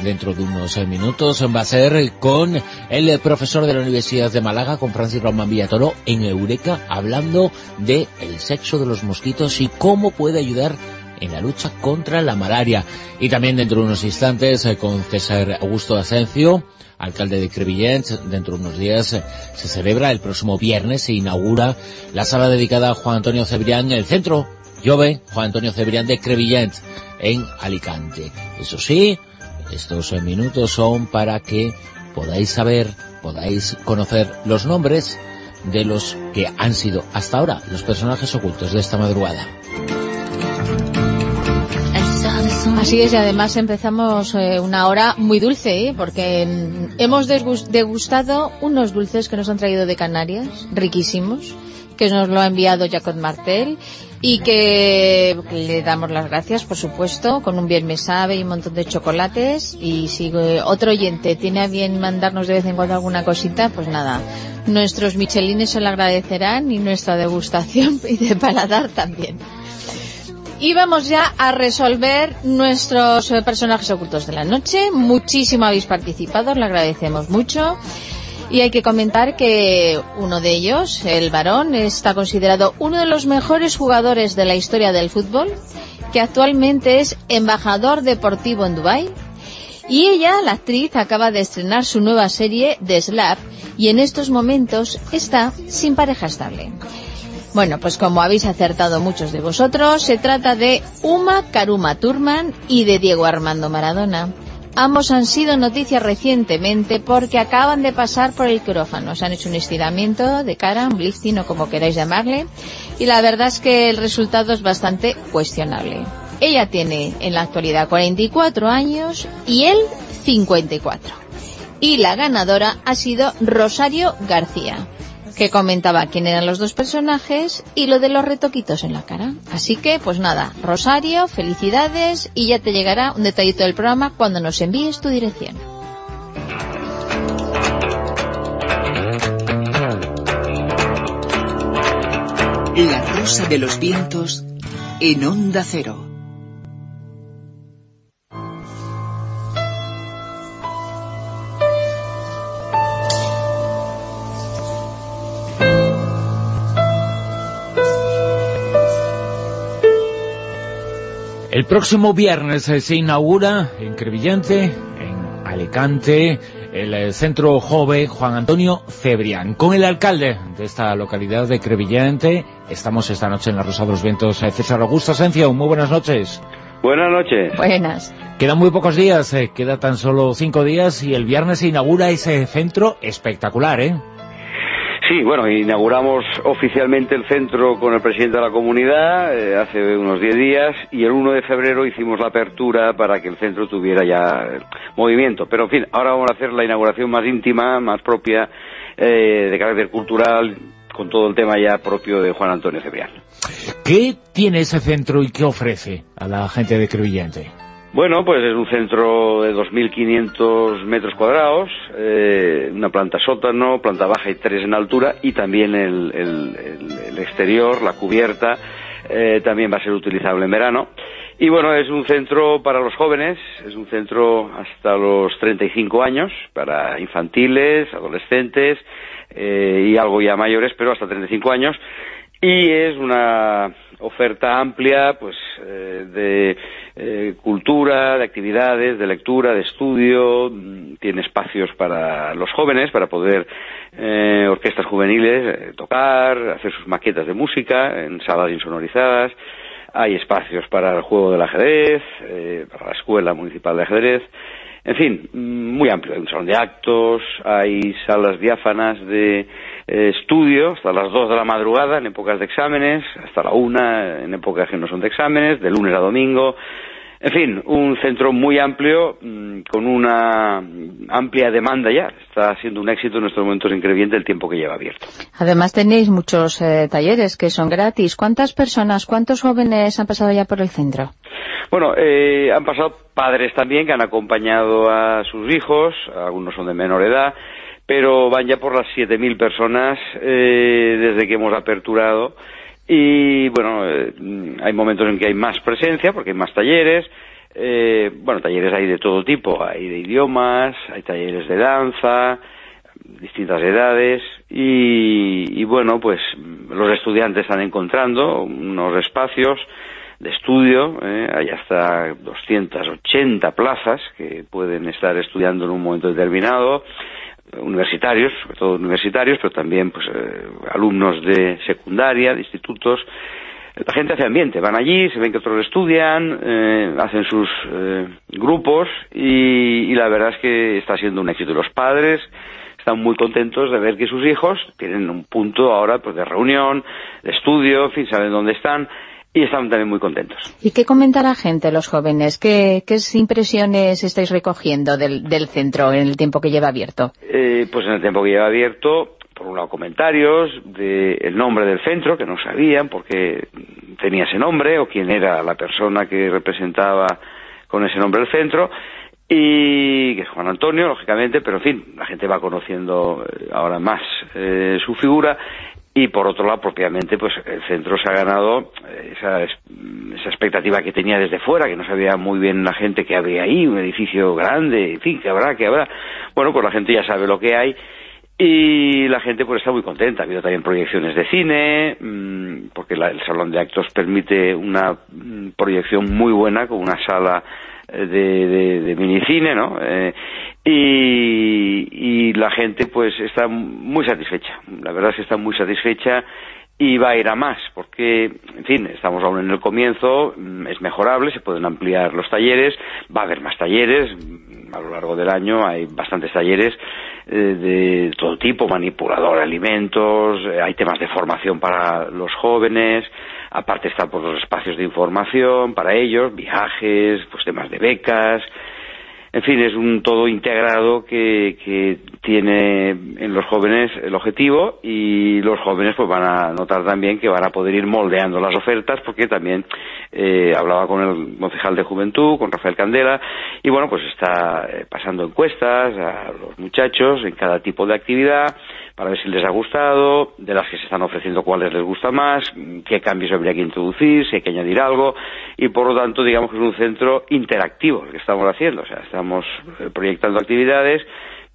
dentro de unos minutos va a ser con el profesor de la Universidad de Málaga, con Francis Román Villatoro, en Eureka, hablando de el sexo de los mosquitos y cómo puede ayudar en la lucha contra la malaria. Y también dentro de unos instantes eh, con César Augusto Asencio, alcalde de Crevillent, dentro de unos días eh, se celebra, el próximo viernes se inaugura la sala dedicada a Juan Antonio Cebrián, el centro Jove Juan Antonio Cebrián de Crevillent, en Alicante. Eso sí, estos minutos son para que podáis saber, podáis conocer los nombres de los que han sido hasta ahora los personajes ocultos de esta madrugada. Así es, y además empezamos eh, una hora muy dulce, ¿eh? porque hemos degustado unos dulces que nos han traído de Canarias, riquísimos, que nos lo ha enviado Jacob Martel, y que le damos las gracias, por supuesto, con un bien me sabe y un montón de chocolates y si otro oyente tiene a bien mandarnos de vez en cuando alguna cosita, pues nada, nuestros michelines se lo agradecerán y nuestra degustación y de paladar también. Y vamos ya a resolver nuestros personajes ocultos de la noche. Muchísimo habéis participado, os lo agradecemos mucho. Y hay que comentar que uno de ellos, el varón, está considerado uno de los mejores jugadores de la historia del fútbol, que actualmente es embajador deportivo en Dubái. Y ella, la actriz, acaba de estrenar su nueva serie The Slap y en estos momentos está sin pareja estable. Bueno, pues como habéis acertado muchos de vosotros, se trata de Uma Karuma Turman y de Diego Armando Maradona. Ambos han sido noticias recientemente porque acaban de pasar por el quirófano. Se han hecho un estiramiento de cara, un lifting o como queráis llamarle. Y la verdad es que el resultado es bastante cuestionable. Ella tiene en la actualidad 44 años y él 54. Y la ganadora ha sido Rosario García que comentaba quién eran los dos personajes y lo de los retoquitos en la cara. Así que, pues nada, Rosario, felicidades y ya te llegará un detallito del programa cuando nos envíes tu dirección. La rosa de los vientos en onda cero. El próximo viernes se inaugura en Crevillente, en Alicante, el eh, Centro Jove Juan Antonio Cebrián. Con el alcalde de esta localidad de Crevillente, estamos esta noche en la Rosa de los Vientos, eh, César Augusto Asencio. Muy buenas noches. Buenas noches. Buenas. Quedan muy pocos días, eh, queda tan solo cinco días y el viernes se inaugura ese centro espectacular, ¿eh? Sí, bueno, inauguramos oficialmente el centro con el presidente de la comunidad eh, hace unos 10 días y el 1 de febrero hicimos la apertura para que el centro tuviera ya movimiento. Pero, en fin, ahora vamos a hacer la inauguración más íntima, más propia, eh, de carácter cultural, con todo el tema ya propio de Juan Antonio Cebrián. ¿Qué tiene ese centro y qué ofrece a la gente de Crevillente? Bueno, pues es un centro de 2.500 metros cuadrados, eh, una planta sótano, planta baja y tres en altura, y también el, exterior, la cubierta, eh, también va a ser utilizable en verano. Y bueno, es un centro para los jóvenes, es un centro hasta los 35 años, para infantiles, adolescentes eh, y algo ya mayores, pero hasta 35 años. Y es una oferta amplia, pues, de eh, cultura, de actividades, de lectura, de estudio, mm, tiene espacios para los jóvenes, para poder eh, orquestas juveniles eh, tocar, hacer sus maquetas de música en salas insonorizadas, hay espacios para el juego del ajedrez, para la escuela municipal de ajedrez, en fin, mm, muy amplio, hay un salón de actos, hay salas diáfanas de estudio hasta las 2 de la madrugada en épocas de exámenes, hasta la 1 en épocas que no son de exámenes, de lunes a domingo, En fin, un centro muy amplio, mm, con una amplia demanda ya. Está siendo un éxito en estos momentos increíble el tiempo que lleva abierto. Además tenéis muchos eh, talleres que son gratis. ¿Cuántas personas, cuántos jóvenes han pasado ya por el centro? Bueno, eh, han pasado padres también que han acompañado a sus hijos, algunos son de menor edad, pero van ya por las 7.000 personas eh, desde que hemos aperturado. Y bueno, eh, hay momentos en que hay más presencia porque hay más talleres. Eh, bueno, talleres hay de todo tipo, hay de idiomas, hay talleres de danza, distintas edades. Y, bueno, pues los estudiantes están encontrando unos espacios de estudio, eh, hay hasta 280 plazas que pueden estar estudiando en un momento determinado universitarios, sobre todo universitarios, pero también pues eh, alumnos de secundaria, de institutos. La gente hace ambiente, van allí, se ven que otros estudian, eh, hacen sus eh, grupos y, la verdad es que está siendo un éxito. Los padres están muy contentos de ver que sus hijos tienen un punto ahora pues de reunión, de estudio, en fin, saben dónde están y están también muy contentos. ¿Y qué comenta la gente, los jóvenes? ¿Qué, impresiones estáis recogiendo del, centro en el tiempo que lleva abierto? Eh, pues en el tiempo que lleva abierto, por un lado comentarios del nombre del centro, que no sabían por qué tenía ese nombre o quién era la persona que representaba con ese nombre el centro, y que es Juan Antonio, lógicamente, pero en fin, la gente va conociendo eh, ahora más eh, su figura y por otro lado propiamente pues el centro se ha ganado eh, esa, esa expectativa que tenía desde fuera que no sabía muy bien la gente que había ahí un edificio grande en fin que habrá que habrá. Bueno pues la gente ya sabe lo que hay y la gente pues está muy contenta. Ha habido también proyecciones de cine mm, porque el salón de actos permite una mm, proyección muy buena con una sala eh, de, de, minicine, ¿no? Eh, y, la gente pues está muy satisfecha, la verdad es que está muy satisfecha y va a ir a más, porque, en fin, estamos aún en el comienzo, mm, es mejorable, se pueden ampliar los talleres, va a haber más talleres, mm, a lo largo del año hay bastantes talleres eh, de todo tipo, manipulador de alimentos, hay temas de formación para los jóvenes, aparte están por los espacios de información para ellos, viajes, pues temas de becas, en fin, es un todo integrado que, que, tiene en los jóvenes el objetivo y los jóvenes pues van a notar también que van a poder ir moldeando las ofertas porque también eh, hablaba con el concejal de juventud, con Rafael Candela y bueno, pues está eh, pasando encuestas a los muchachos en cada tipo de actividad para ver si les ha gustado, de las que se están ofreciendo cuáles les gusta más, qué cambios habría que introducir, si hay que añadir algo, y por lo tanto digamos que es un centro interactivo el que estamos haciendo, o sea, estamos eh, proyectando actividades,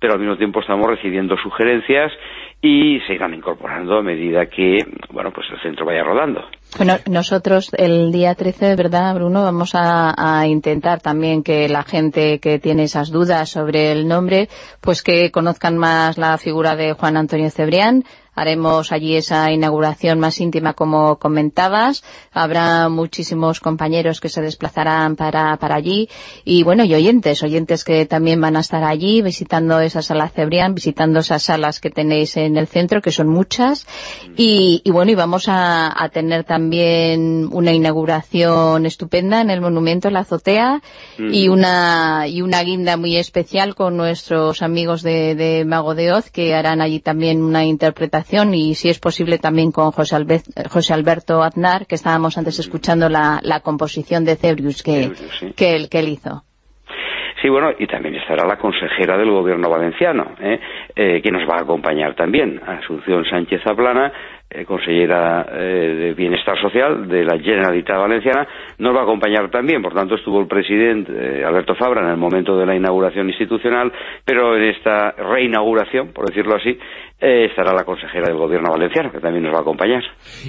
pero al mismo tiempo estamos recibiendo sugerencias y se irán incorporando a medida que, bueno, pues el centro vaya rodando. Bueno, nosotros el día 13, ¿verdad, Bruno? Vamos a, intentar también que la gente que tiene esas dudas sobre el nombre, pues que conozcan más la figura de Juan Antonio Cebrián, haremos allí esa inauguración más íntima como comentabas, habrá muchísimos compañeros que se desplazarán para, allí. Y bueno, y oyentes, oyentes que también van a estar allí visitando esa sala Cebrián, visitando esas salas que tenéis en el centro, que son muchas. Y, bueno, y vamos a, tener también una inauguración estupenda en el monumento, en la azotea y una y una guinda muy especial con nuestros amigos de, de Mago de Oz que harán allí también una interpretación y si es posible también con José, Alberto Aznar, que estábamos antes escuchando la, composición de Cebrius que, que, él, que él hizo. Sí, bueno, y también estará la consejera del gobierno valenciano, ¿eh? Eh, que nos va a acompañar también, Asunción Sánchez Aplana, consellera de Bienestar Social de la Generalitat Valenciana, nos va a acompañar también. Por tanto, estuvo el presidente Alberto Fabra en el momento de la inauguración institucional, pero en esta reinauguración, por decirlo así, estará la consejera del gobierno valenciano, que también nos va a acompañar.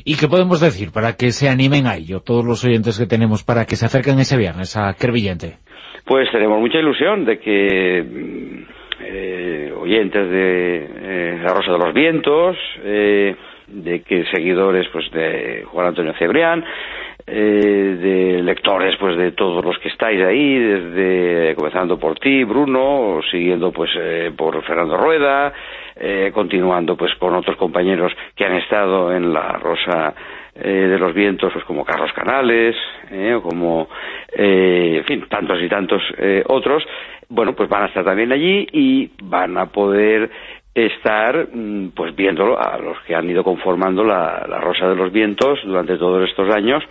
¿Y qué podemos decir para que se animen a ello, todos los oyentes que tenemos, para que se acerquen ese viernes a Crevillente? Pues tenemos mucha ilusión de que mm, eh, oyentes de eh, La Rosa de los Vientos, eh, de que seguidores pues de Juan Antonio Cebrián, de lectores pues de todos los que estáis ahí, desde comenzando por ti, Bruno, siguiendo pues por Fernando Rueda, continuando pues con otros compañeros que han estado en La Rosa de los vientos, pues como Carlos Canales, o como, en fin, tantos y tantos otros, bueno, pues van a estar también allí y van a poder estar mm, pues viendo a los que han ido conformando la, Rosa de los Vientos durante todos estos años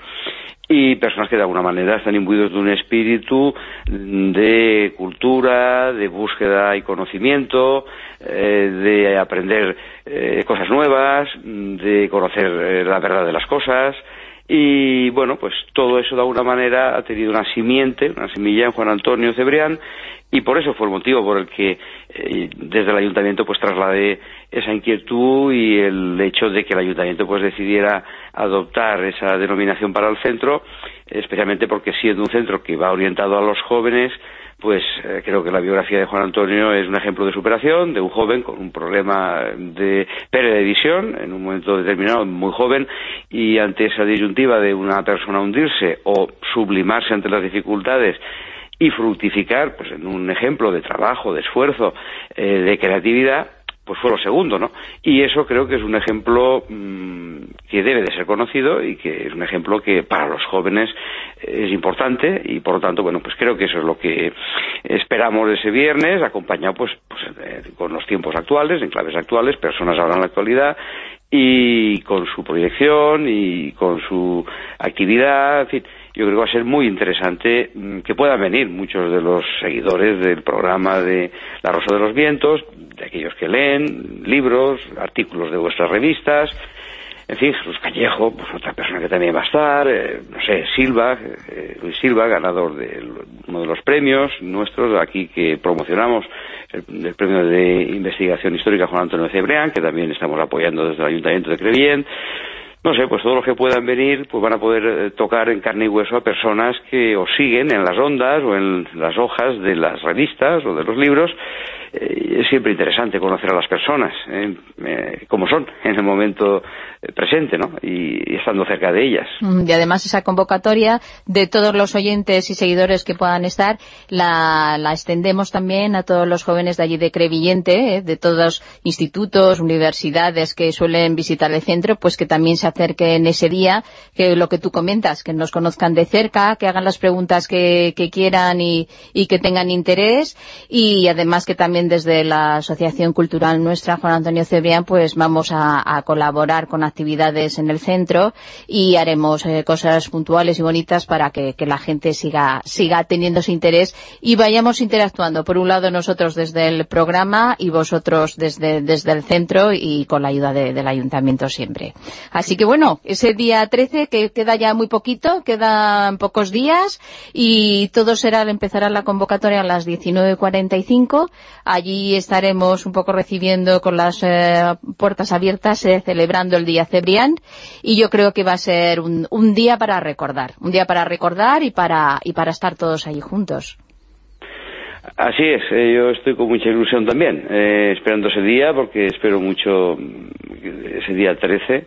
y personas que de alguna manera están imbuidos de un espíritu de cultura, de búsqueda y conocimiento, eh, de aprender eh, cosas nuevas, de conocer eh, la verdad de las cosas, y bueno, pues todo eso de alguna manera ha tenido una simiente, una semilla en Juan Antonio Cebrián y por eso fue el motivo por el que desde el ayuntamiento pues trasladé esa inquietud y el hecho de que el ayuntamiento pues decidiera adoptar esa denominación para el centro, especialmente porque siendo un centro que va orientado a los jóvenes, pues eh, creo que la biografía de Juan Antonio es un ejemplo de superación de un joven con un problema de pérdida de visión en un momento determinado, muy joven, y ante esa disyuntiva de una persona hundirse o sublimarse ante las dificultades y fructificar pues en un ejemplo de trabajo, de esfuerzo, eh, de creatividad, pues fue lo segundo, ¿no? Y eso creo que es un ejemplo mm, que debe de ser conocido y que es un ejemplo que para los jóvenes es importante y por lo tanto, bueno, pues creo que eso es lo que esperamos ese viernes, acompañado pues, pues eh, con los tiempos actuales, en claves actuales, personas ahora en la actualidad y con su proyección y con su actividad, en fin, yo creo que va a ser muy interesante mm, que puedan venir muchos de los seguidores del programa de La Rosa de los Vientos, de aquellos que leen libros, artículos de vuestras revistas, en fin, Jesús Callejo, pues otra persona que también va a estar, eh, no sé, Silva, eh, Luis Silva, ganador de uno de los premios nuestros aquí que promocionamos, el, premio de investigación histórica Juan Antonio Cebreán, que también estamos apoyando desde el Ayuntamiento de Crevillent, no sé, pues todos los que puedan venir pues van a poder eh, tocar en carne y hueso a personas que os siguen en las ondas o en las hojas de las revistas o de los libros. Eh, es siempre interesante conocer a las personas, eh, como son en el momento presente, ¿no? Y, estando cerca de ellas. Mm, y además esa convocatoria de todos los oyentes y seguidores que puedan estar, la, la extendemos también a todos los jóvenes de allí de Crevillente, de todos institutos, universidades que suelen visitar el centro, pues que también se acerquen ese día, que lo que tú comentas, que nos conozcan de cerca, que hagan las preguntas que, quieran y, que tengan interés y además que también desde la Asociación Cultural nuestra, Juan Antonio Cebrián, pues vamos a, colaborar con actividades en el centro y haremos eh, cosas puntuales y bonitas para que, la gente siga, siga teniendo ese interés y vayamos interactuando. Por un lado nosotros desde el programa y vosotros desde, desde el centro y con la ayuda del ayuntamiento siempre. Así que bueno, ese día 13 que queda ya muy poquito, quedan pocos días y todo será, empezará la convocatoria a las 19.45. Allí estaremos un poco recibiendo con las eh, puertas abiertas, eh, celebrando el día Cebrián y yo creo que va a ser un, día para recordar, un día para recordar y para, y para estar todos allí juntos. Así es, eh, yo estoy con mucha ilusión también, esperando ese día, porque espero mucho mm, ese día 13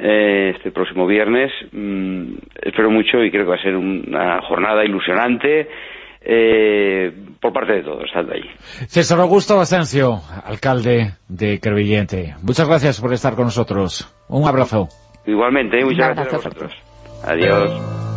eh, este próximo viernes. Mm, espero mucho y creo que va a ser una jornada ilusionante eh, por parte de todos, estando ahí. César Augusto Asensio, alcalde de Crevillente. Muchas gracias por estar con nosotros. Un abrazo. Igualmente, muchas gracias a vosotros. Adiós.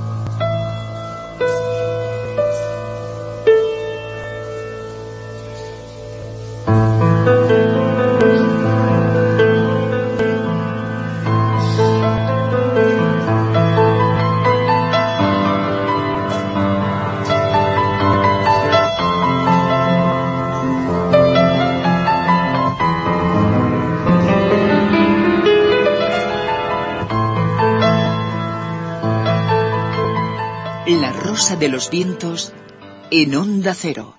De los Vientos en Onda Cero.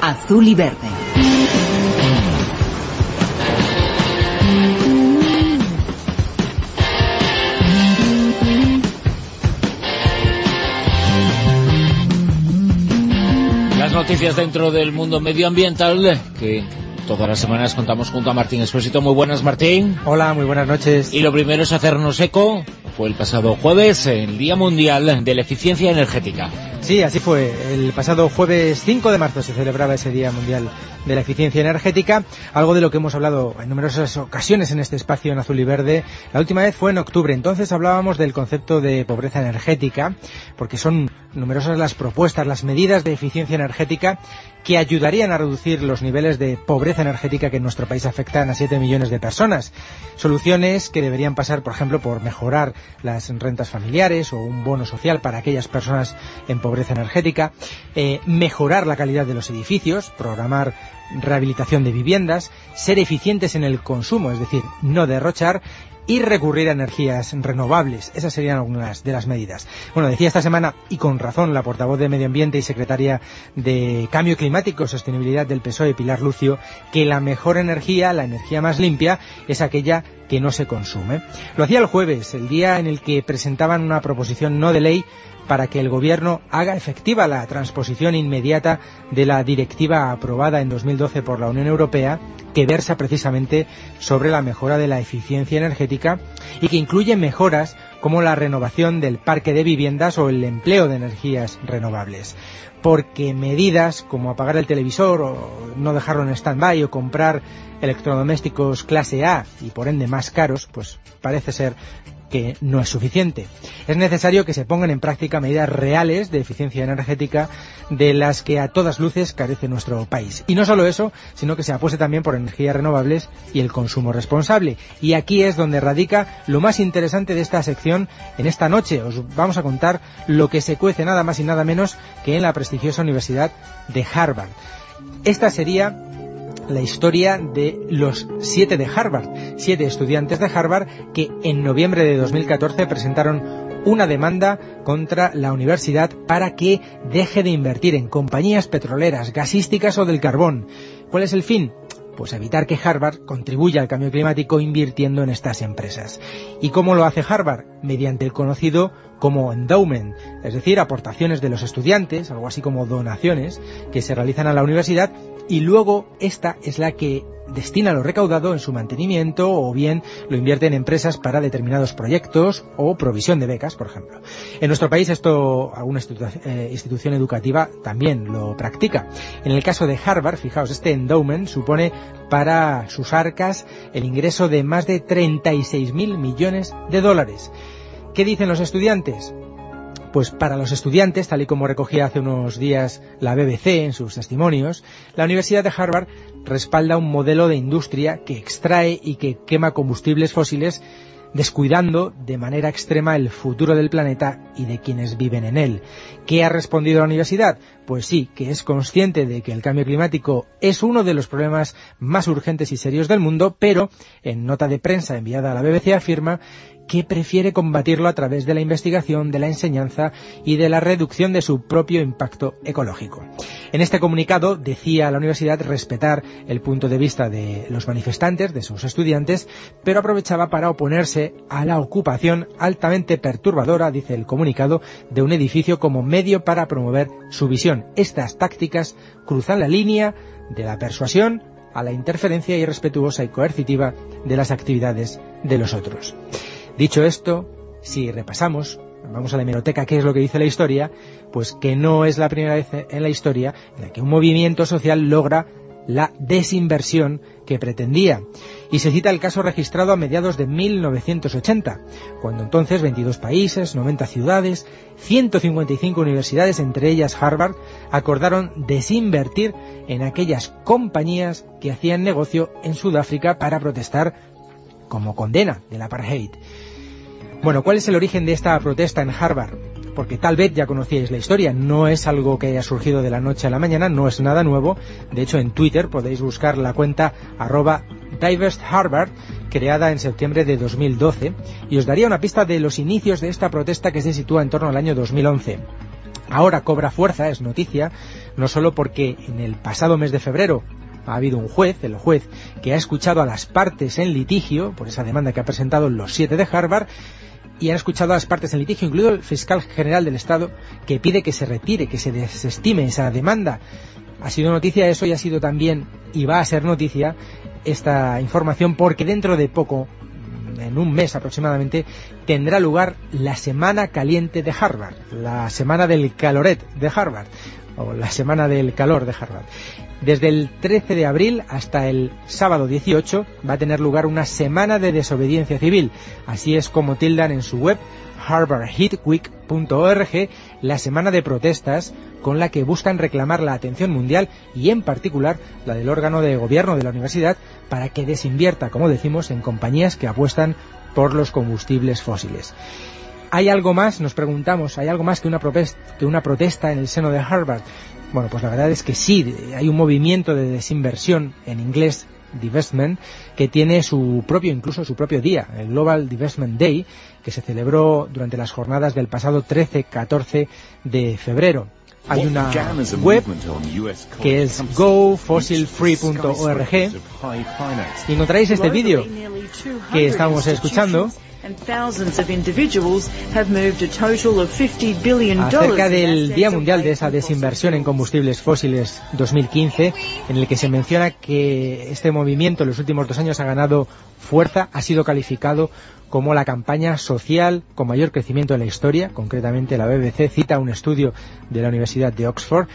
Azul y verde. Noticias dentro del mundo medioambiental que todas las semanas contamos junto a Martín Espósito. Muy buenas, Martín. Hola, muy buenas noches. Y lo primero es hacernos eco Fue el pasado jueves, el Día Mundial de la Eficiencia Energética. Sí, así fue. El pasado jueves 5 de marzo se celebraba ese Día Mundial de la Eficiencia Energética, algo de lo que hemos hablado en numerosas ocasiones en este espacio en azul y verde. La última vez fue en octubre, entonces hablábamos del concepto de pobreza energética, porque son numerosas las propuestas, las medidas de eficiencia energética que ayudarían a reducir los niveles de pobreza energética que en nuestro país afectan a 7 millones de personas. Soluciones que deberían pasar, por ejemplo, por mejorar las rentas familiares o un bono social para aquellas personas en pobreza energética, eh, mejorar la calidad de los edificios, programar rehabilitación de viviendas, ser eficientes en el consumo, es decir, no derrochar, y recurrir a energías renovables. Esas serían algunas de las medidas. Bueno, decía esta semana, y con razón, la portavoz de Medio Ambiente y secretaria de Cambio Climático y Sostenibilidad del PSOE, Pilar Lucio, que la mejor energía, la energía más limpia, es aquella que no se consume. Lo hacía el jueves, el día en el que presentaban una proposición no de ley para que el Gobierno haga efectiva la transposición inmediata de la directiva aprobada en 2012 por la Unión Europea que versa precisamente sobre la mejora de la eficiencia energética y que incluye mejoras como la renovación del parque de viviendas o el empleo de energías renovables. Porque medidas como apagar el televisor o no dejarlo en stand-by o comprar electrodomésticos clase A y por ende más caros, pues parece ser que no es suficiente. Es necesario que se pongan en práctica medidas reales de eficiencia energética de las que a todas luces carece nuestro país. Y no solo eso, sino que se apueste también por energías renovables y el consumo responsable. Y aquí es donde radica lo más interesante de esta sección en esta noche. Os vamos a contar lo que se cuece nada más y nada menos que en la prestigiosa Universidad de Harvard. Esta sería la historia de los siete de Harvard, siete estudiantes de Harvard que en noviembre de 2014 presentaron una demanda contra la universidad para que deje de invertir en compañías petroleras, gasísticas o del carbón. ¿Cuál es el fin? Pues evitar que Harvard contribuya al cambio climático invirtiendo en estas empresas. ¿Y cómo lo hace Harvard? Mediante el conocido como endowment, es decir, aportaciones de los estudiantes, algo así como donaciones, que se realizan a la universidad y luego esta es la que destina lo recaudado en su mantenimiento o bien lo invierte en empresas para determinados proyectos o provisión de becas, por ejemplo. En nuestro país esto alguna eh, institución educativa también lo practica. En el caso de Harvard, fijaos, este endowment supone para sus arcas el ingreso de más de 36.000 millones de dólares. ¿Qué dicen los estudiantes? Pues para los estudiantes, tal y como recogía hace unos días la BBC en sus testimonios, la Universidad de Harvard respalda un modelo de industria que extrae y que quema combustibles fósiles descuidando de manera extrema el futuro del planeta y de quienes viven en él. ¿Qué ha respondido la universidad? Pues sí, que es consciente de que el cambio climático es uno de los problemas más urgentes y serios del mundo, pero en nota de prensa enviada a la BBC afirma que prefiere combatirlo a través de la investigación, de la enseñanza y de la reducción de su propio impacto ecológico. En este comunicado decía la universidad respetar el punto de vista de los manifestantes, de sus estudiantes, pero aprovechaba para oponerse a la ocupación altamente perturbadora, dice el comunicado, de un edificio como medio para promover su visión. Estas tácticas cruzan la línea de la persuasión a la interferencia irrespetuosa y coercitiva de las actividades de los otros. Dicho esto, si repasamos, vamos a la hemeroteca, qué es lo que dice la historia, pues que no es la primera vez en la historia en la que un movimiento social logra la desinversión que pretendía. Y se cita el caso registrado a mediados de 1980, cuando entonces 22 países, 90 ciudades, 155 universidades, entre ellas Harvard, acordaron desinvertir en aquellas compañías que hacían negocio en Sudáfrica para protestar como condena del apartheid. Bueno, ¿cuál es el origen de esta protesta en Harvard? Porque tal vez ya conocíais la historia, no es algo que haya surgido de la noche a la mañana, no es nada nuevo. De hecho, en Twitter podéis buscar la cuenta arroba creada en septiembre de 2012, y os daría una pista de los inicios de esta protesta que se sitúa en torno al año 2011. Ahora cobra fuerza, es noticia, no solo porque en el pasado mes de febrero ha habido un juez, el juez, que ha escuchado a las partes en litigio por esa demanda que ha presentado los siete de Harvard y han escuchado a las partes en litigio, incluido el fiscal general del Estado, que pide que se retire, que se desestime esa demanda. Ha sido noticia eso y ha sido también, y va a ser noticia, esta información porque dentro de poco, en un mes aproximadamente, tendrá lugar la Semana Caliente de Harvard, la Semana del Caloret de Harvard, la Semana del Calor de Harvard. Desde el 13 de abril hasta el sábado 18 va a tener lugar una semana de desobediencia civil. Así es como tildan en su web harvardhitweek.org la semana de protestas con la que buscan reclamar la atención mundial y en particular la del órgano de gobierno de la universidad para que desinvierta, como decimos, en compañías que apuestan por los combustibles fósiles. ¿Hay algo más? Nos preguntamos, ¿hay algo más que una, que una protesta en el seno de Harvard? Bueno, pues la verdad es que sí, hay un movimiento de desinversión, en inglés divestment, que tiene su propio, incluso su propio día, el Global Divestment Day, que se celebró durante las jornadas del pasado 13-14 de febrero. Hay una web que es gofossilfree.org y encontráis este vídeo que estamos escuchando Acerca del Día Mundial de esa desinversión en combustibles fósiles 2015, en el que se menciona que este movimiento en los últimos dos años ha ganado fuerza, ha sido calificado como la campaña social con mayor crecimiento en la historia. Concretamente, la BBC cita un estudio de la Universidad de Oxford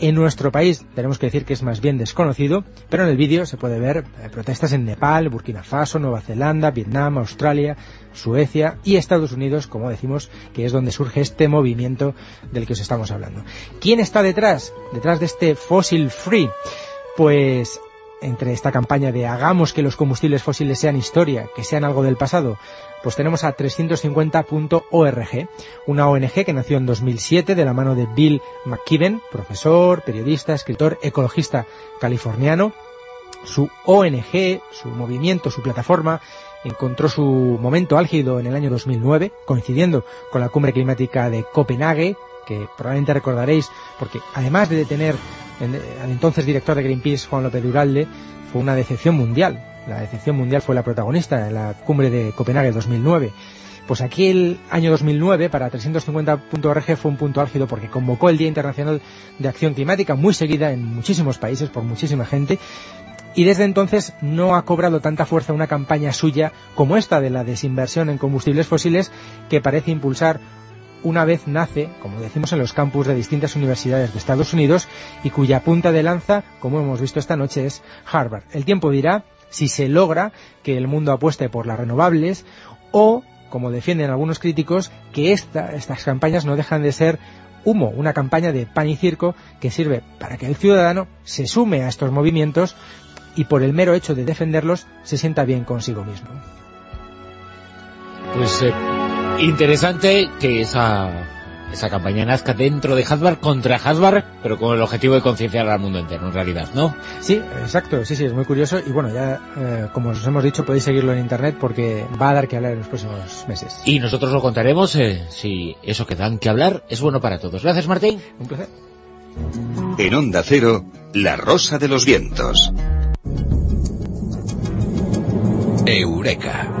en nuestro país tenemos que decir que es más bien desconocido, pero en el vídeo se puede ver eh, protestas en Nepal, Burkina Faso, Nueva Zelanda, Vietnam, Australia, Suecia y Estados Unidos, como decimos, que es donde surge este movimiento del que os estamos hablando. ¿Quién está detrás? Detrás de este fossil free. Pues entre esta campaña de hagamos que los combustibles fósiles sean historia, que sean algo del pasado, pues tenemos a 350.org, una ONG que nació en 2007 de la mano de Bill McKibben, profesor, periodista, escritor, ecologista californiano. Su ONG, su movimiento, su plataforma, encontró su momento álgido en el año 2009, coincidiendo con la cumbre climática de Copenhague, que probablemente recordaréis, porque además de detener al entonces director de Greenpeace, Juan López Duralde, fue una decepción mundial. La decepción mundial fue la protagonista en la cumbre de Copenhague 2009. Pues aquí el año 2009 para 350.org fue un punto álgido porque convocó el Día Internacional de Acción Climática muy seguida en muchísimos países por muchísima gente y desde entonces no ha cobrado tanta fuerza una campaña suya como esta de la desinversión en combustibles fósiles que parece impulsar una vez nace, como decimos en los campus de distintas universidades de Estados Unidos y cuya punta de lanza, como hemos visto esta noche, es Harvard. El tiempo dirá si se logra que el mundo apueste por las renovables o, como defienden algunos críticos, que estas campañas no dejan de ser humo, una campaña de pan y circo que sirve para que el ciudadano se sume a estos movimientos y por el mero hecho de defenderlos se sienta bien consigo mismo. Pues eh, interesante que esa, esa campaña nazca dentro de Hasbar contra Hasbar, pero con el objetivo de concienciar al mundo entero, en realidad, ¿no? Sí, exacto, sí, sí, es muy curioso y bueno, ya eh, como os hemos dicho, podéis seguirlo en internet porque va a dar que hablar en los próximos meses. Y nosotros lo contaremos eh, si eso que dan que hablar es bueno para todos. Gracias, Martín. Un placer. En Onda Cero, La Rosa de los Vientos. Eureka.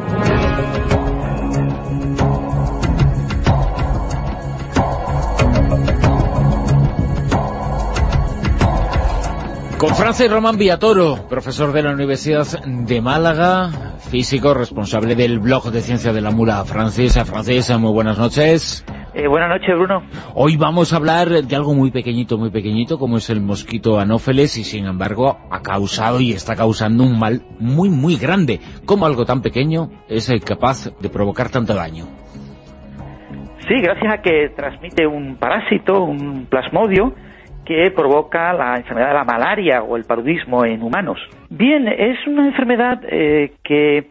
Con Francis Román Villatoro, profesor de la Universidad de Málaga, físico, responsable del blog de Ciencia de la Mula. Francis, Francis, muy buenas noches. Eh, buenas noches, Bruno. Hoy vamos a hablar de algo muy pequeñito, muy pequeñito, como es el mosquito anófeles, y sin embargo ha causado y está causando un mal muy, muy grande. ¿Cómo algo tan pequeño es capaz de provocar tanto daño? Sí, gracias a que transmite un parásito, un plasmodio, que provoca la enfermedad de la malaria o el paludismo en humanos. Bien, es una enfermedad eh, que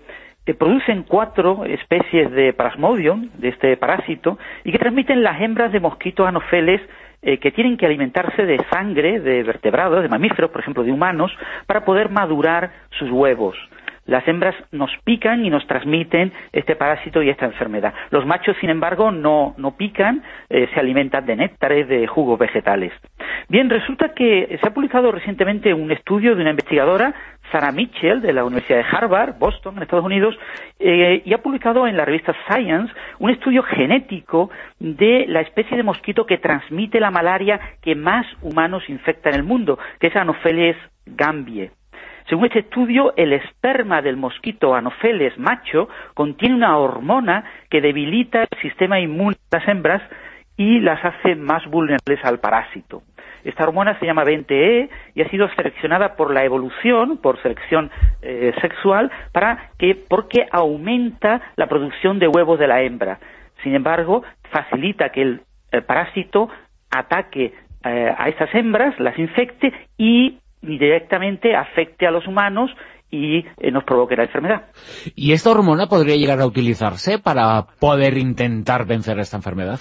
producen cuatro especies de plasmodium, de este parásito, y que transmiten las hembras de mosquitos anofeles eh, que tienen que alimentarse de sangre de vertebrados, de mamíferos, por ejemplo, de humanos, para poder madurar sus huevos las hembras nos pican y nos transmiten este parásito y esta enfermedad. Los machos, sin embargo, no, no pican, eh, se alimentan de néctares, de jugos vegetales. Bien, resulta que se ha publicado recientemente un estudio de una investigadora, Sarah Mitchell, de la Universidad de Harvard, Boston, en Estados Unidos, eh, y ha publicado en la revista Science un estudio genético de la especie de mosquito que transmite la malaria que más humanos infecta en el mundo, que es Anopheles gambie. Según este estudio, el esperma del mosquito Anopheles macho contiene una hormona que debilita el sistema inmune de las hembras y las hace más vulnerables al parásito. Esta hormona se llama 20E y ha sido seleccionada por la evolución, por selección eh, sexual, para que, porque aumenta la producción de huevos de la hembra. Sin embargo, facilita que el, parásito ataque eh, a estas hembras, las infecte y directamente afecte a los humanos y eh, nos provoque la enfermedad. ¿Y esta hormona podría llegar a utilizarse para poder intentar vencer esta enfermedad?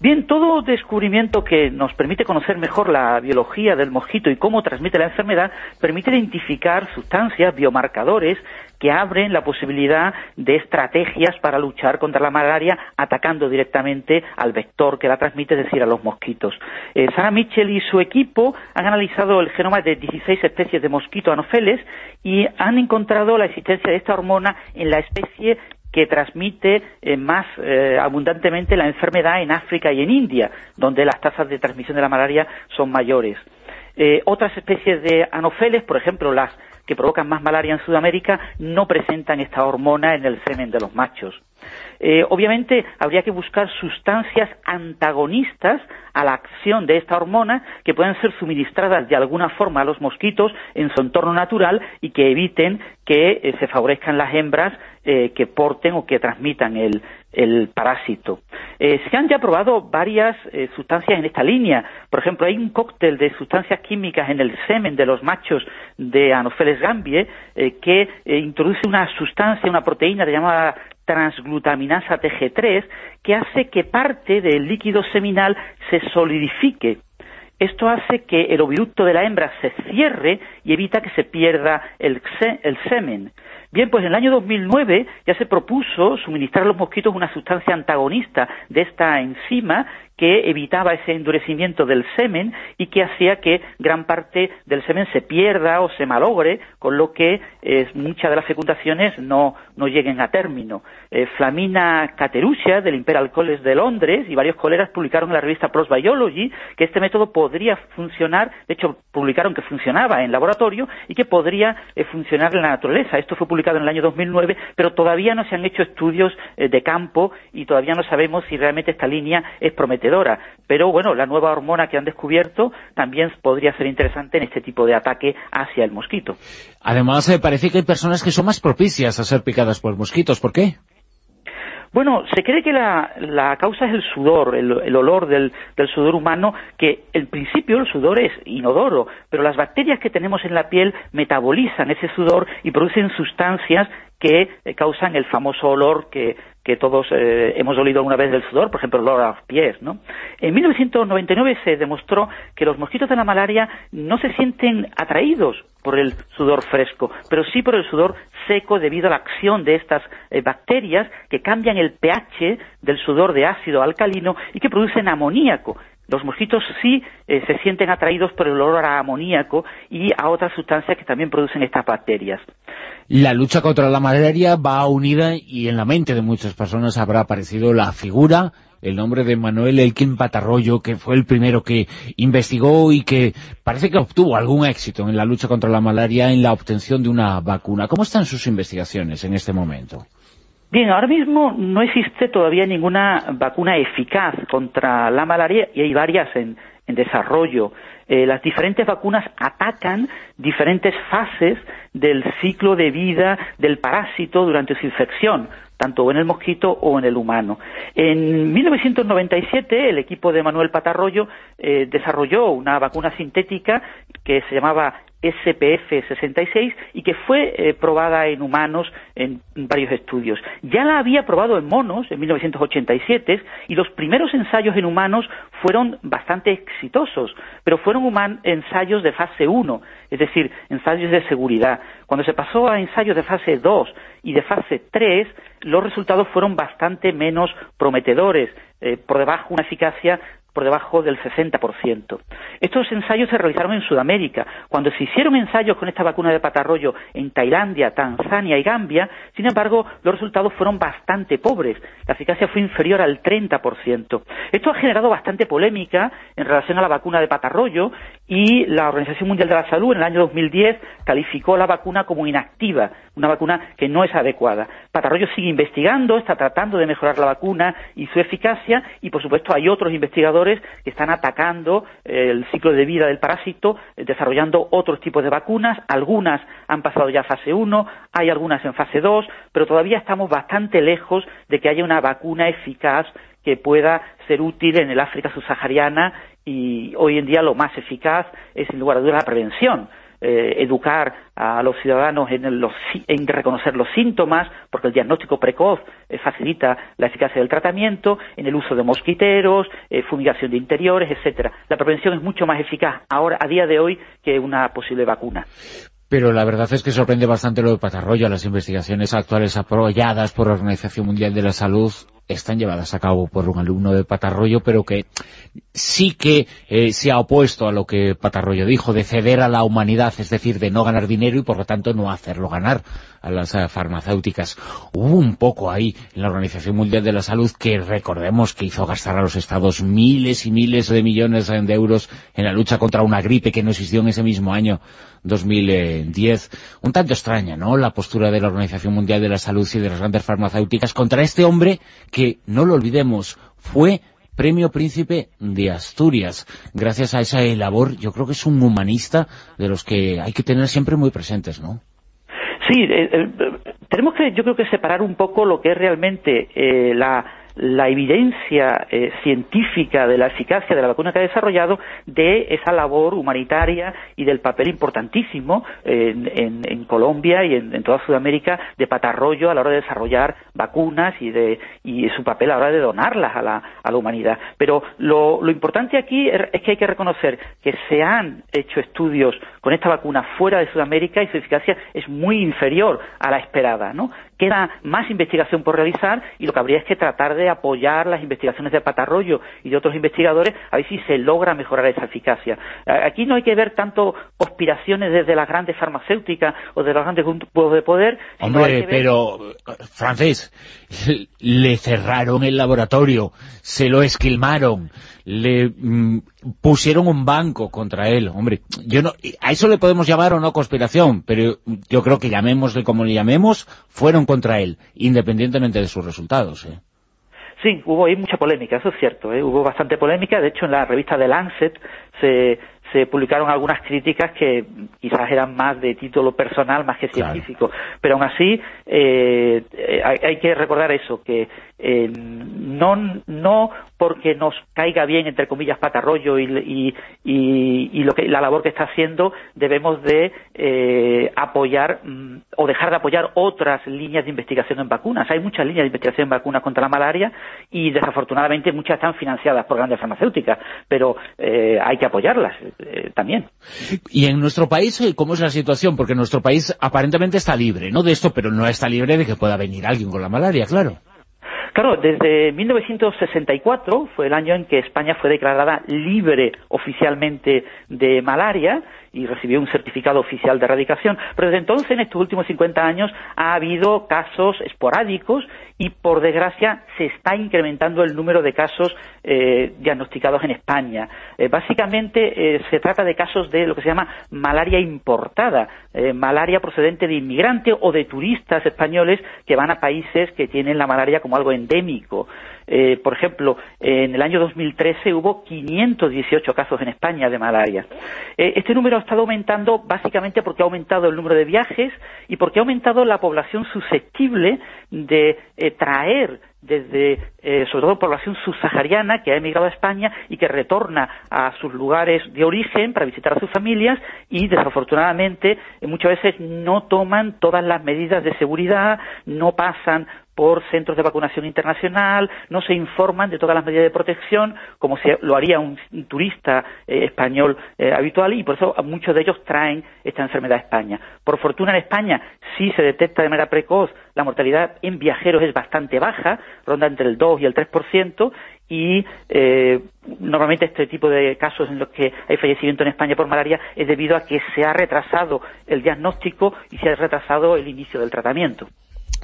Bien, todo descubrimiento que nos permite conocer mejor la biología del mosquito y cómo transmite la enfermedad permite identificar sustancias, biomarcadores que abren la posibilidad de estrategias para luchar contra la malaria atacando directamente al vector que la transmite, es decir, a los mosquitos. Eh, Sarah Mitchell y su equipo han analizado el genoma de 16 especies de mosquito anopheles y han encontrado la existencia de esta hormona en la especie que transmite eh, más eh, abundantemente la enfermedad en África y en India, donde las tasas de transmisión de la malaria son mayores. Eh, otras especies de anofeles, por ejemplo, las que provocan más malaria en Sudamérica, no presentan esta hormona en el semen de los machos. obviamente habría que buscar sustancias antagonistas a la acción de esta hormona que puedan ser suministradas de alguna forma a los mosquitos en su entorno natural y que eviten que se favorezcan las hembras eh, que porten o que transmitan el, parásito. Eh, se han ya probado varias eh, sustancias en esta línea. Por ejemplo, hay un cóctel de sustancias químicas en el semen de los machos de Anopheles gambie que introduce una sustancia, una proteína llamada transglutaminasa TG3 que hace que parte del líquido seminal se solidifique. Esto hace que el oviducto de la hembra se cierre y evita que se pierda el semen. Bien, pues en el año 2009 ya se propuso suministrar a los mosquitos una sustancia antagonista de esta enzima que evitaba ese endurecimiento del semen y que hacía que gran parte del semen se pierda o se malogre, con lo que eh, muchas de las fecundaciones no, no lleguen a término. Eh, Flamina Cateruscia, del Imperial College de Londres, y varios colegas publicaron en la revista PLOS Biology que este método podría funcionar, de hecho publicaron que funcionaba en laboratorio y que podría eh, funcionar en la naturaleza. Esto fue publicado en el año 2009, pero todavía no se han hecho estudios de campo y todavía no sabemos si realmente esta línea es prometedora pero bueno, la nueva hormona que han descubierto también podría ser interesante en este tipo de ataque hacia el mosquito. Además, eh, parece que hay personas que son más propicias a ser picadas por mosquitos. ¿Por qué? Bueno, se cree que la, causa es el sudor, el, olor del, sudor humano, que en principio el sudor es inodoro, pero las bacterias que tenemos en la piel metabolizan ese sudor y producen sustancias que eh, causan el famoso olor que que todos eh, hemos olido alguna vez del sudor, por ejemplo, el olor a los pies, ¿no? En 1999 se demostró que los mosquitos de la malaria no se sienten atraídos por el sudor fresco, pero sí por el sudor seco debido a la acción de estas eh, bacterias que cambian el pH del sudor de ácido alcalino y que producen amoníaco. Los mosquitos sí eh, se sienten atraídos por el olor a amoníaco y a otras sustancias que también producen estas bacterias. La lucha contra la malaria va unida y en la mente de muchas personas habrá aparecido la figura, el nombre de Manuel Elkin Patarroyo, que fue el primero que investigó y que parece que obtuvo algún éxito en la lucha contra la malaria en la obtención de una vacuna. ¿Cómo están sus investigaciones en este momento? Bien, ahora mismo no existe todavía ninguna vacuna eficaz contra la malaria y hay varias en, desarrollo. Eh, las diferentes vacunas atacan diferentes fases del ciclo de vida del parásito durante su infección, tanto en el mosquito o en el humano. En 1997 el equipo de Manuel Patarroyo eh, desarrolló una vacuna sintética que se llamaba SPF66 y que fue eh, probada en humanos en varios estudios. Ya la había probado en monos en 1987 y los primeros ensayos en humanos fueron bastante exitosos, pero fueron ensayos de fase 1, es decir, ensayos de seguridad. Cuando se pasó a ensayos de fase 2 y de fase 3, los resultados fueron bastante menos prometedores, eh, por debajo una eficacia por debajo del 60%. Estos ensayos se realizaron en Sudamérica. Cuando se hicieron ensayos con esta vacuna de patarroyo en Tailandia, Tanzania y Gambia, sin embargo, los resultados fueron bastante pobres. La eficacia fue inferior al 30%. Esto ha generado bastante polémica en relación a la vacuna de patarroyo y la Organización Mundial de la Salud en el año 2010 calificó la vacuna como inactiva, una vacuna que no es adecuada. Patarroyo sigue investigando, está tratando de mejorar la vacuna y su eficacia y, por supuesto, hay otros investigadores que están atacando eh, el ciclo de vida del parásito, eh, desarrollando otros tipos de vacunas. Algunas han pasado ya fase 1, hay algunas en fase 2, pero todavía estamos bastante lejos de que haya una vacuna eficaz que pueda ser útil en el África subsahariana y hoy en día lo más eficaz es, sin lugar a dudas, la prevención. Eh, educar a los ciudadanos en, reconocer los síntomas, porque el diagnóstico precoz eh, facilita la eficacia del tratamiento, en el uso de mosquiteros, eh, fumigación de interiores, etcétera. La prevención es mucho más eficaz ahora, a día de hoy, que una posible vacuna. Pero la verdad es que sorprende bastante lo de Patarroyo. Las investigaciones actuales apoyadas por la Organización Mundial de la Salud están llevadas a cabo por un alumno de Patarroyo, pero que sí que eh, se ha opuesto a lo que Patarroyo dijo, de ceder a la humanidad, es decir, de no ganar dinero y por lo tanto no hacerlo ganar a las eh, farmacéuticas. Hubo un poco ahí en la Organización Mundial de la Salud que recordemos que hizo gastar a los estados miles y miles de millones de euros en la lucha contra una gripe que no existió en ese mismo año 2010. Un tanto extraña, ¿no?, la postura de la Organización Mundial de la Salud y de las grandes farmacéuticas contra este hombre que, no lo olvidemos, fue Premio Príncipe de Asturias. Gracias a esa labor, yo creo que es un humanista de los que hay que tener siempre muy presentes, ¿no? Sí, eh, eh, tenemos que, yo creo que separar un poco lo que es realmente eh, la la evidencia eh, científica de la eficacia de la vacuna que ha desarrollado de esa labor humanitaria y del papel importantísimo en, Colombia y en, toda Sudamérica de Patarroyo a la hora de desarrollar vacunas y de y su papel a la hora de donarlas a la, a la humanidad. Pero lo, lo importante aquí es que hay que reconocer que se han hecho estudios con esta vacuna fuera de Sudamérica y su eficacia es muy inferior a la esperada, ¿no? Queda más investigación por realizar y lo que habría es que tratar de apoyar las investigaciones de Patarroyo y de otros investigadores a ver si se logra mejorar esa eficacia. Aquí no hay que ver tanto conspiraciones desde las grandes farmacéuticas o de los grandes grupos de poder. Hombre, pero, francés, le cerraron el laboratorio, se lo esquilmaron, le mm, pusieron un banco contra él. Hombre, yo no, a eso le podemos llamar o no conspiración, pero yo creo que llamémosle como le llamemos, fueron contra él, independientemente de sus resultados. ¿eh? Sí, hubo ahí mucha polémica, eso es cierto, ¿eh? hubo bastante polémica, de hecho en la revista The Lancet se, se publicaron algunas críticas que quizás eran más de título personal más que científico, pero aún así eh, hay, que recordar eso, que eh, no, no porque nos caiga bien, entre comillas, patarroyo y, y, lo que, la labor que está haciendo, debemos de eh, apoyar mm, o dejar de apoyar otras líneas de investigación en vacunas. Hay muchas líneas de investigación en vacunas contra la malaria y desafortunadamente muchas están financiadas por grandes farmacéuticas, pero hay que apoyarlas también. Y en nuestro país, ¿cómo es la situación? Porque nuestro país aparentemente está libre, ¿no?, de esto, pero no está libre de que pueda venir alguien con la malaria, claro. Claro, desde 1964 fue el año en que España fue declarada libre oficialmente de malaria y recibió un certificado oficial de erradicación. Pero desde entonces, en estos últimos 50 años, ha habido casos esporádicos y, por desgracia, se está incrementando el número de casos eh, diagnosticados en España. Eh, básicamente, eh, se trata de casos de lo que se llama malaria importada, malaria procedente de inmigrantes o de turistas españoles que van a países que tienen la malaria como algo endémico. Eh, por ejemplo, en el año 2013 hubo 518 casos en España de malaria. Eh, este número ha estado aumentando básicamente porque ha aumentado el número de viajes y porque ha aumentado la población susceptible de eh, traer desde, eh, sobre todo población subsahariana que ha emigrado a España y que retorna a sus lugares de origen para visitar a sus familias y desafortunadamente muchas veces no toman todas las medidas de seguridad, no pasan por centros de vacunación internacional, no se informan de todas las medidas de protección, como si lo haría un, turista eh, español habitual, y por eso muchos de ellos traen esta enfermedad a España. Por fortuna en España sí se detecta de manera precoz, la mortalidad en viajeros es bastante baja, ronda entre el 2 y el 3%, y eh, normalmente este tipo de casos en los que hay fallecimiento en España por malaria es debido a que se ha retrasado el diagnóstico y se ha retrasado el inicio del tratamiento.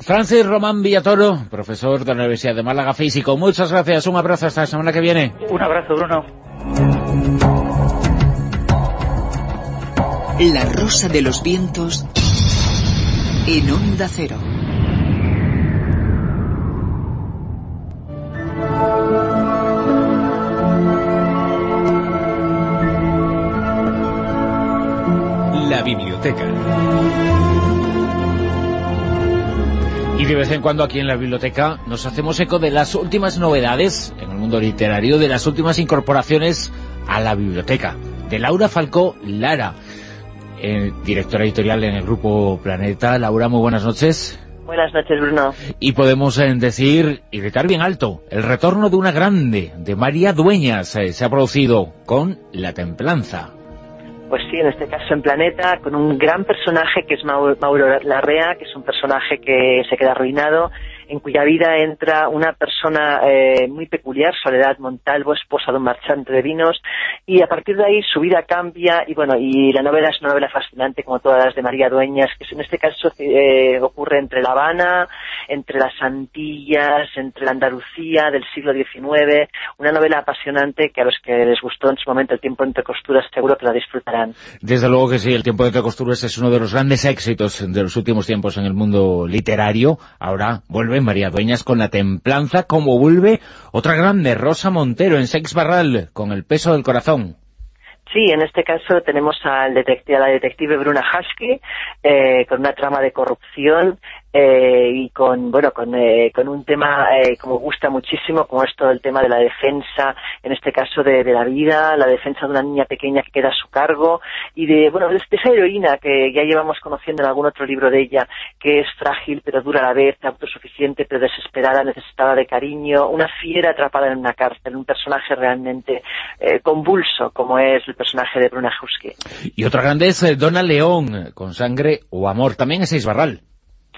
Francis Román Villatoro, profesor de la Universidad de Málaga Físico. Muchas gracias, un abrazo hasta la semana que viene. Un abrazo, Bruno. La rosa de los vientos en onda cero. La biblioteca. Y de vez en cuando aquí en la biblioteca nos hacemos eco de las últimas novedades en el mundo literario, de las últimas incorporaciones a la biblioteca. De Laura Falcó Lara, eh, directora editorial en el Grupo Planeta. Laura, muy buenas noches. Buenas noches, Bruno. Y podemos eh, decir, y gritar bien alto, el retorno de una grande, de María Dueñas, eh, se ha producido con La Templanza. Pues sí, en este caso en Planeta, con un gran personaje que es Mauro Larrea, que es un personaje que se queda arruinado en cuya vida entra una persona eh, muy peculiar, Soledad Montalvo, esposa de un marchante de vinos, y a partir de ahí su vida cambia, y bueno, y la novela es una novela fascinante, como todas las de María Dueñas, que en este caso eh, ocurre entre La Habana, entre las Antillas, entre la Andalucía del siglo XIX, una novela apasionante que a los que les gustó en su momento el tiempo entre costuras seguro que la disfrutarán. Desde luego que sí, el tiempo entre costuras es uno de los grandes éxitos de los últimos tiempos en el mundo literario, ahora vuelve María Dueñas con la templanza, como vuelve otra grande, Rosa Montero, en Sex Barral, con el peso del corazón. Sí, en este caso tenemos al detective, a la detective Bruna Husky, eh, con una trama de corrupción eh, y con bueno con, eh, con un tema eh, como gusta muchísimo como es todo el tema de la defensa en este caso de, la vida la defensa de una niña pequeña que queda a su cargo y de bueno de, esa heroína que ya llevamos conociendo en algún otro libro de ella que es frágil pero dura a la vez autosuficiente pero desesperada necesitada de cariño una fiera atrapada en una cárcel un personaje realmente convulso como es el personaje de Bruna Husky. Y otra grande es Dona León con sangre o amor también es Isbarral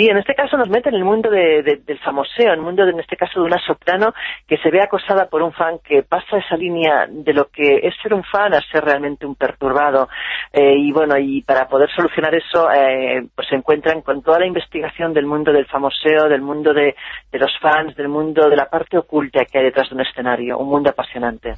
Sí, en este caso nos mete en el mundo del famoseo, en el mundo, de, en este caso, de una soprano que se ve acosada por un fan que pasa esa línea de lo que es ser un fan a ser realmente un perturbado. Eh, y bueno, y para poder solucionar eso, eh, pues se encuentran con toda la investigación del mundo del famoseo, del mundo de, de los fans, del mundo de la parte oculta que hay detrás de un escenario, un mundo apasionante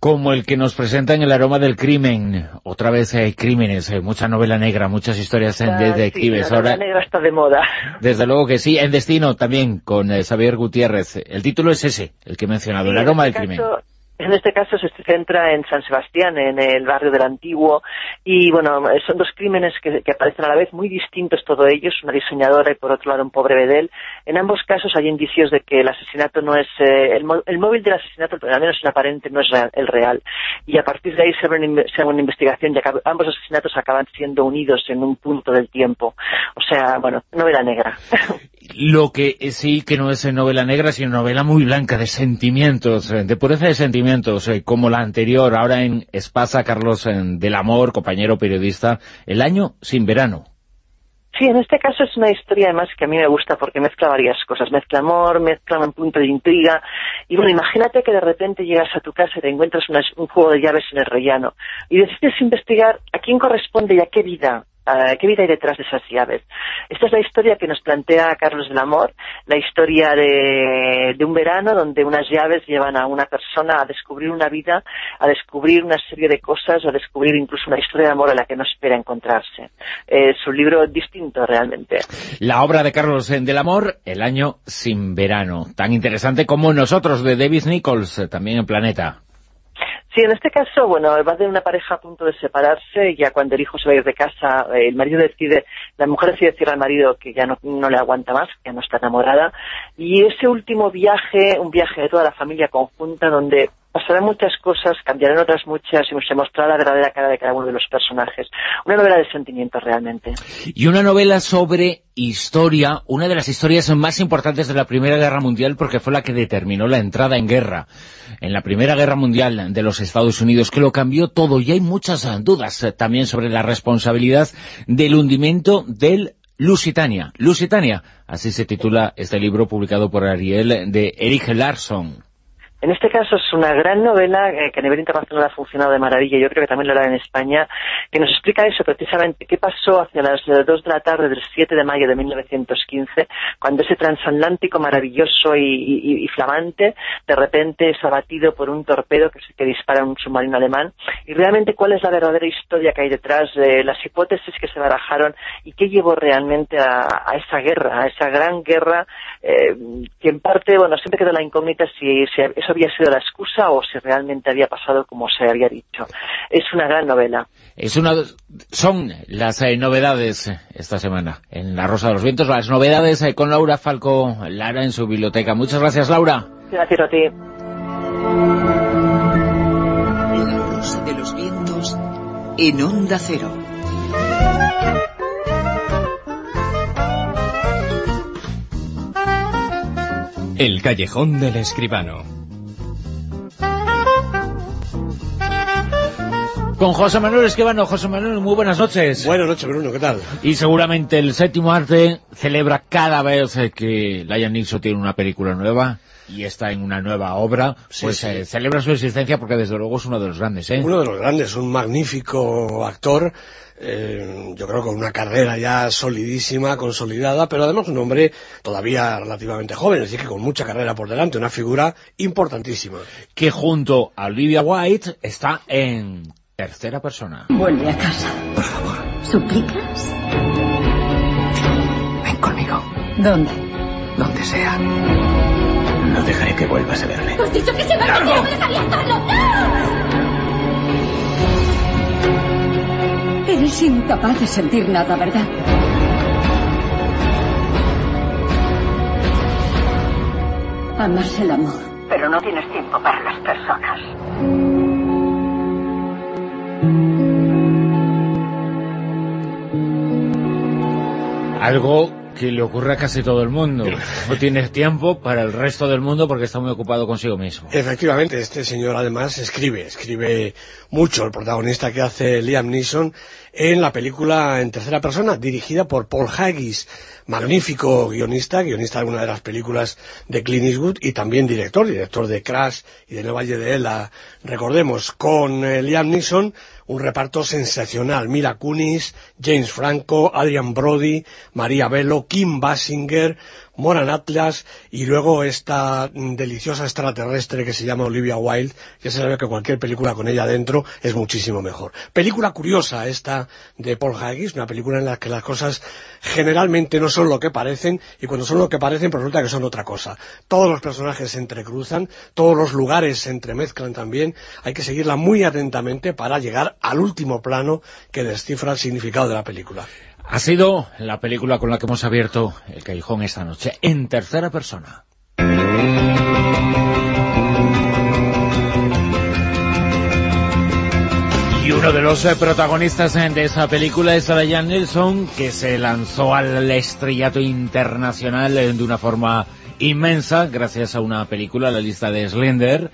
como el que nos presenta en El aroma del crimen. Otra vez hay crímenes, hay mucha novela negra, muchas historias en de detectives. la novela negra está de moda. Desde luego que sí. En Destino también, con eh, Xavier Gutiérrez. El título es ese, el que he mencionado, El aroma del este crimen. En este caso se centra en San Sebastián, en el barrio del Antiguo, y bueno, son dos crímenes que, aparecen a la vez muy distintos todos ellos, una diseñadora y por otro lado un pobre bedel. En ambos casos hay indicios de que el asesinato no es, eh, el, móvil del asesinato, al menos en aparente, no es el real. Y a partir de ahí se abre una, investigación y ambos asesinatos acaban siendo unidos en un punto del tiempo. O sea, bueno, novela negra. Lo que sí que no es novela negra, sino novela muy blanca, de sentimientos, de pureza de sentimientos, eh, como la anterior, ahora en Espasa, Carlos del Amor, compañero periodista, El año sin verano. Sí, en este caso es una historia además que a mí me gusta porque mezcla varias cosas. Mezcla amor, mezcla un punto de intriga. Y bueno, imagínate que de repente llegas a tu casa y te encuentras un juego de llaves en el rellano y decides investigar a quién corresponde y a qué vida ¿Qué vida hay detrás de esas llaves? Esta es la historia que nos plantea Carlos del Amor, la historia de, un verano donde unas llaves llevan a una persona a descubrir una vida, a descubrir una serie de cosas, a descubrir incluso una historia de amor a la que no espera encontrarse. Es un libro distinto realmente. La obra de Carlos del Amor, El año sin verano, tan interesante como nosotros de Davis Nichols, también en Planeta. Sí, en este caso, bueno, va de una pareja a punto de separarse, ya cuando el hijo se va a ir de casa, el marido decide, la mujer decide decirle al marido que ya no, no le aguanta más, que ya no está enamorada, y ese último viaje, un viaje de toda la familia conjunta, donde pasarán muchas cosas, cambiarán otras muchas y se mostrará la verdadera cara de cada uno de los personajes. Una novela de sentimientos realmente. Y una novela sobre historia, una de las historias más importantes de la Primera Guerra Mundial porque fue la que determinó la entrada en guerra en la Primera Guerra Mundial de los Estados Unidos, que lo cambió todo y hay muchas dudas también sobre la responsabilidad del hundimiento del Lusitania. Lusitania, así se titula este libro publicado por Ariel de Eric Larson. En este caso es una gran novela eh, que a nivel internacional ha funcionado de maravilla, yo creo que también lo hará en España, que nos explica eso precisamente, qué pasó hacia las 2 de la tarde del 7 de mayo de 1915, cuando ese transatlántico maravilloso y, flamante de repente es abatido por un torpedo que, que dispara un submarino alemán, y realmente cuál es la verdadera historia que hay detrás, de las hipótesis que se barajaron y qué llevó realmente a, esa guerra, a esa gran guerra, eh, que en parte, bueno, siempre queda la incógnita si, si había sido la excusa o si realmente había pasado como se había dicho. Es una gran novela. Es una, son las eh, novedades eh, esta semana en La Rosa de los Vientos, las novedades eh, con Laura Falco Lara en su biblioteca. Muchas gracias, Laura. Gracias a ti. La Rosa de los Vientos en Onda Cero. El callejón del escribano. Con José Manuel Esquivano. José Manuel, muy buenas noches. Buenas noches, Bruno, ¿qué tal? Y seguramente el séptimo arte celebra cada vez que Lion Nixon tiene una película nueva y está en una nueva obra, pues eh, celebra su existencia porque desde luego es uno de los grandes, ¿eh? Uno de los grandes, un magnífico actor, eh, yo creo con una carrera ya solidísima, consolidada, pero además un hombre todavía relativamente joven, es decir, que con mucha carrera por delante, una figura importantísima. Que junto a Olivia White está en Tercera persona. Vuelve a casa. Por favor. ¿Suplicas? Ven conmigo. ¿Dónde? Donde sea. No dejaré que vuelvas a verme. ¡Has dicho que se va a ¡No solo! ¡No! Eres incapaz de sentir nada, ¿verdad? Amas el amor, pero no tienes tiempo para las personas. Algo que le ocurre a casi todo el mundo. No tiene tiempo para el resto del mundo porque está muy ocupado consigo mismo. Efectivamente, este señor además escribe, escribe mucho. El protagonista que hace Liam Neeson en la película en tercera persona, dirigida por Paul Haggis, magnífico guionista, guionista de una de las películas de Clint Eastwood y también director, director de Crash y de El Valle de Ela, recordemos, con eh, Liam Neeson, un reparto sensacional. Mira Kunis, James Franco, Adrian Brody, María Bello, Kim Basinger, Moran Atlas y luego esta deliciosa extraterrestre que se llama Olivia Wilde, que se sabe que cualquier película con ella dentro es muchísimo mejor. Película curiosa esta de Paul Haggis, una película en la que las cosas generalmente no son lo que parecen y cuando son lo que parecen pues resulta que son otra cosa. Todos los personajes se entrecruzan, todos los lugares se entremezclan también, hay que seguirla muy atentamente para llegar al último plano que descifra el significado de la película. Ha sido la película con la que hemos abierto el callejón esta noche, en tercera persona. Y uno de los eh, protagonistas eh, de esa película es Ryan Nelson, que se lanzó al estrellato internacional eh, de una forma inmensa, gracias a una película, la lista de Slender,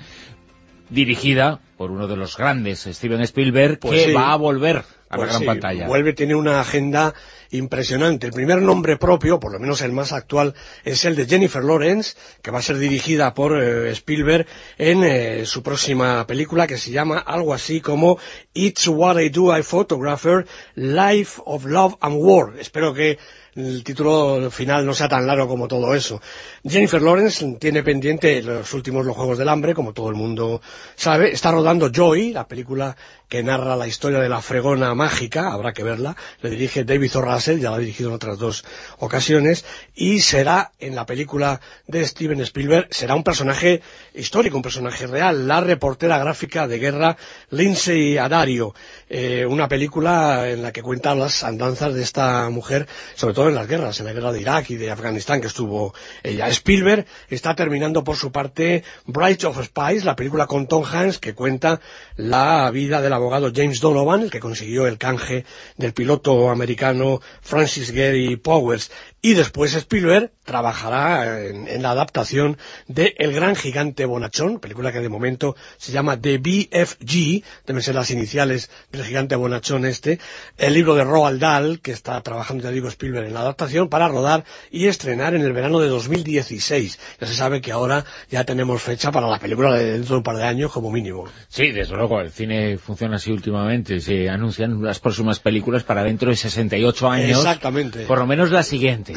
dirigida por uno de los grandes, Steven Spielberg, pues que va a volver a la gran pantalla. Vuelve, tiene una agenda impresionante. El primer nombre propio, por lo menos el más actual, es el de Jennifer Lawrence, que va a ser dirigida por eh, Spielberg en eh, su próxima película, que se llama algo así como It's What I Do, I Photographer, Life of Love and War. Espero que el título final no sea tan largo como todo eso. Jennifer Lawrence tiene pendiente los últimos Los Juegos del Hambre, como todo el mundo sabe. Está rodando Joy, la película que narra la historia de la fregona mágica, habrá que verla. Le dirige David O. Russell, ya la ha dirigido en otras dos ocasiones. Y será, en la película de Steven Spielberg, será un personaje histórico, un personaje real. La reportera gráfica de guerra Lindsay Adario. Eh, una película en la que cuenta las andanzas de esta mujer, sobre todo en las guerras, en la guerra de Irak y de Afganistán que estuvo ella. Spielberg está terminando por su parte Bright of Spies, la película con Tom Hanks que cuenta la vida del abogado James Donovan, el que consiguió el canje del piloto americano Francis Gary Powers. Y después Spielberg trabajará en, la adaptación de El gran gigante bonachón, película que de momento se llama The BFG, deben ser las iniciales del gigante bonachón este, el libro de Roald Dahl, que está trabajando, ya digo, Spielberg en la adaptación, para rodar y estrenar en el verano de 2016. Ya se sabe que ahora ya tenemos fecha para la película de dentro de un par de años como mínimo. Sí, desde luego, el cine funciona así últimamente, se anuncian las próximas películas para dentro de 68 años. Exactamente. Por lo menos la siguiente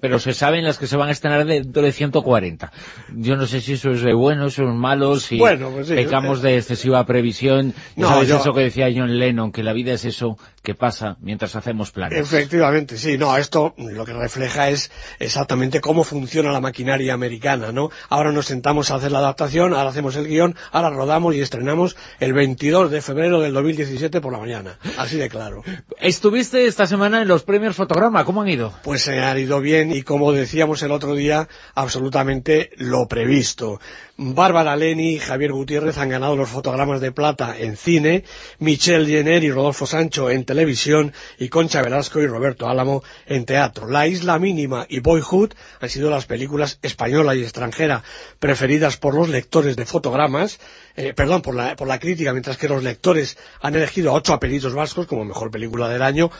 pero se saben las que se van a estrenar dentro de 140. Yo no sé si eso es bueno, eso es malo, si bueno, pues pecamos de excesiva previsión. No, ¿Sabes eso que decía John Lennon, que la vida es eso que pasa mientras hacemos planes? Efectivamente, sí. No, esto lo que refleja es exactamente cómo funciona la maquinaria americana, ¿no? Ahora nos sentamos a hacer la adaptación, ahora hacemos el guion, ahora rodamos y estrenamos el 22 de febrero del 2017 por la mañana. Así de claro. Estuviste esta semana en los premios Fotograma, ¿cómo han ido? Pues se han ido bien y como decíamos el otro día, absolutamente lo previsto. Bárbara Leni y Javier Gutiérrez han ganado los fotogramas de plata en cine, Michelle Jenner y Rodolfo Sancho en televisión y Concha Velasco y Roberto Álamo en teatro. La Isla Mínima y Boyhood han sido las películas española y extranjera preferidas por los lectores de fotogramas, eh, perdón, por la, por la crítica, mientras que los lectores han elegido a ocho apellidos vascos como mejor película del año,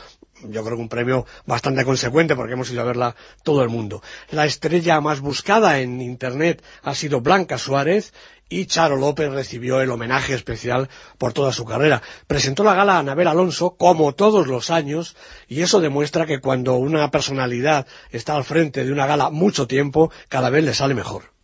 yo creo que un premio bastante consecuente porque hemos ido a verla todo el mundo. La estrella más buscada en Internet ha sido Blanca Suárez y Charo López recibió el homenaje especial por toda su carrera. Presentó la gala a Anabel Alonso, como todos los años, y eso demuestra que cuando una personalidad está al frente de una gala mucho tiempo, cada vez le sale mejor.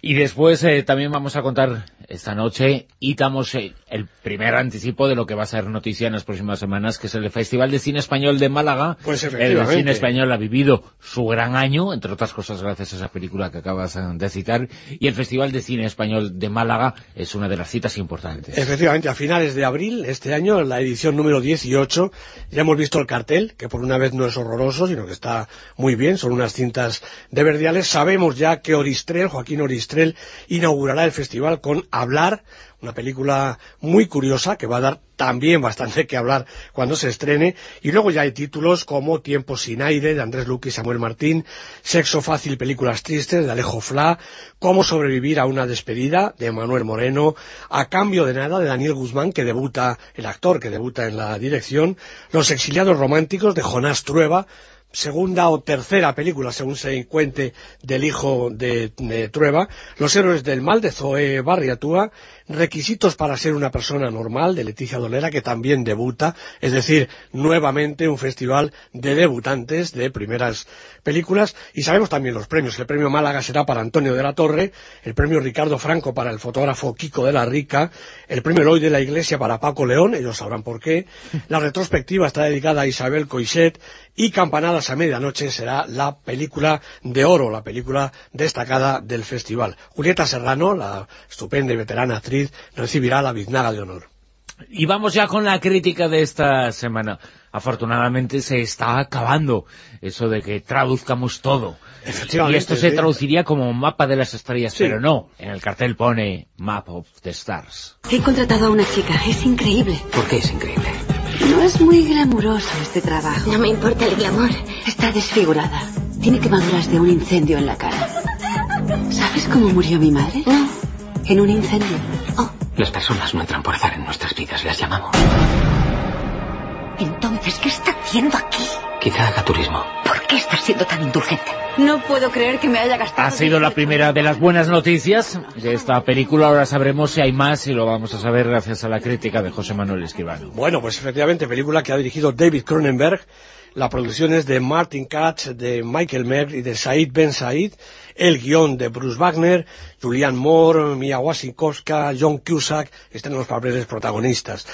Y después eh, también vamos a contar esta noche y damos eh, el primer anticipo de lo que va a ser noticia en las próximas semanas, que es el Festival de Cine Español de Málaga. Pues el cine español ha vivido su gran año, entre otras cosas gracias a esa película que acabas de citar, y el Festival de Cine Español de Málaga es una de las citas importantes. Efectivamente, a finales de abril, este año, la edición número 18, ya hemos visto el cartel, que por una vez no es horroroso, sino que está muy bien, son unas cintas de verdiales. Sabemos ya que Oristrel, Joaquín Oristrel, inaugurará el festival con Hablar, una película muy curiosa que va a dar también bastante que hablar cuando se estrene, y luego ya hay títulos como Tiempo sin aire, de Andrés Luque y Samuel Martín, Sexo fácil, películas tristes, de Alejo Fla, Cómo sobrevivir a una despedida, de Manuel Moreno, A cambio de nada, de Daniel Guzmán, que debuta, el actor que debuta en la dirección, Los exiliados románticos, de Jonás Trueba, segunda o tercera película, según se cuente, del hijo de, Trueba, Los héroes del mal, de Zoe Barriatúa, Requisitos para ser una persona normal, de Leticia Dolera, que también debuta, es decir, nuevamente un festival de debutantes de primeras películas, y sabemos también los premios. El premio Málaga será para Antonio de la Torre, el premio Ricardo Franco para el fotógrafo Kiko de la Rica, el premio Eloy de la Iglesia para Paco León, ellos sabrán por qué, la retrospectiva está dedicada a Isabel Coixet, y Campanadas a Medianoche será la película de oro, la película destacada del festival. Julieta Serrano, la estupenda y veterana actriz, recibirá la biznaga de honor. Y vamos ya con la crítica de esta semana. Afortunadamente se está acabando eso de que traduzcamos todo. Y esto se traduciría como mapa de las estrellas, pero no. En el cartel pone Map of the Stars. He contratado a una chica, es increíble. ¿Por qué es increíble? No es muy glamuroso este trabajo. No me importa el glamour. Está desfigurada. Tiene quemaduras de un incendio en la cara. ¿Sabes cómo murió mi madre? No. En un incendio. Oh. Las personas no entran por azar en nuestras vidas, las llamamos. Entonces, ¿qué está haciendo aquí? Quizá haga turismo. ¿Por qué estás siendo tan indulgente? No puedo creer que me haya gastado... Ha sido la primera de las buenas noticias de esta película. Ahora sabremos si hay más y lo vamos a saber gracias a la crítica de José Manuel Escribano. Bueno, pues efectivamente, película que ha dirigido David Cronenberg. La producción es de Martin Katz, de Michael Merck y de Said Ben Said. El guion de Bruce Wagner, Julianne Moore, Mia Wasikowska, John Cusack están los papeles protagonistas.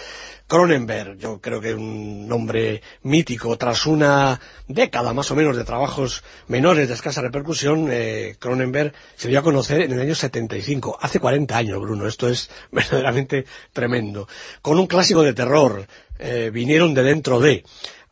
Cronenberg, yo creo que un nombre mítico, tras una década más o menos de trabajos menores de escasa repercusión, eh, Cronenberg se dio a conocer en el año 75, hace 40 años, Bruno, esto es verdaderamente tremendo, con un clásico de terror, eh, vinieron de dentro de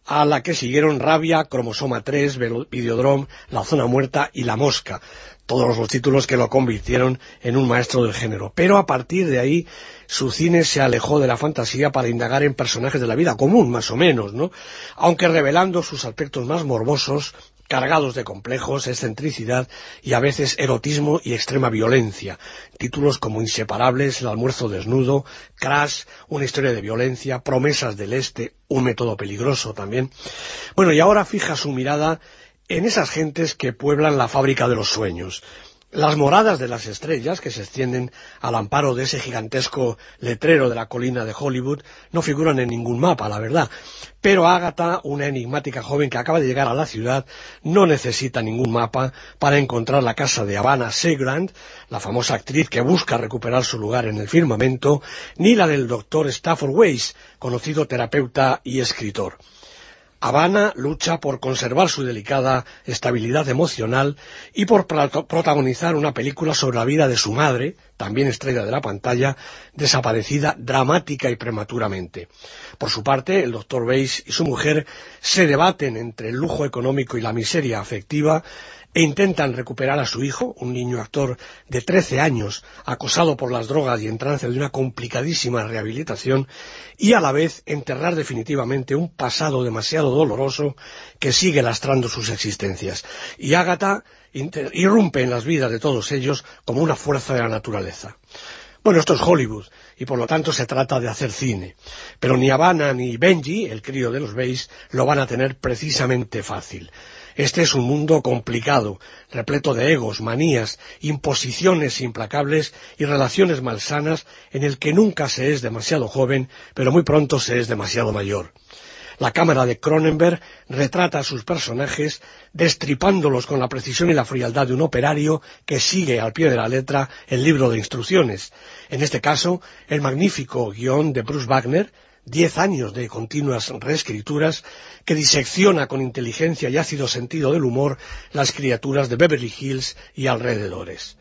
a la que siguieron Rabia, Cromosoma 3, Videodrome, La Zona Muerta y La Mosca. Todos los títulos que lo convirtieron en un maestro del género. Pero a partir de ahí su cine se alejó de la fantasía para indagar en personajes de la vida común, más o menos, ¿no? Aunque revelando sus aspectos más morbosos, cargados de complejos, excentricidad y a veces erotismo y extrema violencia. Títulos como Inseparables, El almuerzo desnudo, Crash, Una historia de violencia, Promesas del Este, Un método peligroso también. Bueno, y ahora fija su mirada en esas gentes que pueblan la fábrica de los sueños. Las moradas de las estrellas, que se extienden al amparo de ese gigantesco letrero de la colina de Hollywood, no figuran en ningún mapa, la verdad. Pero Agatha, una enigmática joven que acaba de llegar a la ciudad, no necesita ningún mapa para encontrar la casa de Havana Segrand, la famosa actriz que busca recuperar su lugar en el firmamento, ni la del doctor Stafford Weiss, conocido terapeuta y escritor. Habana lucha por conservar su delicada estabilidad emocional y por protagonizar una película sobre la vida de su madre, también estrella de la pantalla, desaparecida dramática y prematuramente. Por su parte, el doctor Weiss y su mujer se debaten entre el lujo económico y la miseria afectiva e intentan recuperar a su hijo, un niño actor de 13 años, acosado por las drogas y en trance de una complicadísima rehabilitación, y a la vez enterrar definitivamente un pasado demasiado doloroso que sigue lastrando sus existencias. Y Ágata irrumpe en las vidas de todos ellos como una fuerza de la naturaleza. Bueno, esto es Hollywood, y por lo tanto se trata de hacer cine. Pero ni Habana ni Benji, el crío de los Bays, lo van a tener precisamente fácil. Este es un mundo complicado, repleto de egos, manías, imposiciones implacables y relaciones malsanas en el que nunca se es demasiado joven, pero muy pronto se es demasiado mayor. La cámara de Cronenberg retrata a sus personajes destripándolos con la precisión y la frialdad de un operario que sigue al pie de la letra el libro de instrucciones. En este caso, el magnífico guion de Bruce Wagner, diez años de continuas reescrituras, que disecciona con inteligencia y ácido sentido del humor las criaturas de Beverly Hills y alrededores.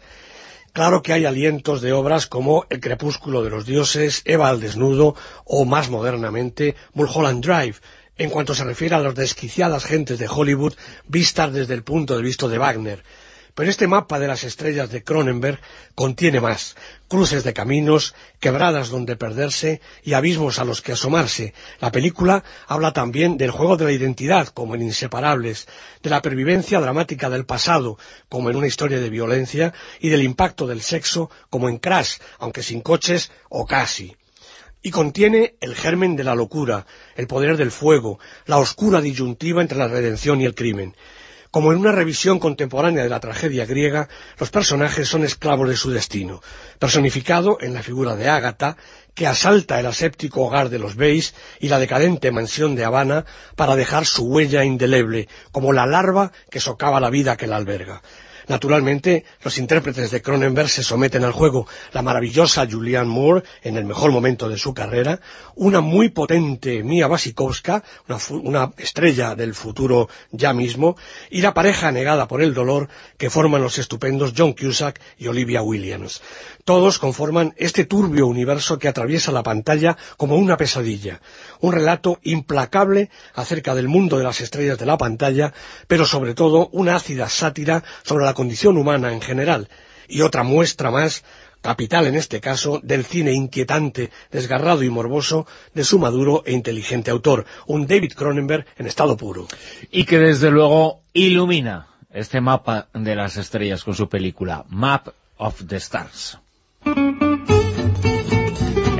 Claro que hay alientos de obras como El crepúsculo de los dioses, Eva al desnudo o, más modernamente, Mulholland Drive, en cuanto se refiere a las desquiciadas gentes de Hollywood vistas desde el punto de vista de Wagner, pero este mapa de las estrellas de Cronenberg contiene más, cruces de caminos, quebradas donde perderse y abismos a los que asomarse. La película habla también del juego de la identidad, como en Inseparables, de la pervivencia dramática del pasado, como en una historia de violencia, y del impacto del sexo, como en Crash, aunque sin coches o casi y contiene el germen de la locura, el poder del fuego, la oscura disyuntiva entre la redención y el crimen. Como en una revisión contemporánea de la tragedia griega, los personajes son esclavos de su destino, personificado en la figura de Ágata, que asalta el aséptico hogar de los Beys y la decadente mansión de Habana para dejar su huella indeleble, como la larva que socava la vida que la alberga. Naturalmente, los intérpretes de Cronenberg se someten al juego. La maravillosa Julianne Moore, en el mejor momento de su carrera, una muy potente Mia Wasikowska, una, estrella del futuro ya mismo, y la pareja negada por el dolor que forman los estupendos John Cusack y Olivia Williams. Todos conforman este turbio universo que atraviesa la pantalla como una pesadilla, un relato implacable acerca del mundo de las estrellas de la pantalla, pero sobre todo una ácida sátira sobre la condición humana en general, y otra muestra más capital en este caso, del cine inquietante, desgarrado y morboso de su maduro e inteligente autor, un David Cronenberg en estado puro. Y que desde luego ilumina este mapa de las estrellas con su película Map of the Stars.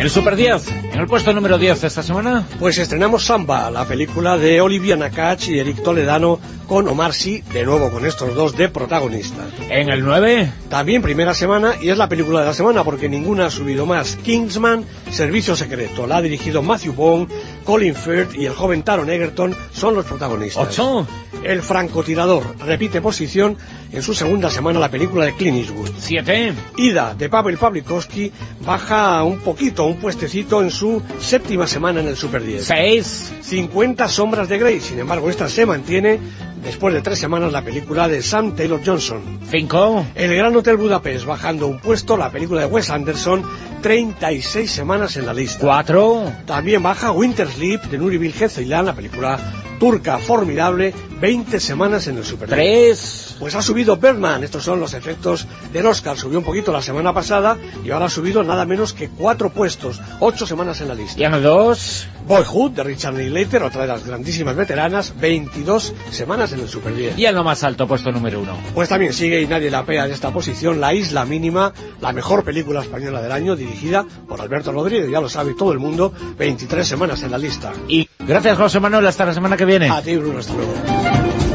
El Super 10, en el puesto número 10 esta semana. Pues estrenamos Samba, la película de Olivia Nakach y Eric Toledano con Omar Sy, de nuevo con estos dos de protagonistas. En el 9. También primera semana y es la película de la semana porque ninguna ha subido más. Kingsman, Servicio Secreto. La ha dirigido Matthew Bone, Colin Firth y el joven Taron Egerton son los protagonistas. 8. El francotirador repite posición en su segunda semana la película de Clint Eastwood. 7. Ida, de Pavel Pavlikovsky, baja un poquito, un puestecito en su séptima semana en el Super 10. 6. 50 sombras de Grey, sin embargo esta se mantiene después de tres semanas la película de Sam Taylor Johnson. 5. El Gran Hotel Budapest, bajando un puesto, la película de Wes Anderson, 36 semanas en la lista. 4. También baja Winter Sleep de Nuri Bilge Ceylan, la película turca formidable, 20 semanas en el Super Tres. Pues ha subido Birdman, estos son los efectos del Oscar, subió un poquito la semana pasada y ahora ha subido nada menos que cuatro puestos, ocho semanas en la lista. Y dos... Boyhood, de Richard Linklater, otra de las grandísimas veteranas, 22 semanas en el Super 10. Y en lo más alto, puesto número uno. Pues también sigue y nadie la pea en esta posición, La Isla Mínima, la mejor película española del año, dirigida por Alberto Rodríguez, ya lo sabe todo el mundo, 23 semanas en la lista. Y gracias José Manuel, hasta la semana que viene. A ti Bruno, hasta luego.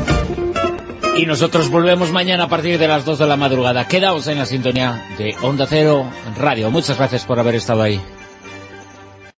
Y nosotros volvemos mañana a partir de las 2 de la madrugada. Quedaos en la sintonía de Onda Cero Radio. Muchas gracias por haber estado ahí.